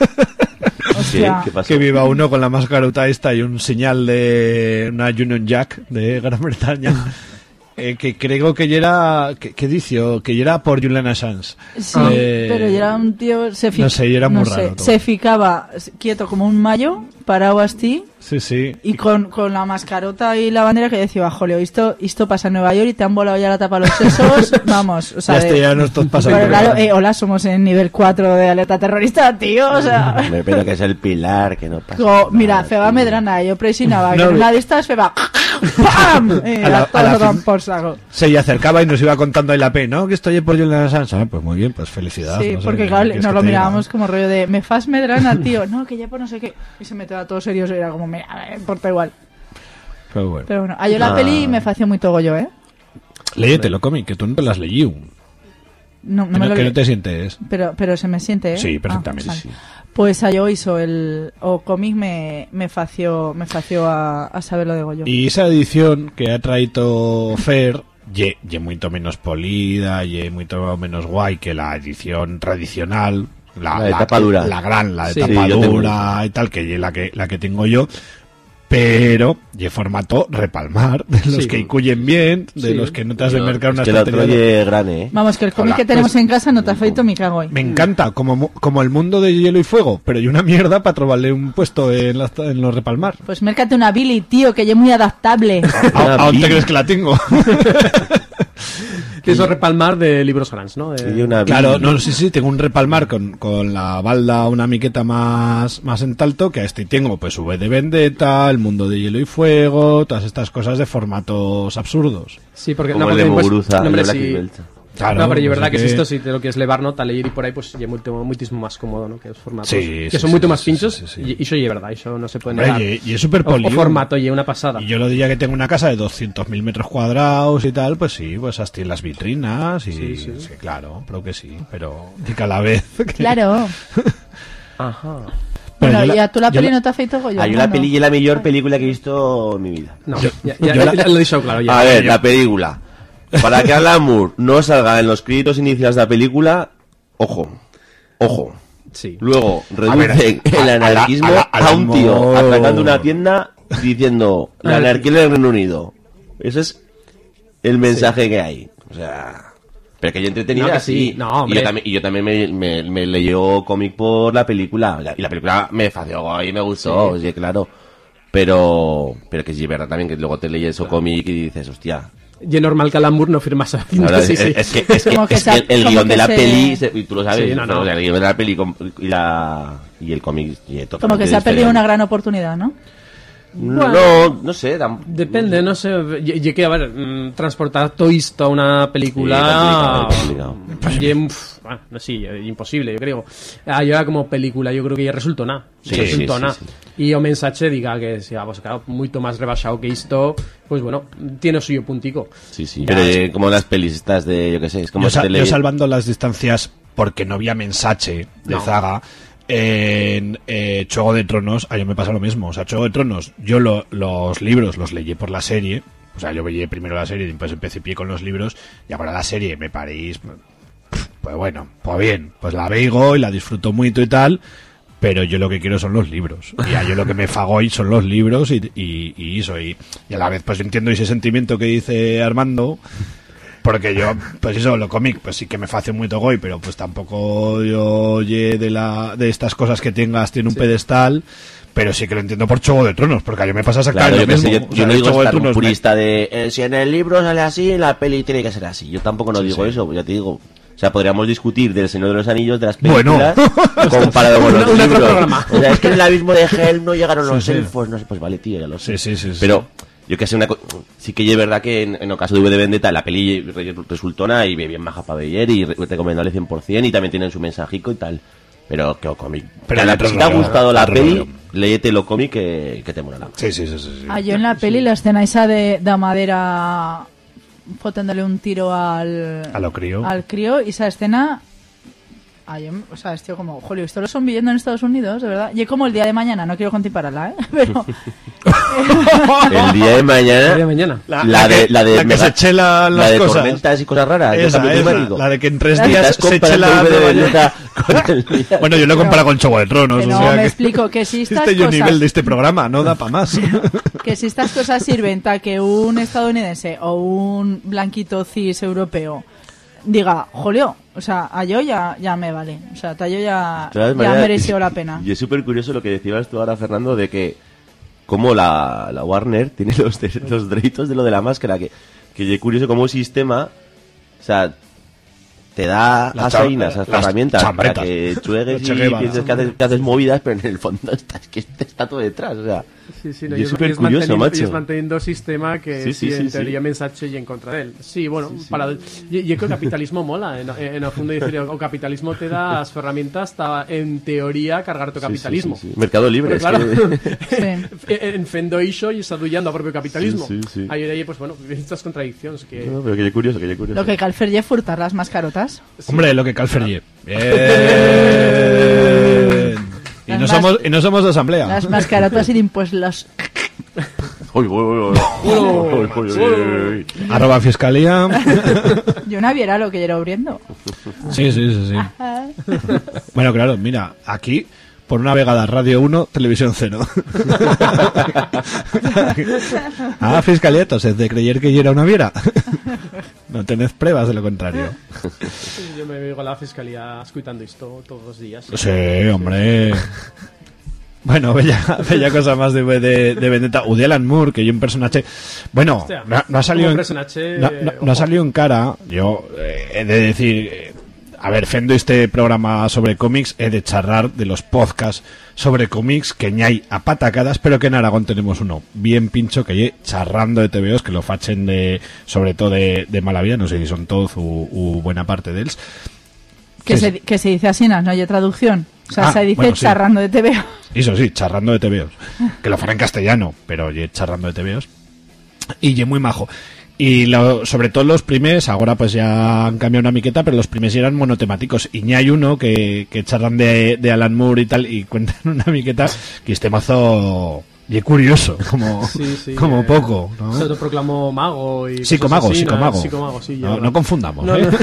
¿Qué, Hostia. ¿Qué pasó? que viva uno con la mascaruta esta y un señal de una Union Jack de Gran Bretaña. eh, que creo que ya era que, que dicio, que ya era por Julian Assange. Sí, Eh, pero ya era un tío... Se fi- no sé, y era muy no sé, raro todo. Se ficaba quieto como un mayo, parado así, Sí, sí. y con, con la mascarota y la bandera que decía, jolio, esto, esto pasa en Nueva York y te han volado ya la tapa a los sesos, vamos, o sea... Ya este ya no estos Pero claro, eh, hola, somos en nivel 4 de alerta terrorista, tío, o sea... Hombre, Pero que es el pilar, que no pasa. Co- mira, Feba Medrana, yo presionaba, No, que en una de estas Feba... ¡Pam! Eh, A la- a la fin- por saco. Se le acercaba y nos iba contando ahí la P, ¿no? Que estoy por Julian Assange. Ah, pues muy bien, pues felicidades. Sí, no porque ¿qué claro, nos lo mirábamos como rollo de, me fas Medrana, tío, no, que ya por no sé qué. Y se metió a todo serio, era como, mira, me importa igual. Pero bueno. Pero bueno, a yo la Ah. peli me fació muy togollo, ¿eh? Léetelo, cómic, que tú no te las leí. No, no que, me no, lo que no te sientes. Pero, pero se me siente, ¿eh? Sí, Ah, perfectamente, vale. sí. Pues a yo hizo el o cómic me, me fació me fació a, a saber lo de Goyo. Y esa edición que ha traído Fer, ye, ye mucho menos polida, ye mucho menos guay que la edición tradicional. La, La de tapa dura. La gran, la de Sí, tapa yo tengo dura y tal, que la que, la que tengo yo. Pero, ye formato repalmar, de los Sí. que incuyen bien, de Sí. los que no te has de No, mercar es una que estantería. ye grande, ¿eh? Vamos, que el cómic Hola, que tenemos pues- en casa no te afeito mi cago hoy. Me encanta, como, mu- como el mundo de hielo y fuego, pero hay una mierda para trobarle un puesto en, la- en los repalmar. Pues mércate una Billy, tío, que es muy adaptable. ¿A, a dónde crees que la tengo? Eso repalmar de libros grandes, ¿no? De- Claro, no, sí, sí, tengo un repalmar con, con la balda una miqueta más, más en talto, que a este tengo pues V de Vendetta, el mundo de hielo y fuego, todas estas cosas de formatos absurdos. Sí, porque Como no, el de porque, pues, Muguruza, no, el hombre, de Black sí. Claro, no, pero yo pues verdad es que, que- si esto, si te lo quieres levar, ¿no? Tal leer y por ahí, pues ya mucho, muchísimo más cómodo, ¿no? Que los formatos. Sí, que sí, son sí, mucho sí, más sí, pinchos. sí, sí. Y, y eso es verdad, eso no se puede negar. y, y es súper O- o, polido. formato, y una pasada. Y yo lo diría que tengo una casa de 200.000 metros cuadrados y tal, pues sí, pues hasta en las vitrinas y sí, claro, creo que sí, pero de cada vez. que- Claro. Ajá. Pero bueno, la- y a tú la yo peli la- no te afeito Goyo. Ah, yo la Armando? peli y la mejor película que he visto en mi vida. No, ya, ya- ya- ya lo he dicho claro. Ya. A ver, la película. Para que Alan Moore no salga en los créditos iniciales de la película, ojo, ojo. Sí. Luego ver, reducen el a anarquismo a la- a, a la un tío Moore. atacando una tienda diciendo la anarquía en el Reino Unido. Ese es el mensaje que hay. O sea, pero que yo entretenida No, que sí. sí. No, y yo también, y yo también me, me, me leyó cómic por la película. Y la película me fació y me gustó, sí, claro. Pero, pero que sí, es verdad también que luego te leyes eso cómic y dices, hostia, Y es normal que Alan Moore no firmase la la cinta, verdad sí, es, sí. es que, es que, que es se- que el, el guion que de la se- peli, se- y tú lo sabes, Sí, no, no. o sea, el guion de la peli y, la, y el cómic. y es Como que se ha perdido una gran oportunidad, ¿no? No, no sé. tam- Depende, no sé. Y, y que, a ver, mm, transportar todo esto a una película. Sí, complicado, complicado. bueno, no, sí, eh, imposible, yo creo. Ah, yo era como película, yo creo que ya resultó nada. Sí, resultó sí, nada. sí, Y o mensaje diga que, si, pues, claro, mucho más rebasado que esto, pues bueno, tiene suyo puntico. Sí, sí. Pero eh, como las pelis estas de, yo qué sé, es como yo, sa- yo salvando las distancias porque no había mensaje de No. Zaga en eh, de Tronos, a yo me pasa lo mismo. O sea, Juego de Tronos, yo lo- los libros los leí por la serie. O sea, yo veía primero la serie y después empecé pie con los libros. Y ahora la serie me parís. Pues bueno, pues bien, pues la veigo y la disfruto mucho y tal. Pero yo lo que quiero son los libros. Y a yo lo que me fago hoy son los libros y, y, eso. Y a la vez, pues entiendo ese sentimiento que dice Armando. Porque yo, pues eso, lo cómic, pues sí que me hace muy togoy, pero pues tampoco yo oye de la de estas cosas que tengas tiene un pedestal, pero sí que lo entiendo por Juego de Tronos, porque a yo me pasa Claro, exactamente yo, lo qué sé, mismo. yo, O yo sea, no digo de estar un Tronos me- purista de eh, si en el libro sale así, en la peli tiene que ser así. Yo tampoco no digo eso, ya te digo. O sea, podríamos discutir del Señor de los Anillos, de las Bueno. películas, comparado con los libros. O sea, es que en el abismo de Hell no llegaron Sí, los sí. elfos, no sé, pues vale, tío, ya lo sé. Sí, sí, sí, sí. Pero, yo que sé, una co- sí que es verdad que en, en el caso de V de Vendetta, la peli re- resultó una y bien maja para ver y re- recomendable 100% y también tienen su mensajico y tal. Pero que cómic. Pero Que la- si te ha gustado la peli, rollo. léete lo cómic que, que te molará. Sí, sí, sí, sí, sí. Ah, yo en la peli la escena esa de, de madera foténdole un tiro al A lo crío. al crío y esa escena Ah, yo, o sea, estoy como, Julio, esto lo son viviendo en Estados Unidos, de verdad. Y es como el día de mañana, no quiero contipararla, ¿eh? Pero El día de mañana. El día de mañana. La, de, la de, la que se chela la las de cosas. tormentas y cosas raras. Esa, esa, la de que en tres días se chela de con Bueno, yo lo comparo con Juego de Tronos. que o no, sea me que explico, que si estas este cosas... nivel de este programa no da para más. que si estas cosas sirven para que un estadounidense o un blanquito cis europeo diga, jolio, o sea, a yo ya, ya me vale. O sea, a yo ya, ya mereció la pena. Y es súper curioso lo que decías tú ahora, Fernando, de que como la, la Warner tiene los, los derechos de lo de la máscara, que, que es curioso como sistema, o sea, te da Las las cha- ainas, las las herramientas para que chuegues y pienses que haces, que haces movidas, pero en el fondo está, es que está todo detrás, o sea. Sí, sí, no, y y es súper curioso, manteniendo, macho. y es manteniendo sistema que Sí, sí, sí, en sí. teoría mensaje y en contra de él. Sí, bueno, para yo, creo que el capitalismo mola. En, en el fondo decir, o capitalismo te da las herramientas para, en teoría, cargar tu capitalismo. sí, sí, sí. Mercado libre, Pero es claro, que- en en fendo iso y está dullando a propio capitalismo. Sí, sí, sí. Ahí, ahí, pues bueno, estas contradicciones que... No, pero que es curioso, que es curioso. Lo que Calferje furtar las mascarotas. Hombre, lo que Calferie. Bien. Y no, somos, y no somos de asamblea. Las mascarotas y pues los... Uy, uy, uy, uy. Uy, uy, uy, uy. Arroba fiscalía. Yo no viera lo que yo era abriendo. Sí, sí, sí, sí. Bueno, claro, mira, aquí por una vegada Radio 1, Televisión 0. ah, fiscalía, entonces, de creer que yo era una viera. No tenés pruebas de lo contrario. Yo me veo a la fiscalía escuchando esto todos los días. Sí, hombre. Bueno, bella, bella cosa más de, de, de Vendetta. Woody Allen Moore, que yo un personaje... Bueno, Hostia, no, no ha salido en, no, ha salido en cara. Yo eh, he de decir... eh, a ver, fendo este programa sobre cómics, he de charrar de los podcasts sobre cómics que hay a patacadas, pero que en Aragón tenemos uno bien pincho que lle charrando de TVOs que lo fachen de, sobre todo de, de mala vida, no sé si son todos u, u buena parte de ellos. Que, se, que se dice así, ¿no hay traducción? O sea, Ah, se dice bueno, sí. charrando de TV. Eso sí, charrando de TVOs. Que lo fuera en castellano, pero ye charrando de TVOs. Y ye muy majo. Y lo- sobre todo los primes, ahora pues ya han cambiado una miqueta, pero los primes ya eran monotemáticos. Y ni hay uno que, que charran de, de Alan Moore y tal, y cuentan una miqueta que este mazo ye curioso, como, Sí, sí, como eh, poco. ¿no? Se autoproclamó mago y... Psicomago, así, ¿no? psicomago. Psicomago, sí, ya, No, no confundamos, No, ¿eh? no.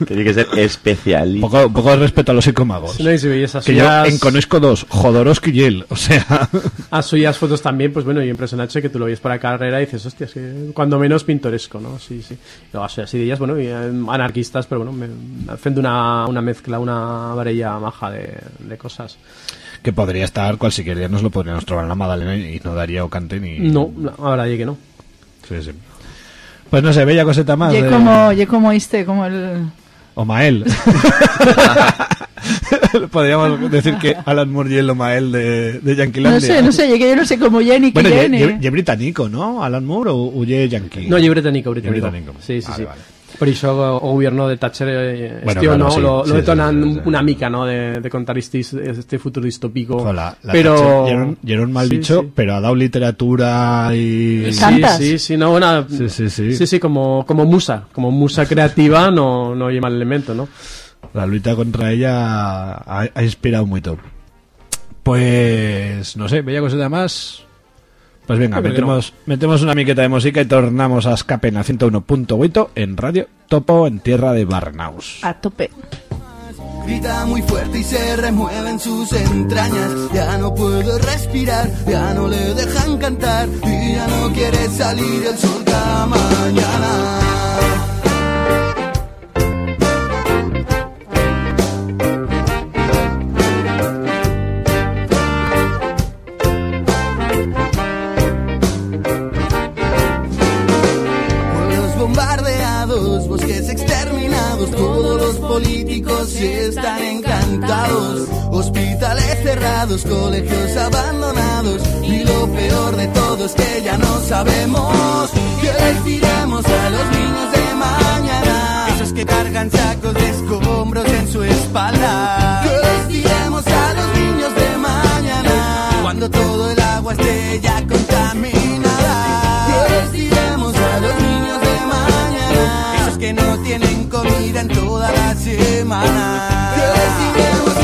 Tiene que ser especialista. Poco, poco de respeto a los psicomagos. No, y si veis que yo las- en conozco dos, Jodorowsky y él, o sea... A suyas fotos también, pues bueno, y en personaje que tú lo ves para carrera y dices, hostia, es que cuando menos pintoresco, ¿no? Sí, sí. Luego, así de ellas, bueno, y, eh, anarquistas, pero bueno, me, me hacen una, una mezcla, una varella maja de, de cosas. Que podría estar, cual si quería nos lo podríamos trobar en la Madalena y no daría o cante ni... No, ahora ya que no. Sí, sí. Pues no sé, bella coseta más. Y de- como, como este, como el... Omael. Podríamos decir que Alan Moore y el Omael de, de No Yanquilandia. sé, no sé, y que yo no sé cómo Jenny, Bueno, ye, Jenny. ye- ye británico, ¿no? Alan Moore o, o ye yankee? No, y británico, Ye británico. británico. Sí, sí, Vale, sí. vale. Por eso o gobierno de Thatcher eh, Bueno, este, claro, no, sí, lo, sí, lo sí, detonan sí, sí, sí. una mica, ¿no? De, de contar este, este futuro distópico. Ojo, la- la pero... Thatcher ye era un- ye era un mal Sí, bicho, sí. pero ha dado literatura y... Sí, sí, sí, no, una, Sí, sí, sí. sí, sí, como, como musa, como musa creativa no, no hay mal elemento, ¿no? La lucha contra ella ha, ha inspirado mucho. Pues, no sé, bella coseta más. Pues venga, metemos, metemos una miqueta de música y tornamos a escape en la 101.8 en Radio Topo en tierra de Barnaus. A tope. Grita muy fuerte y se remueven sus entrañas. Ya no puede respirar, ya no le dejan cantar y ya no quiere salir el sol cada mañana. Políticos sí están encantados. Hospitales cerrados, colegios abandonados y lo peor de todo es que ya no sabemos qué les diremos a los niños de mañana. Esos que cargan sacos de escombros en su espalda. ¿Qué les diremos a los niños de mañana? Cuando todo el agua esté ya contaminada. ¿Qué les diremos a los niños de mañana? Esos que no tienen comida en toda la semana. ¿Qué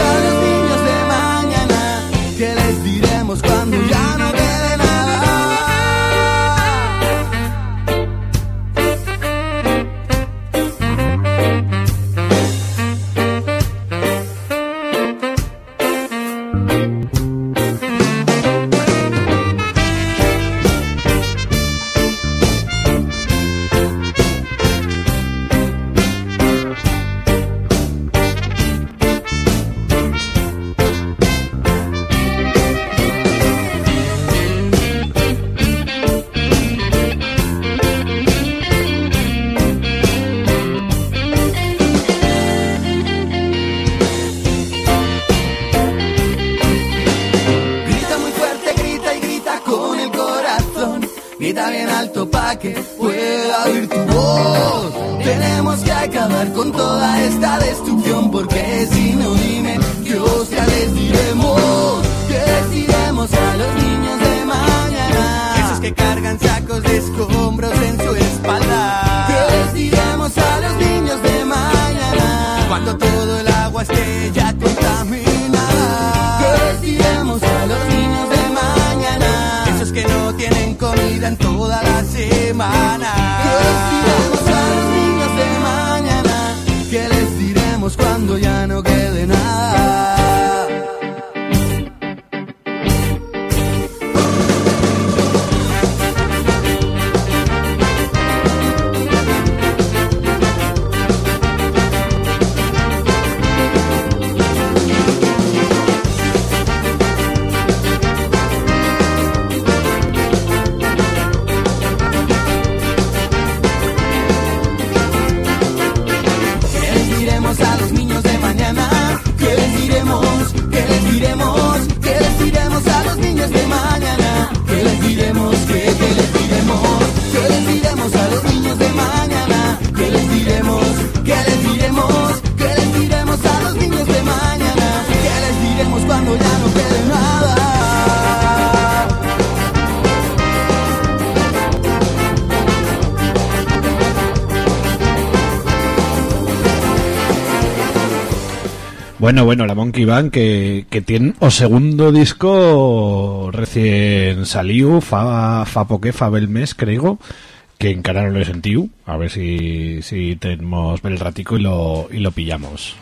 alto pa' que pueda oír tu voz. Tenemos que acabar con toda esta destrucción porque si no dime, Dios ya les diremos. ¿Qué les diremos a los niños de mañana? Esos que cargan sacos de escombros en su en toda la semana. ¿Qué les diremos a los niños de mañana? ¿Qué les diremos cuando ya Bueno, bueno, la Monkey Band que, que tiene o segundo disco recién salió, fa, fa poqué, fa bel mes, creo, que encara no lo he sentido. A ver si, si tenemos el ratico y lo, y lo pillamos.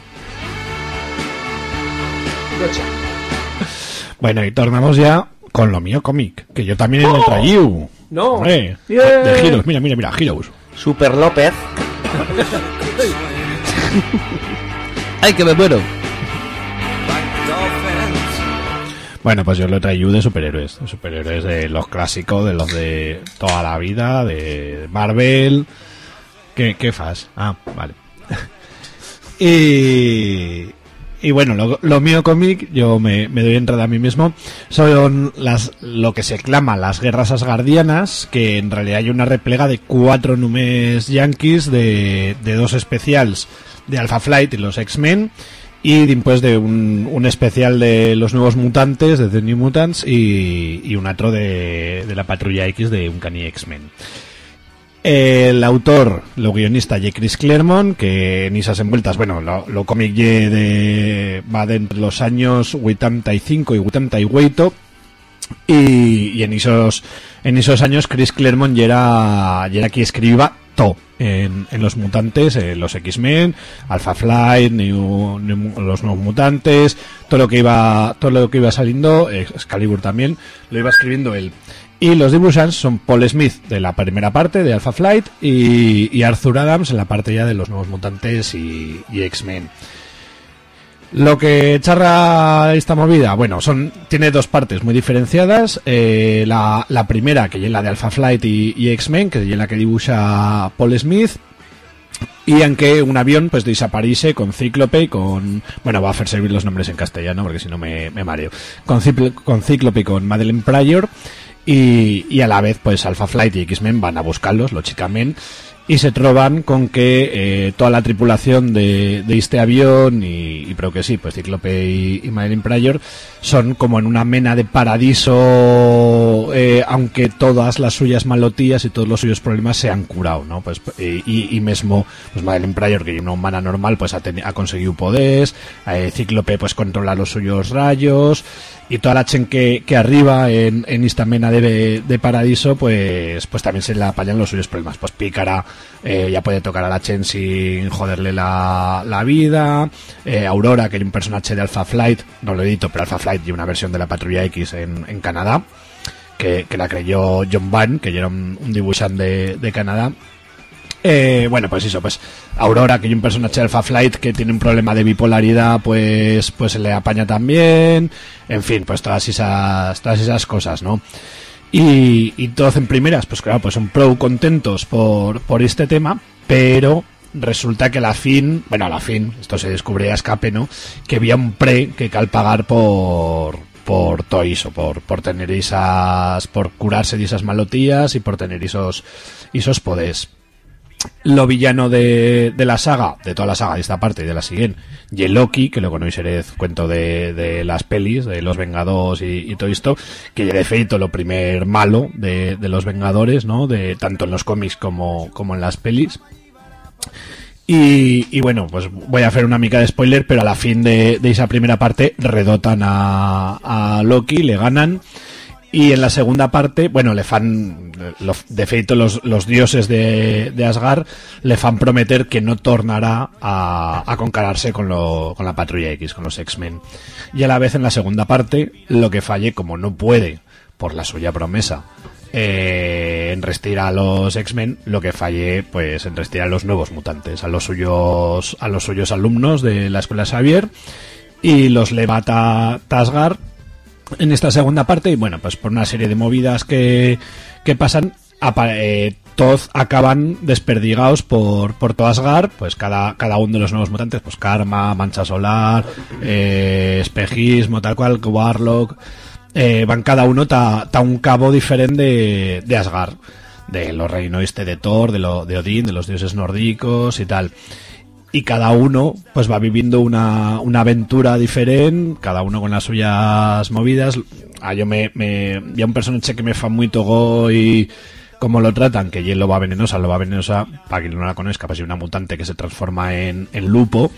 Bueno, y tornamos ya con lo mío cómic, que yo también lo he traído. No. Hombre, de Heroes, mira, mira, mira, Heroes. Super López. ¡Ay, que me muero! Bueno, pues yo lo he traído de superhéroes, de superhéroes de los clásicos, de los de toda la vida, de Marvel. ¿Qué, qué fas? Ah, vale. y, y bueno, lo, lo mío cómic, yo me, me doy entrada a mí mismo, son las lo que se clama las guerras asgardianas, que en realidad hay una replega de cuatro números yankees de, de dos especiales de Alpha Flight y los X-Men y después de un, un especial de los nuevos mutantes, de The New Mutants y, y un otro de, de la Patrulla X de Uncanny X-Men. El autor, lo guionista, J. Chris Claremont, que en esas envueltas, bueno, lo, lo cómic ye de, va de entre los años 85 y 88, y, y en esos en esos años Chris Claremont ya era, ya era quien escribía en, los mutantes, en los X-Men, Alpha Flight, New- los nuevos mutantes, todo lo que iba todo lo que iba saliendo, eh, Excalibur también, lo iba escribiendo él. Y los dibujantes son Paul Smith de la primera parte de Alpha Flight y, Arthur Adams en la parte ya de los nuevos mutantes y X-Men. Lo que charra esta movida, bueno, son tiene dos partes muy diferenciadas. Eh, la, la primera, que es la de Alpha Flight y, X-Men, que es la que dibuja Paul Smith. Y aunque un avión pues desaparece con Cíclope y con... Bueno, va a hacer servir los nombres en castellano porque si no me, me mareo. Con, con Cíclope y con Madeleine Pryor. Y, y a la vez pues Alpha Flight y X-Men van a buscarlos, lógicamente. Y se troban con que eh, toda la tripulación de, de este avión y, y creo que sí, pues Cíclope y, y Madeleine Pryor son como en una mena de paradiso eh, aunque todas las suyas malotías y todos los suyos problemas se han curado, ¿no? Pues, eh, y, y mesmo, pues Madeleine Pryor, que es una humana normal, pues ha, ha conseguido poderes, eh, Cíclope pues controla los suyos rayos, y toda la chen que, que arriba en, en esta mena de, de Paradiso, pues, pues también se le apañan los suyos problemas. Pues Pícara eh, ya puede tocar a la chen sin joderle la, la vida, eh, Aurora, que era un personaje de Alpha Flight, no lo edito, pero Alpha Flight y una versión de la Patrulla X en, en Canadá, que, que la creyó John Van, que era un, un dibujante de Canadá. Eh, bueno, pues eso, pues Aurora, que hay un personaje de Alpha Flight que tiene un problema de bipolaridad, pues, pues se le apaña también. En fin, pues todas esas, todas esas cosas, ¿no? Y, y todos en primeras, pues claro, pues son pro contentos por, por este tema, pero resulta que a la fin, bueno, a la fin, esto se descubre a escape, ¿no? Que había un pre que cal pagar por, por todo eso, por, por tener esas, por curarse de esas malotías y por tener esos, esos poderes lo villano de, de la saga, de toda la saga, de esta parte y de la siguiente, y el Loki, que lo conocéis cuento de, de las pelis, de los Vengados y, todo esto, que ya de feito lo primer malo de, los Vengadores, ¿no? De, tanto en los cómics como, como en las pelis. Y, y bueno, pues voy a hacer una mica de spoiler, pero a la fin de, de esa primera parte redotan a, a Loki, le ganan. Y en la segunda parte, bueno, le fan, lo- de feito los, los dioses de, de Asgard le fan prometer que no tornará a, a concararse con, lo, con la Patrulla X, con los X-Men. Y a la vez en la segunda parte, lo que falle, como no puede, por la suya promesa, eh, en restir a los X-Men, lo que falle, pues en restir a los nuevos mutantes, a los suyos, a los suyos alumnos de la escuela Xavier, y los levata Tasgar en esta segunda parte y bueno pues por una serie de movidas que, que pasan eh, todos acaban desperdigados por, por todo Asgard pues cada, cada uno de los nuevos mutantes pues Karma, Mancha Solar eh, Espejismo tal cual Warlock eh, van cada uno ta, ta un cabo diferente de, de Asgard de los reinos este de Thor de, lo, de Odín de los dioses nórdicos y tal y cada uno pues va viviendo una, una aventura diferente, cada uno con las suyas movidas. Ah, yo me, me ya un personaje que me fa muy togo y cómo lo tratan, que hielo va venenosa, lo va venenosa, para quien no la conozca, pues es una mutante que se transforma en, en lupo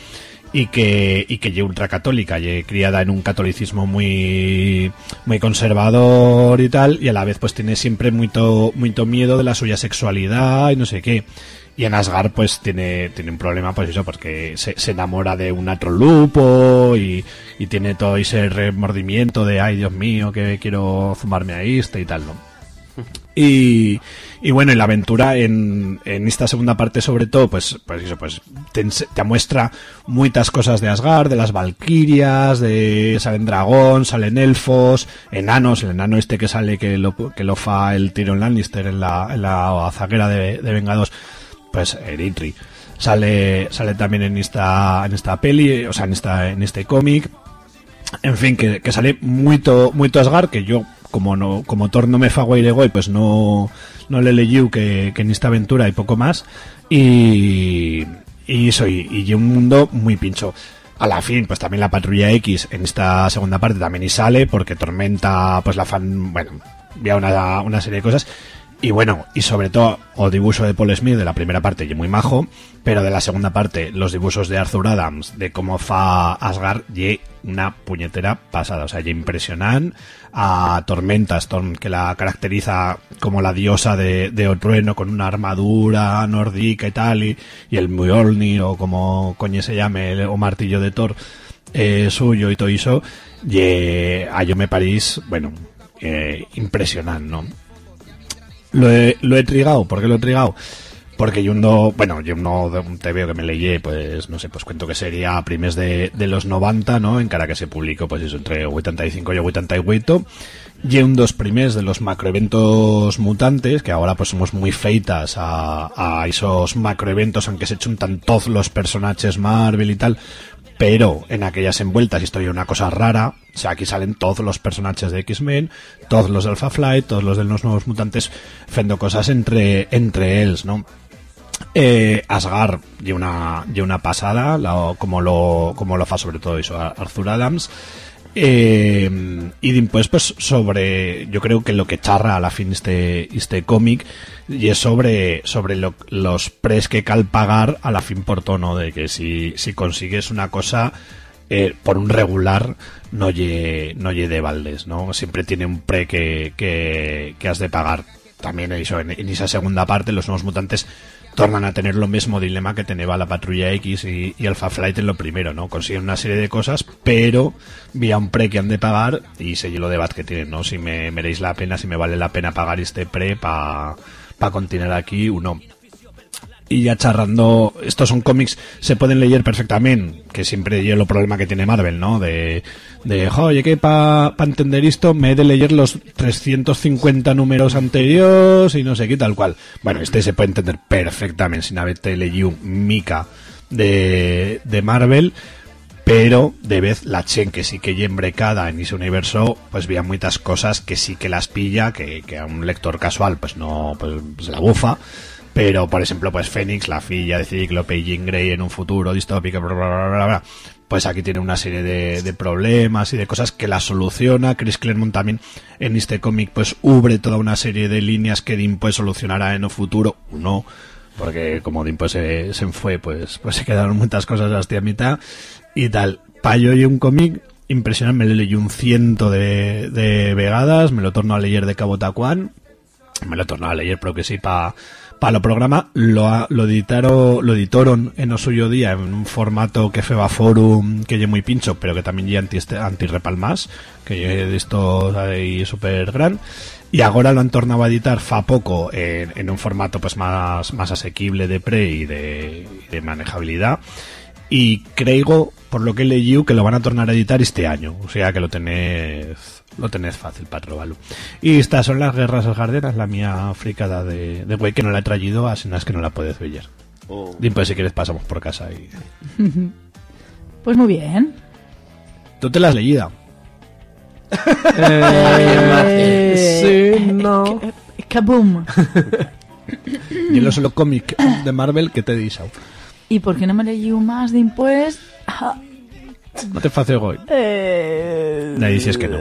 y que y que ye ultracatólica, ye criada en un catolicismo muy muy conservador y tal, y a la vez pues tiene siempre mucho mucho miedo de la suya sexualidad y no sé qué. Y en Asgard pues tiene, tiene un problema pues eso, porque se, se enamora de un otro lupo y, y tiene todo ese remordimiento de ay Dios mío que quiero fumarme a este y tal, ¿no? Y, y bueno, y la aventura en, en esta segunda parte sobre todo, pues, pues eso, pues te, te muestra muchas cosas de Asgard, de las Valquirias, de salen dragón, salen elfos, enanos, el enano este que sale que lo, que lo fa el Tyrion Lannister en la, en la zaguera de, de Vengados, pues Eritri. Sale, sale también en esta, en esta peli, o sea, en esta, en este cómic. En fin, que, que sale muito, muito Asgard, que yo, como no, como Thor no me fago y pues no, no le leí que, que en esta aventura hay poco más. Y, y soy, y y un mundo muy pincho. A la fin, pues también la patrulla X en esta segunda parte también y sale, porque Tormenta, pues la fan, bueno, había una, una serie de cosas. Y bueno, y sobre todo, o dibujo de Paul Smith de la primera parte, y muy majo, pero de la segunda parte, los dibujos de Arthur Adams, de cómo fa Asgard, y una puñetera pasada, o sea, y impresionante a Tormenta Storm, que la caracteriza como la diosa de, de Otrueno, con una armadura nórdica y tal, y, y el Mjolnir, o como coño se llame, o martillo de Thor, eh, suyo y todo eso, y a yo me parís, bueno, eh, impresionante, ¿no? Lo he, lo he trigado. ¿Por qué lo he trigado? Porque yo no, bueno, yo no te veo que me leí, pues no sé, pues cuento que sería a de, de los 90, ¿no? En cara que se publicó, pues eso, entre 85 y 88. Y un dos primers de los macroeventos mutantes, que ahora pues somos muy feitas a, a esos macroeventos, aunque se chuntan todos los personajes Marvel y tal, pero en aquellas envueltas historia una cosa rara. O sea, aquí salen todos los personajes de X-Men, todos los de Alpha Flight, todos los de los nuevos mutantes, fendo cosas entre, entre ellos, ¿no? Eh, Asgard y una, y una pasada, como lo, como lo fa sobre todo eso, Arthur Adams. Eh, y después, pues, sobre, yo creo que lo que charra a la fin este, este cómic, y es sobre, sobre lo- los pres que cal pagar a la fin por tono, de que si, si consigues una cosa, eh, por un regular, no lle, no lle de baldes, ¿no? Siempre tiene un pre que, que, has de pagar. También eso, en, en esa segunda parte, los nuevos mutantes tornan a tener lo mismo dilema que tenía la Patrulla X y, Alpha Flight en lo primero, ¿no? Consiguen una serie de cosas, pero vía un pre que han de pagar y se lo debate que tienen, ¿no? Si me meréis la pena, si me vale la pena pagar este pre para pa continuar aquí o no. Y ya charrando, estos son cómics, se pueden leer perfectamente, que siempre yo lo problema que tiene Marvel, ¿no? De, de "Jo, oye, que para entender esto me he de leer los 350 números anteriores y no sé qué, tal cual. Bueno, este se puede entender perfectamente sin haberte leído mica de, de Marvel, pero de vez la chen que sí que embrecada en ese universo, pues veía muchas cosas que sí que las pilla, que, que a un lector casual pues no, pues, la bufa. Pero, por ejemplo, pues Fénix, la filla de Cíclope y Jean Grey en un futuro distópico, bla, bla, bla, bla, pues aquí tiene una serie de, de problemas y de cosas que la soluciona. Chris Claremont también en este cómic pues ubre toda una serie de líneas que Dean pues solucionará en un futuro, o no, porque como Dean pues se, se fue, pues, pues se quedaron muchas cosas hasta mitad y tal. Payo y un cómic impresionante, me leí un ciento de, de vegadas, me lo torno a leer de Cabo Tacuán, me lo torno a leer, pero que sí, para pa lo programa, lo, lo, editaron, lo editaron en o suyo día en un formato que feba forum, que lle muy pincho, pero que también lle anti, anti repalmas, que lle de esto ahí super gran. Y ahora lo han tornado a editar fa poco en, un formato pues más, más asequible de pre y de, manejabilidad. Y creo, por lo que he leído, que lo van a tornar a editar este año. O sea que lo tenés, lo tenés fácil para. Y estas son las guerras aljarderas, la mía fricada de, de güey que no la he traído, así es que no la puedes ver. Oh. Pues si quieres pasamos por casa y... Pues muy bien. ¿Tú te la has leído? Eh, sí, no. eh, Kaboom. Y lo solo cómic de Marvel que te dice. ¿Y por qué no me leí un más de impuestos? No te faces hoy. eh, Nadie dices que no.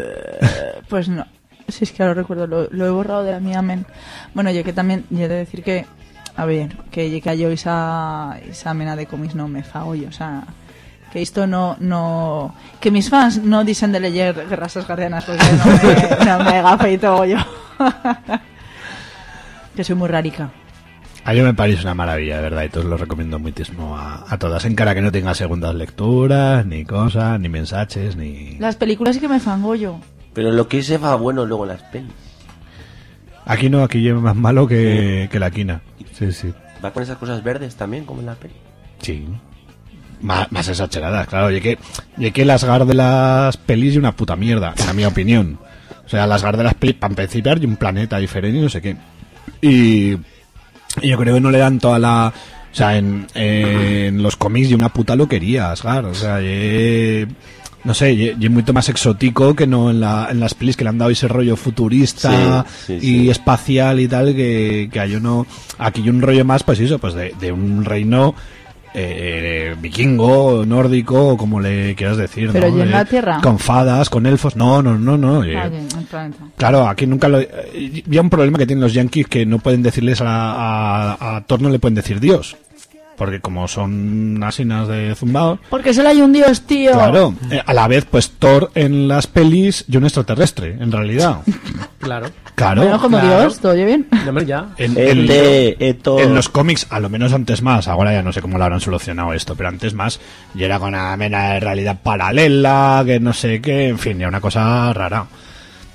Pues no. Si es que ahora recuerdo, lo, lo he borrado de la mía men. Bueno, yo que también, yo he de decir que, a ver, que yo que yo esa, esa mena de cómics no me fa hoy, o sea, que esto no, no, que mis fans no dicen de leer Guerras Asgardianas, pues yo no me, no me gafeito yo. que soy muy rarica. A mí me parece una maravilla, de verdad, y todos lo recomiendo muchísimo a, a todas, en cara que no tenga segundas lecturas, ni cosas, ni mensajes, ni... Las películas sí que me fango yo. Pero lo que se va bueno luego las pelis. Aquí no, aquí lleva más malo que, que la quina. Sí, sí. Va con esas cosas verdes también, como en la peli. Sí. Más, más exageradas, claro. Y que, y que las gar de las pelis y una puta mierda, en mi opinión. O sea, las gar de las pelis, para principiar, y un planeta diferente y no sé qué. Y yo creo que no le dan toda la... O sea, en, en los cómics y una puta loquería, Asgar. O sea, ye- no sé, y y mucho más exótico que no en, la, en las pelis que le han dado ese rollo futurista Sí, sí, y sí. espacial y tal que, que hay uno aquí hay un rollo más pues eso pues de, de un reino eh, vikingo nórdico como le quieras decir Pero ¿no? ¿y en Eh, la Tierra? con fadas con elfos no no no no eh, Ah, bien. Claro, aquí nunca lo... eh, Había un problema que tienen los yankees que no pueden decirles a, a, a Thor no le pueden decir Dios. Porque como son asinas de zumbados... Porque solo hay un dios, tío. Claro, eh, a la vez, pues Thor en las pelis y un extraterrestre, en realidad. Claro. Claro. Bueno, como claro. dios, todo bien. Ya. En, en- en los cómics, a lo menos antes más, ahora ya no sé cómo lo habrán solucionado esto, pero antes más, y era con una mena de realidad paralela, que no sé qué, en fin, era una cosa rara.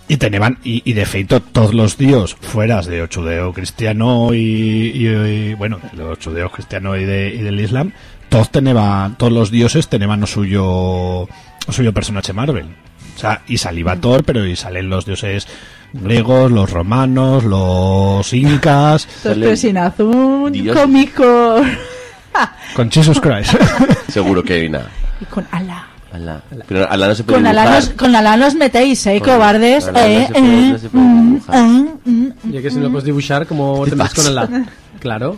Y tenían, y, y de feito, todos los dios fueras de judeo cristiano y, y- y, bueno, de los judeos cristiano y, de, y del islam, todos tenían, todos los dioses tenían o suyo, o suyo personaje Marvel. O sea, y salía Thor, pero y salen los dioses griegos, los romanos, los incas, Entonces, pero sin azul, cómico. con Jesus Christ. Seguro que hay nada. y con Alá. Alá. Pero Alá no se puede Con Alá, dibujar. nos, con Alá nos metéis, eh, Con cobardes. Alá no eh, se puede- eh, no mm, dibujar. ah, mm, Ya que si no lo puedes dibujar, como te metes con el la. Claro.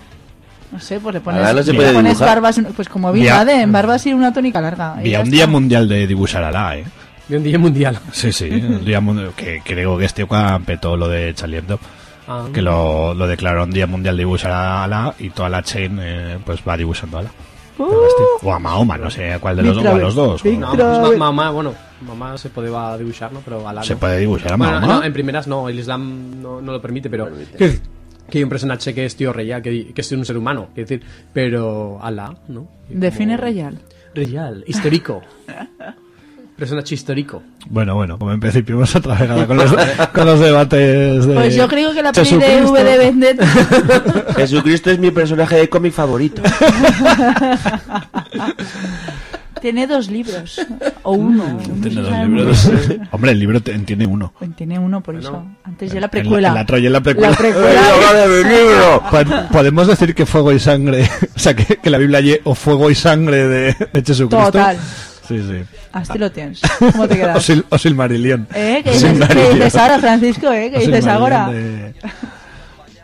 No sé, pues le pones, Alá no se le pones barbas, pues como Bin. Laden, barbas y una tónica larga. y Había un día mundial de dibujar Alá, eh. De un día mundial. Sí, sí, el día mundial, que creo que este petó lo de Charlie Hebdo, Ah. que lo, lo declaró un día mundial de dibujar a la y toda la chain eh, pues va dibujando a la. O a Mahoma, no sé a cuál de los dos, o a los dos. o- No, pues ma- mamá, bueno, mamá se podía dibujar, ¿no? Pero Alá Se no. puede dibujar a Bueno, Mahoma. no, en primeras no, el Islam no, no lo permite, pero que, que hay un personaje que es tío real, que, que es un ser humano, es decir, pero Alá, ¿no? Define real. Real, histórico. personaje histórico. Bueno, bueno, como en principio vamos otra vez ahora con los, con los debates de... Pues yo creo que la peli de. V de Vendetta. Jesucristo es mi personaje de cómic favorito. Tiene dos libros. O uno. Tiene dos libros. Hombre, el libro tiene uno. Tiene uno por eso. Antes ya la precuela. la Troya y la precuela. La precuela. Po- Podemos decir que fuego y sangre, o sea, que, que la Biblia o fuego y sangre de, de Jesucristo. Total. Sí, sí. Así lo tienes. ¿Cómo te O, quedas? Sil, o Silmarillion. ¿Eh? ¿Qué dices, qué dices ahora, Francisco? ¿Eh? ¿Qué dices ahora? de-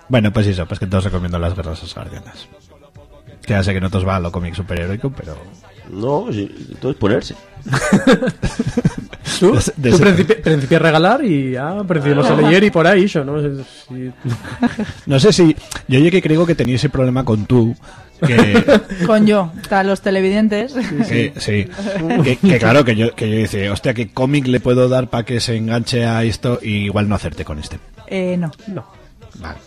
Bueno, pues eso, pues que todos recomiendo las guerras asgardianas. Que ya sé que no todos va a lo cómic superheroico, pero... No, sí, todo es ponerse. Tú, De- de tú principi- principias a regalar y ya principiamos a leer y por ahí, eso, ¿no? Si- No sé si... Yo oye que creo que tenía ese problema con tú, que... Con yo, tal, los televidentes. que- sí, que, que claro, que yo, que yo dice, hostia, ¿qué cómic le puedo dar para que se enganche a esto y igual no hacerte con este? Eh, no. No. Vale.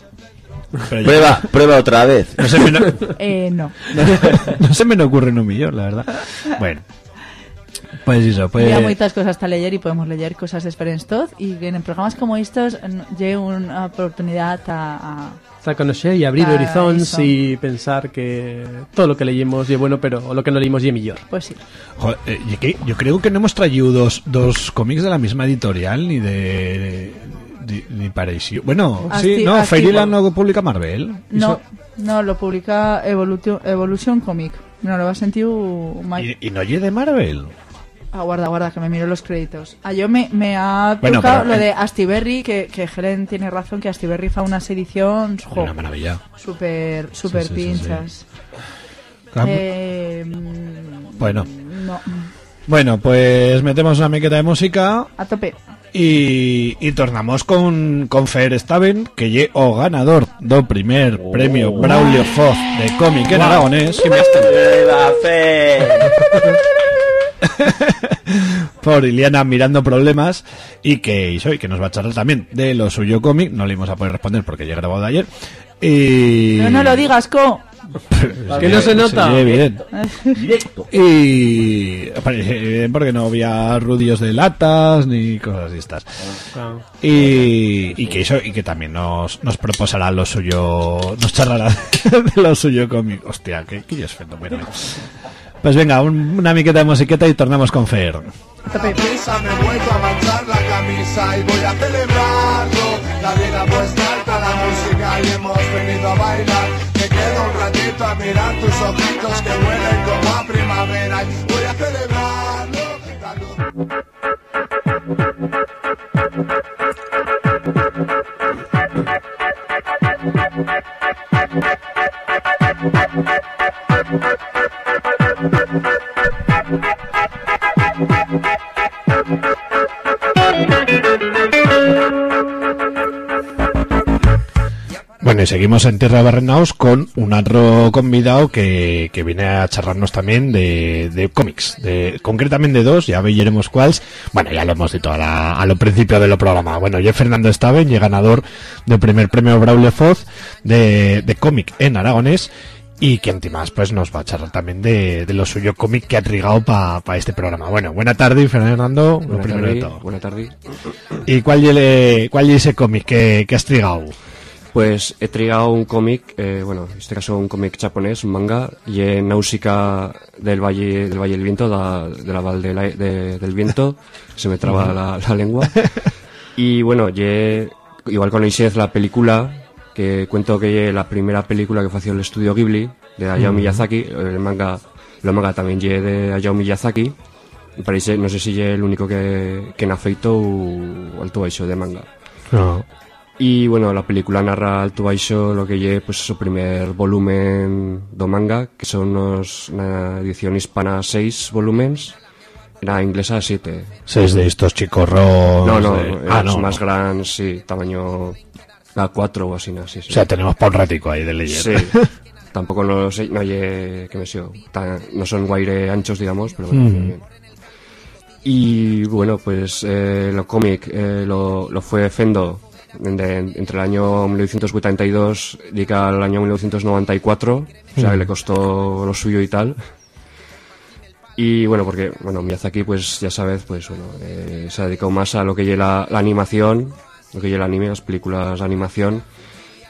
Pero yo- Prueba, prueba otra vez. No se me, no, Eh, no. no se me ocurre un millón, la verdad. Bueno. Pues eso, pues... Hay muchas cosas para leer y podemos leer cosas de Experience Todd y que en programas como estos llega una oportunidad a... a- a conocer y abrir horizontes eso. y pensar que todo lo que leímos es bueno, pero lo que no leímos es mejor. Pues sí. Joder, eh, yo creo que no hemos traído dos, dos cómics de la misma editorial ni de... de- ni parecido. Bueno, Asti- sí, no, Fairyland no publica Marvel. No, no, lo publica Evolution, Evolution Comic. No lo va a sentir Y, y no oye de Marvel. Ah, guarda, guarda, que me miro los créditos. Ah, yo me, me ha Bueno, tocado pero, lo eh, de Astiberri, que, que Helen tiene razón, que Astiberri fa unas ediciones jo, Una maravilla. super, super Sí, sí, sí, pinchas. Eh, Bueno. no, Bueno, pues metemos una miqueta de música a tope. y, y tornamos con, con Fer Staven, que lle o ganador do primer premio Braulio Foz de cómic en aragonés. por Iliana mirando problemas y que hizo y que nos va a charlar también de lo suyo cómic. No le íbamos a poder responder porque ya he grabado de ayer. Y... No, no lo digas, Co. Que no se nota. Sí. Y bien porque no había rudios de latas ni cosas de estas. Y, y que eso y que también nos, nos proposará lo suyo, nos charlará de lo suyo cómic. Hostia, que, que yo es fenómeno. Pues venga, un- una miqueta de musiqueta y tornamos con Fer. Prisa me he vuelto a manchar la camisa y voy a celebrarlo. La vida puesta alta, la música y hemos venido a bailar. Me quedo un ratito a mirar tus ojitos que huelen como a primavera y voy a celebrarlo. La luz- Bueno, y seguimos en Tierra de Barrenaos con un otro convidado que, que viene a charlarnos también de, de cómics, de, concretamente dos, ya veremos cuáles. Bueno, ya lo hemos dicho a, la- a lo principio del programa. Bueno, yo Fernando Staven, y ganador del primer premio Braulio Foz de, de cómic en aragonés. Y que más pues nos va a charlar también de, de lo suyo cómic que ha trigado para este programa. Bueno, buena tarde, Fernando. lo Buena primero de todo. buena tarde. ¿Y cuál es cuál ese cómic que, que has trigado? Pues he traído un cómic, eh, bueno, en este caso un cómic japonés, un manga, y en Náusica del Valle del Valle del Viento, da- de la Val de la- de- del Viento, se me traba la lengua. Y bueno, ye, igual conocéis la película, que cuento que la primera película que fació el estudio Ghibli, de Hayao. Miyazaki, el manga, el manga también de Hayao Miyazaki, y parece, no sé si ye el único que, que na feito o alto baixo de manga. No. Y bueno, la película narra alto baixo lo que lle pues su primer volumen do manga, que son unos, una edición hispana seis volúmenes, Era inglesa 7. Seis de estos chicorros. No, no, de- Ah, no. más gran, sí, tamaño A4 o así, ¿no? Sí, sí. O sea, tenemos para un ratico ahí de leyenda. Sí. Tampoco no sé, no oye, que me sé, tan- no son guaire anchos, digamos, pero bueno, Mm. bien. Y bueno, pues eh, lo cómic eh, lo, lo fue Fendo de- entre el año 1982 y al año 1994, o sea, que le costó lo suyo y tal. Y bueno, porque, bueno, Miyazaki, pues ya sabes, pues bueno, eh, se ha dedicado más a lo que lleva la, la animación, lo que lleva el anime, las películas de animación,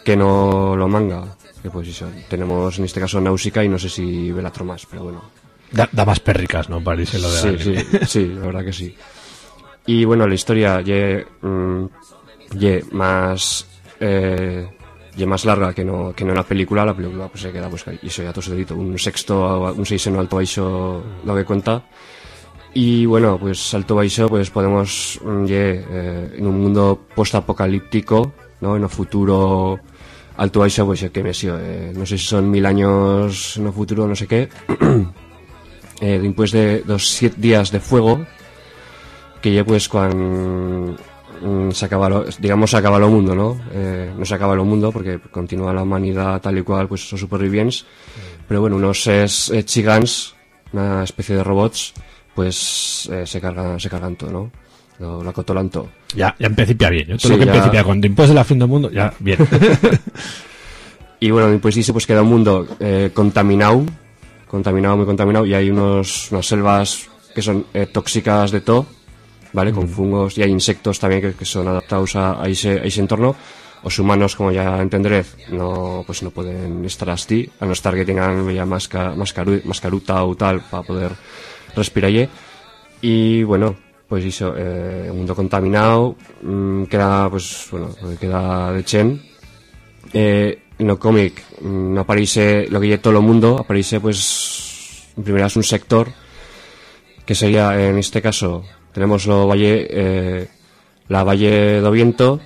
que no lo manga. Que pues eso, tenemos en este caso Náusica y no sé si Velatro más, pero bueno. Da, da más perricas, ¿no? Parece lo de Sí, sí, sí, la verdad que sí. Y bueno, la historia ye, mm, ye más eh, ye más larga que no, que no la película, la película pues se queda pues y eso ya todo un sexto, un seiseno alto baixo lo que cuenta. Y bueno, pues alto baixo pues podemos mm, ye, eh, en un mundo post-apocalíptico, ¿no? En un futuro alto baixo pues que me sé, eh, no sé si son mil años en un futuro, no sé qué. eh, después de dos siete días de fuego que ya pues cuando mm, se acaba lo- digamos se acaba el mundo no Eh, no se acaba el mundo porque continúa la humanidad tal y cual pues son supervivientes pero bueno unos es eh, chigans una especie de robots pues eh, se cargan se cargan todo no lo, lo acotolan todo Ya, ya en principio bien. ¿eh? Todo Sí, lo que en ya- principio con después de la fin del mundo, ya, bien. Y bueno, después dice pues queda un mundo eh, contaminado, contaminado, muy contaminado, y hay unos, unas selvas que son eh, tóxicas de todo, ¿vale? Con fungos, y hay insectos también que, que son adaptados a, a ese, a ese entorno. Los humanos, como ya entenderéis, no, pues no pueden estar así, a no estar que tengan ya masca, mascaru- mascaruta o tal para poder respirar allí. Y bueno, pues eso, eh, un mundo contaminado, mm, queda, pues bueno, queda de Chen. Eh, el cómic mm, no aparece lo que lleva todo el mundo, aparece pues en primera es un sector que sería en este caso tenemos lo valle eh, la Valle do Viento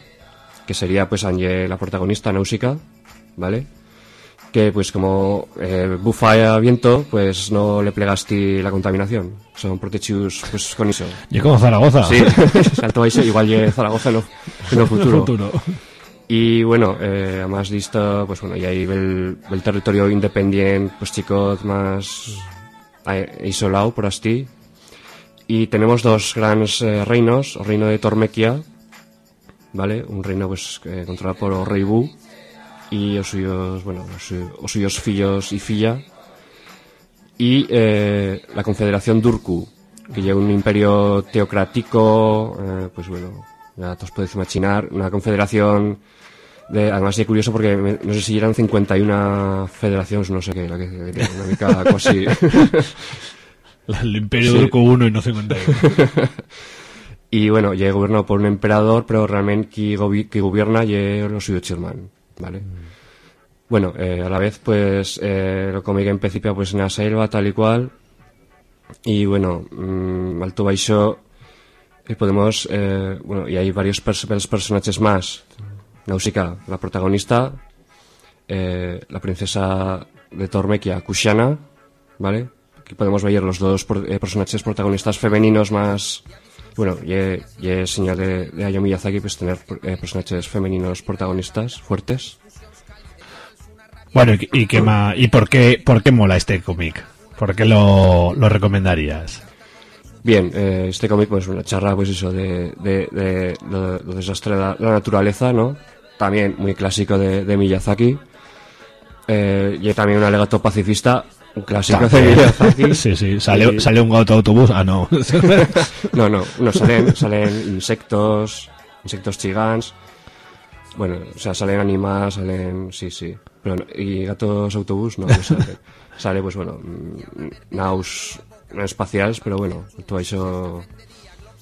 que sería pues Anje la protagonista Náusica, ¿vale? Que pues como eh, bufa a viento, pues no le plegaste la contaminación. Son protegidos pues con eso. Y como Zaragoza. Sí, salto ahí, igual lle Zaragoza no, en el futuro. futuro. Y bueno, eh, además de esto, pues bueno, y ahí el, el territorio independiente, pues chicos, más eh, isolado por así. Y tenemos dos grandes eh, reinos, el reino de Tormequia, ¿vale? Un reino pues que controlado por el rey Bu y los suyos, bueno, su- os suyos fillos y filla. Y eh, la confederación Durku, que lleva un imperio teocrático, eh, pues bueno, ya todos podéis imaginar, una confederación de, además es curioso porque me- no sé si eran 51 federaciones, no sé qué, la que, que tiene una mica así. El Imperio Sí. Turco 1 y no 51. y bueno, ya gobernado por un emperador, pero realmente gobi- qui gobierna ya lo suyo Chirman, ¿vale? Bueno, eh, a la vez, pues, eh, lo cómic en principio, pues, en la selva, tal y cual. Y bueno, mm, alto baixo, y podemos, eh, bueno, y hay varios pers- varios personajes más. Nausicaa, la protagonista, eh, la princesa de Tormequia, Kushana, ¿vale? Aquí podemos ver los dos eh, personajes protagonistas femeninos más... Bueno, y, es señal de, de Hayao Miyazaki pues tener eh, personajes femeninos protagonistas fuertes. Bueno, ¿y, y qué ma- ¿y por qué, por qué mola este cómic? ¿Por qué lo, lo recomendarías? Bien, eh, este cómic pues una charla pues eso de, de, de lo, lo desastre de la, la naturaleza, ¿no? También muy clásico de, de Miyazaki. Eh, y también un alegato pacifista, un clásico de. Sí, sí, sale, Y- sale un gato autobús. Ah, no. no, no, no salen, salen insectos, insectos gigants. Bueno, o sea, salen animales, salen, sí, sí. Pero no- y gatos autobús no, no salen. Sale, pues bueno, mm, naus espaciales, pero bueno, todo eso...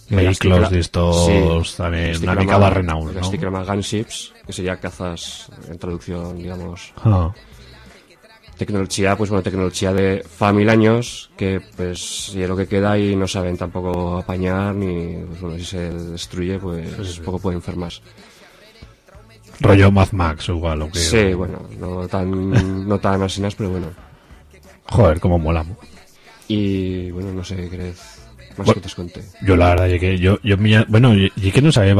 Vehículos de estos también, una mica barrenaun, ¿no? Gunships, que sería cazas en traducción, digamos. Ah. Tecnología, pues bueno, tecnología de fa mil años, que pues y es lo que queda y no saben tampoco apañar, ni, pues bueno, si se destruye, pues poco pueden enfermar. Rollo Mad Max, igual. ¿o qué? Sí, bueno, no tan, no tan asinas, pero bueno. Joder, cómo mola. Y bueno, no sé, ¿querés más Bueno, que te cuente. Yo la verdad es que yo, yo bueno, y que no sabía,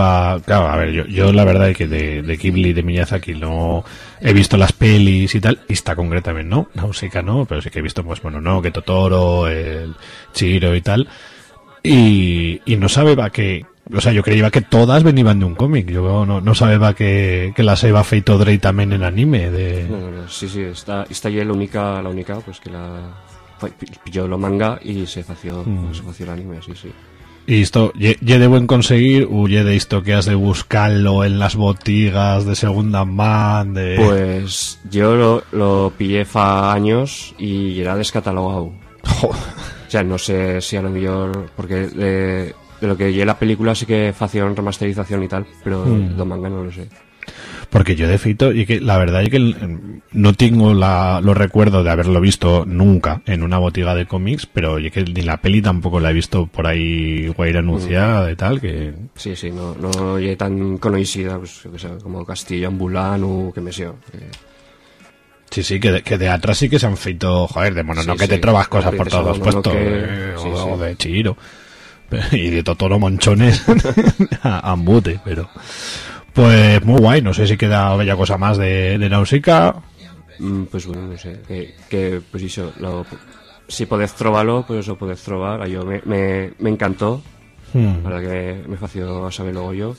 claro, a ver, yo, yo la verdad es que de, de Ghibli, de Miyazaki, no he visto las pelis y tal, y está concretamente, ¿no? Nausicaa no, pero sí que he visto, pues bueno, no, que Totoro, el Chiro y tal, y, y no sabía que, o sea, yo creía que todas venían de un cómic, yo no, no sabía que, que las iba feito Drey también en anime, de... No, no, no, sí, sí, está, está ya la única, la única, pues que la pilló lo manga y se fació, Mm. se fació el anime, sí, sí. Y esto, ¿ye ye de buen conseguir o ye de esto que has de buscarlo en las botigas de segunda man? De... Pues yo lo, lo pillé fa años y era descatalogado. O sea, no sé si a lo mejor, porque de, de lo que llegué la película sí que hacían remasterización y tal, pero Mm. lo manga no lo sé. Porque yo de feito, y que la verdad es que no tengo la, los recuerdos de haberlo visto nunca en una botiga de cómics, pero y que ni la peli tampoco la he visto por ahí guay anunciada y tal, que... Sí, sí, no, no llegué tan conocida, pues, yo que sé, como Castillo Ambulán o que me sé. yo, que- Sí, sí, que de, que de atrás sí que se han feito, joder, de mono, Sí, no que sí, te trobas cosas por todos Mononoke, puestos, eh, sí, o, de Chiro, y de Totoro Monchones a Ambute, pero... Pues muy guay, no sé si queda bella cosa más de, de Nausicaa. Mm, Pues bueno, no sé, que, que pues eso, lo, si podés trobarlo, pues eso podés trobar, a yo me, me, me encantó, Hmm. verdad que me, me fació saber luego yo,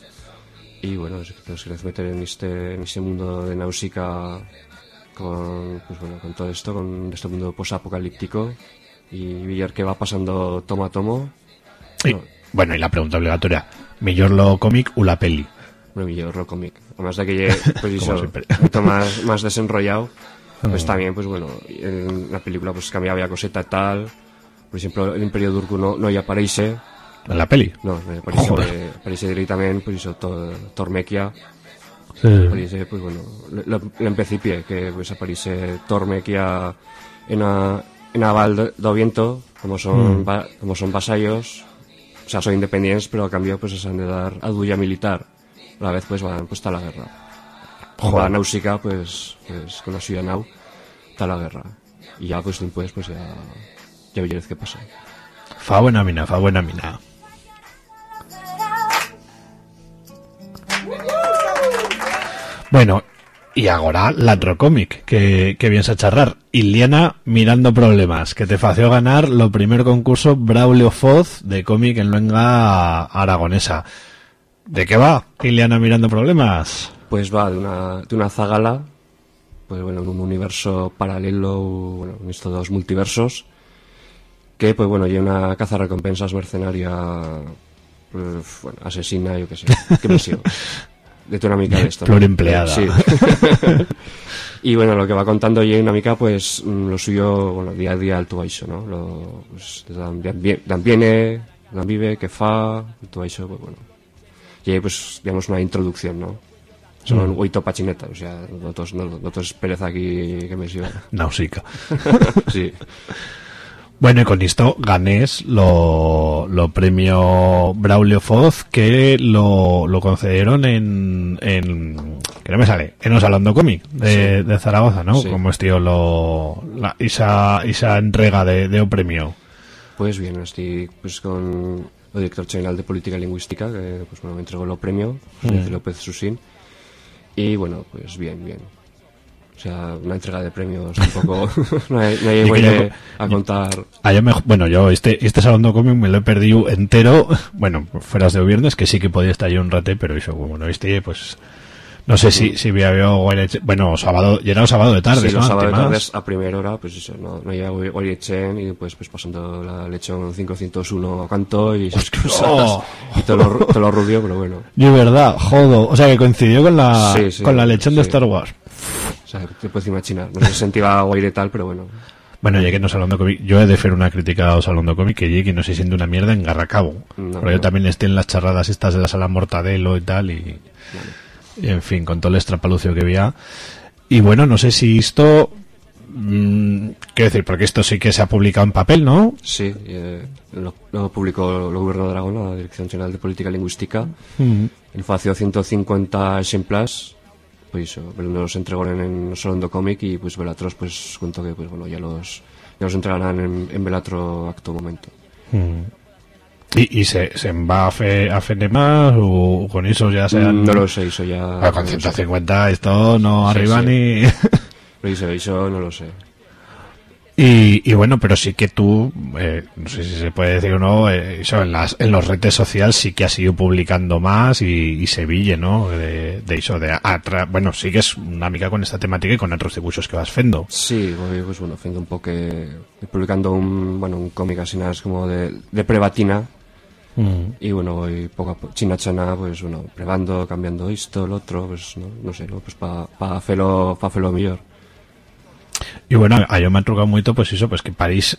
y bueno, si te querés meter en este, en este mundo de Nausicaa con, pues bueno, con todo esto, con este mundo posapocalíptico, y ver qué va pasando tomo a tomo, Y, bueno, y la pregunta obligatoria, ¿mejor lo cómic o la peli? Bueno, cómic. Además de que pues eso, un poquito más, más desenrollado, pues Mm. también, pues bueno, en la película pues cambiaba coseta tal. Por ejemplo, el Imperio Durku no, no ya aparece. ¿En la peli? No, aparece, Joder. aparece directamente, pues eso, to, Tormequia. Sí. Aparece, pues bueno, en principio, que pues aparece Tormequia en a, en a Val do- do Viento, como son, Mm. va- como son vasallos, o sea, son independientes, pero a cambio pues se han de dar adulla militar. A la vez pues van pues está la guerra. Joder. Va a Náusica, pues, pues con la suya nau, está la guerra. Y ya pues después pues ya, ya veréis qué pasa. Fa buena mina, fa buena mina. Bueno, y ahora la otro cómic que, que vienes a charrar. Iliana mirando problemas, que te fació ganar lo primer concurso Braulio Foz de cómic en luenga aragonesa. ¿De qué va Iliana mirando problemas? Pues va de una, de una zagala, pues bueno, en un universo paralelo, bueno, en estos dos multiversos, que pues bueno, hay una caza recompensas mercenaria, pues, bueno, asesina, yo qué sé, qué me sigo. De tu una mica de esto. ¿no? Flor empleada. Sí. y bueno, lo que va contando y una mica, pues mm, lo suyo, bueno, día a día al tubaixo, ¿no? Lo, pues, dan, bien- dan viene, dan vive, que fa, el tubaixo, pues bueno. Y ahí, pues, digamos, una introducción, ¿no? Son Mm. oito pachinetas, o sea, nosotros, no, nosotros pereza aquí que me siga. Náusica. sí. Bueno, y con esto ganés lo, lo premio Braulio Foz que lo, lo concedieron en, en que no me sale, en el Salón de Cómic de, Sí. de Zaragoza, ¿no? Sí. Como estío lo, la, esa, esa entrega de, de premio. Pues bien, estoy pues con el director general de Política Lingüística, que pues bueno, me entregó el premio, Mm. López Susín. Y bueno, pues bien, bien. O sea, una entrega de premios un poco... no hay, no hay yo- a contar... Yo me- bueno, yo este, este Salón de Cómic me lo he perdido entero, bueno, fueras de viernes, que sí que podía estar yo un rate, pero eso, como no viste, pues, no sé si, si había, bueno, sábado, un sábado de tarde, sí, ¿no? los sábados de tardes a primera hora, pues eso, no, no llega Goyechen y después pues pasando la lechón 501 a canto y esas cosas. Oh. Y todo lo, todo lo rubio, pero bueno. De verdad, jodo. O sea, que coincidió con la, Sí, sí, con la lechón de. Star Wars. O sea, te puedes imaginar. No se sentía guay de tal, pero bueno. Bueno, ya que no Salón de Cómic, yo he de hacer una crítica al Salón de Cómic que llegue y no se siente una mierda en Garracabo. No, Pero yo no. también esté en las charradas estas de la sala Mortadelo y tal, y, y en fin, con todo el estrapalucio que había. Y bueno, no sé si esto. mm, quiero decir, porque esto sí que se ha publicado en papel, ¿no? Sí, eh, lo, lo publicó el Gobierno de Aragón, la Dirección General de Política Lingüística. Mm. En fació 150 ejemplares, pues eso, los entregaron en el Salón de Cómic y pues Belatros pues cuento que pues bueno, ya los ya los entregarán en, en Belatro acto momento. Mm. ¿Y, y se, se va a, fe, a Fene más o con eso ya sean... No lo sé, eso ya... Ah, con 150 esto no Sí, arriba sí. ni... Eso, eso no lo sé. Y, y bueno, pero sí que tú, eh, no sé si se puede decir o no, eh, eso en, las, en los redes sociales sí que has ido publicando más y, y se ville, ¿no? De, de eso, de atra- bueno, sí que es una mica con esta temática y con otros dibujos que vas fendo. Sí, pues bueno, haciendo un poco que... publicando un, bueno, un cómic así nada, es como de, de prebatina. Mm. Y bueno, voy poco a poco, china chana, pues bueno, probando, cambiando esto, lo otro, pues no, no sé, ¿no? pues para pa hacerlo, pa hacerlo mejor. Y bueno, a yo me han trucado mucho, pues eso, pues que París,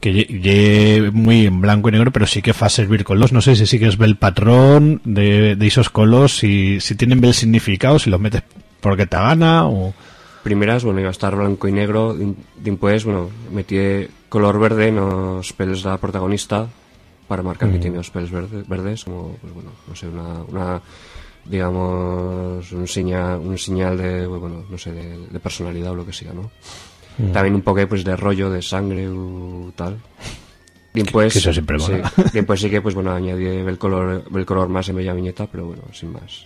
que lle- lle muy en blanco y negro, pero sí que fa servir colors. No sé si sigues ve el patrón de, de esos colors, si, si tienen bel significado, si los metes porque te gana o... Primeras, bueno, iba a estar blanco y negro, después, bueno, metí color verde en los pelos de la protagonista para marcar que tiene los pelos verde- verdes, como, pues bueno, no sé, una, una digamos, un señal, un señal de, bueno, no sé, de, de personalidad o lo que sea, ¿no? Mm. También un poco, pues, de rollo, de sangre o tal. Después, Que eso siempre sí, mola. después sí que, pues bueno, añadí el color, el color más en bella viñeta, pero bueno, sin más.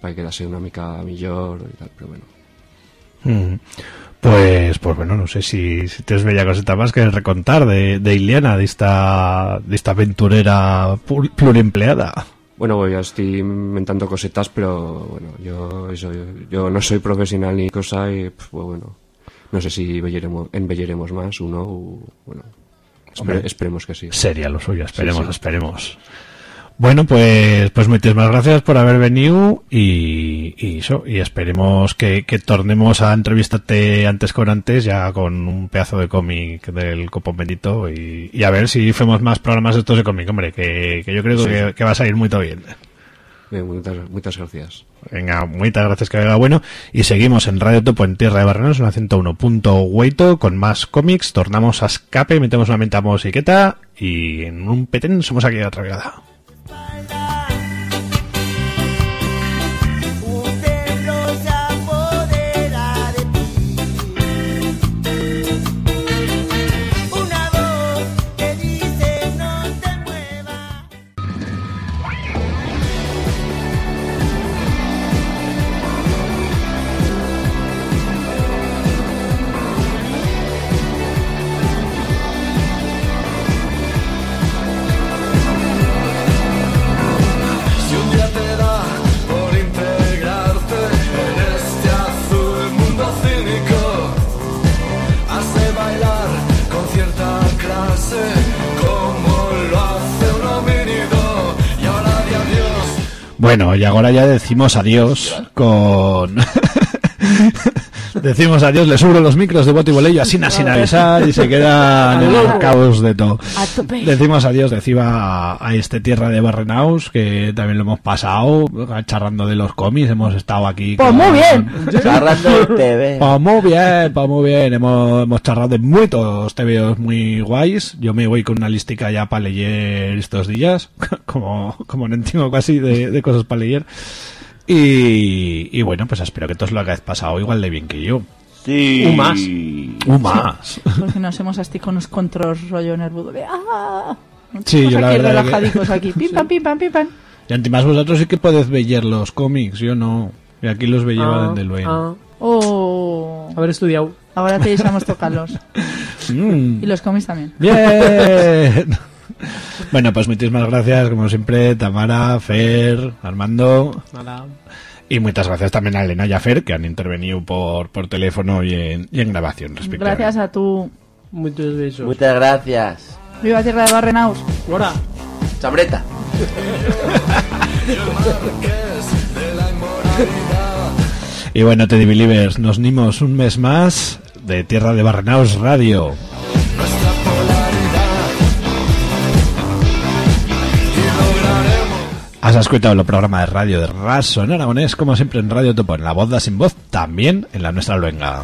Para que quedase una mica mejor y tal, pero bueno. Mm. Pues, pues bueno, no sé si, si tienes bella cosita más que recontar de, de Iliana, de esta, de esta aventurera pluriempleada. Bueno, pues ya estoy inventando cosetas, pero bueno, yo, eso, yo, yo no soy profesional ni cosa y pues, bueno, no sé si belleremos, embelleremos más o no, o, bueno, espere- esperemos que sí. Sería lo suyo, esperemos, Sí, sí. esperemos. Bueno, pues, pues muchísimas gracias por haber venido y, y eso, y esperemos que, que tornemos a entrevistarte antes con antes, ya con un pedazo de cómic del Copón Bendito y, y a ver si hacemos más programas estos de cómic, hombre, que, que yo creo Sí, que, va a salir muy bien. Bien, muchas, muchas gracias. Venga, muchas gracias que venga bueno. Y seguimos en Radio Topo en Tierra de Barrenos, en la 101.8 con más cómics. Tornamos a escape, metemos una menta musiqueta y en un petén somos aquí otra. Bueno, y ahora ya decimos adiós con... decimos adiós, le subo los micros de bote y así sin avisar y se quedan en el caos de todo. Decimos adiós, decía a, este tierra de Barrenaus, que también lo hemos pasado, charrando de los cómics, hemos estado aquí. Pues con- muy bien. Charrando del TV. Pues muy bien, pues muy bien. Hemos, hemos charlado de muchos TVOs muy guays. Yo me voy con una listica ya para leer estos días, como, como no entiendo casi de, de cosas para leer. Y, y bueno, pues espero que todos lo hagáis pasado igual de bien que yo. Sí. Un más. Un más. Porque nos hemos así con unos controls rollo nervudo de ¡ah! Sí, yo la aquí verdad que- relajadicos aquí. Pim, pam, pim, pam, pim, pam. Y antimás vosotros sí que podéis ver los cómics, yo no. Y aquí los veía Ah, desde luego. ah, Oh. haber estudiado. Ahora te deseamos tocarlos. Mm. Y los cómics también. Bien. bueno, pues muchísimas gracias, como siempre, Tamara, Fer, Armando. Nada. Y muchas gracias también a Elena y a Fer, que han intervenido por, por teléfono y en, y en grabación. Gracias a. Muchos besos. Muchas gracias. Viva Tierra de Barrenaus. Ahora. Chambreta. Y bueno, Teddy Believers, nos nimos un mes más de Tierra de Barrenaos Radio. Has escuchado el programa de radio de Raso en aragonés, como siempre en Radio Topo, en la voz da sin voz, también en la nuestra luenga.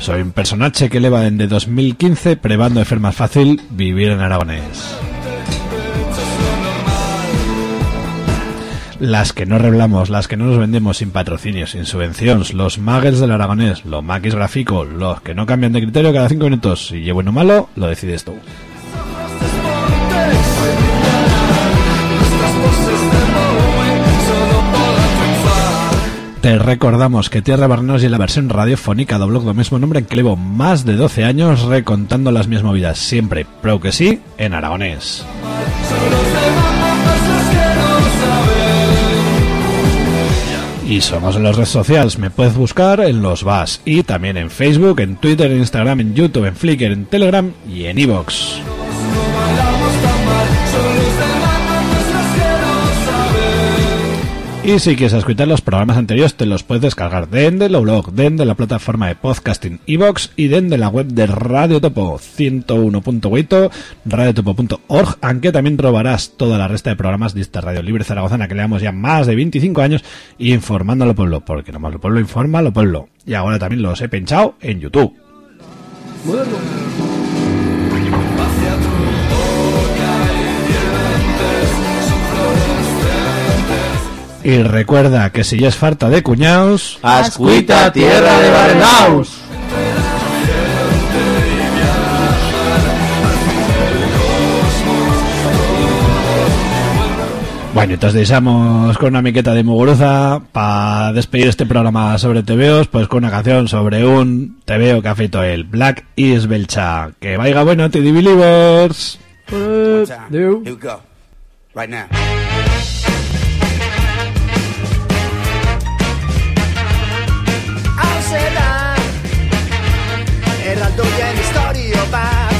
Soy un personaje que eleva desde 2015 probando de ser más fácil vivir en aragonés. las que no revelamos, las que no nos vendemos sin patrocinio, sin subvenciones, los magos del aragonés, los maquis gráfico, los que no cambian de criterio cada cinco minutos. Si llevo bueno o malo, lo decides tú. Te recordamos que Tierra Barrenos y la versión radiofónica do blog do mismo nombre en que llevo más de 12 años recontando las mismas movidas, siempre, pero que sí, en aragonés. Y somos en las redes sociales, me puedes buscar en los VAS y también en Facebook, en Twitter, en Instagram, en YouTube, en Flickr, en Telegram y en Evox. Y si quieres escuchar los programas anteriores, te los puedes descargar den de blog, den de la plataforma de podcasting Evox y den de la web de Radio Topo 101.8, radiotopo.org, aunque también trobarás toda la resta de programas de esta Radio Libre Zaragozana que leamos ya más de 25 años informando a lo pueblo, porque nomás lo pueblo informa a lo pueblo. Y ahora también los he pinchado en YouTube. Y recuerda que si ya es falta de cuñados, Ascuita tierra de Barenaus. Bueno, entonces dejamos con una miqueta de Muguruza para despedir este programa sobre TVOs, pues con una canción sobre un TVO que ha feito el Black is Belcha. Que vaya bueno, TD Believers. One time. Here we go. Right now. Bat.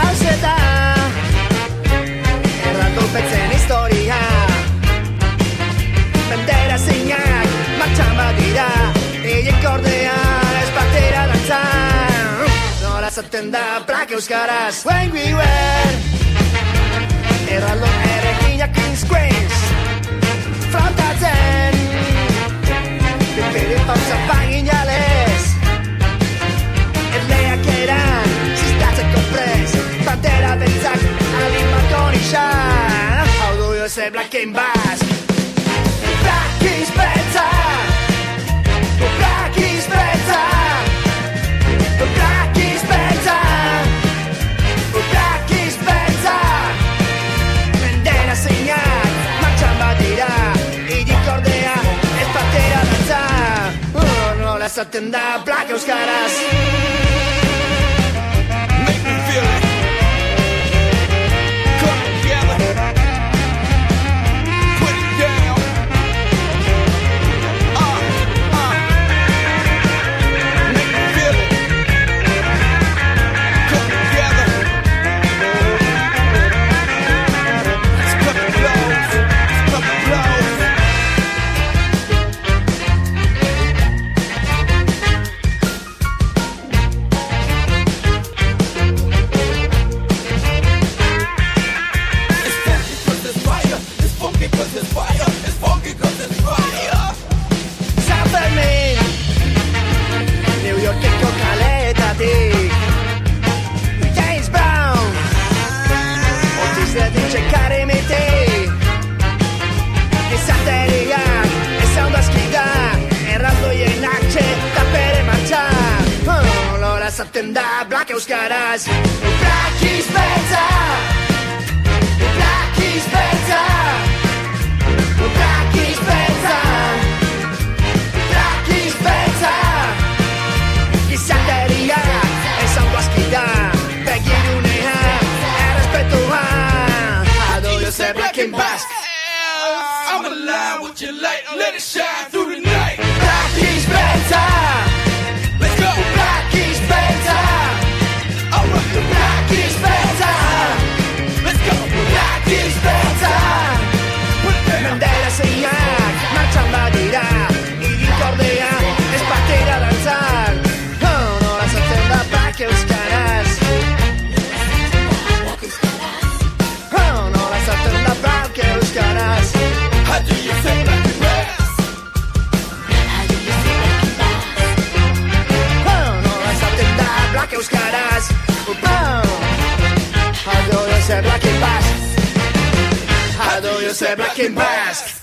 Hau da Erraldopetzen historia. Bendera zeinak martxan badira Eiek ordea ez batera dantzan Nola zaten da plak euskaraz When we were Erraldo erreginak King's Du ze black and basque Black is beltza Black is beltza Black is beltza Black is beltza Bendera zeinak Martxan badira Irik ordea Ez batera dantza oh, Nola esaten da Black euskaraz Lola zaten da Black is better Black is better Black is better Black is better Gizateria Ez ondo askida Begirunea Errespetua Ado yo ze black and basque I'm alive with your light. Let it shine through the night. Black is better How do you say black and bass? How do you say black and bass?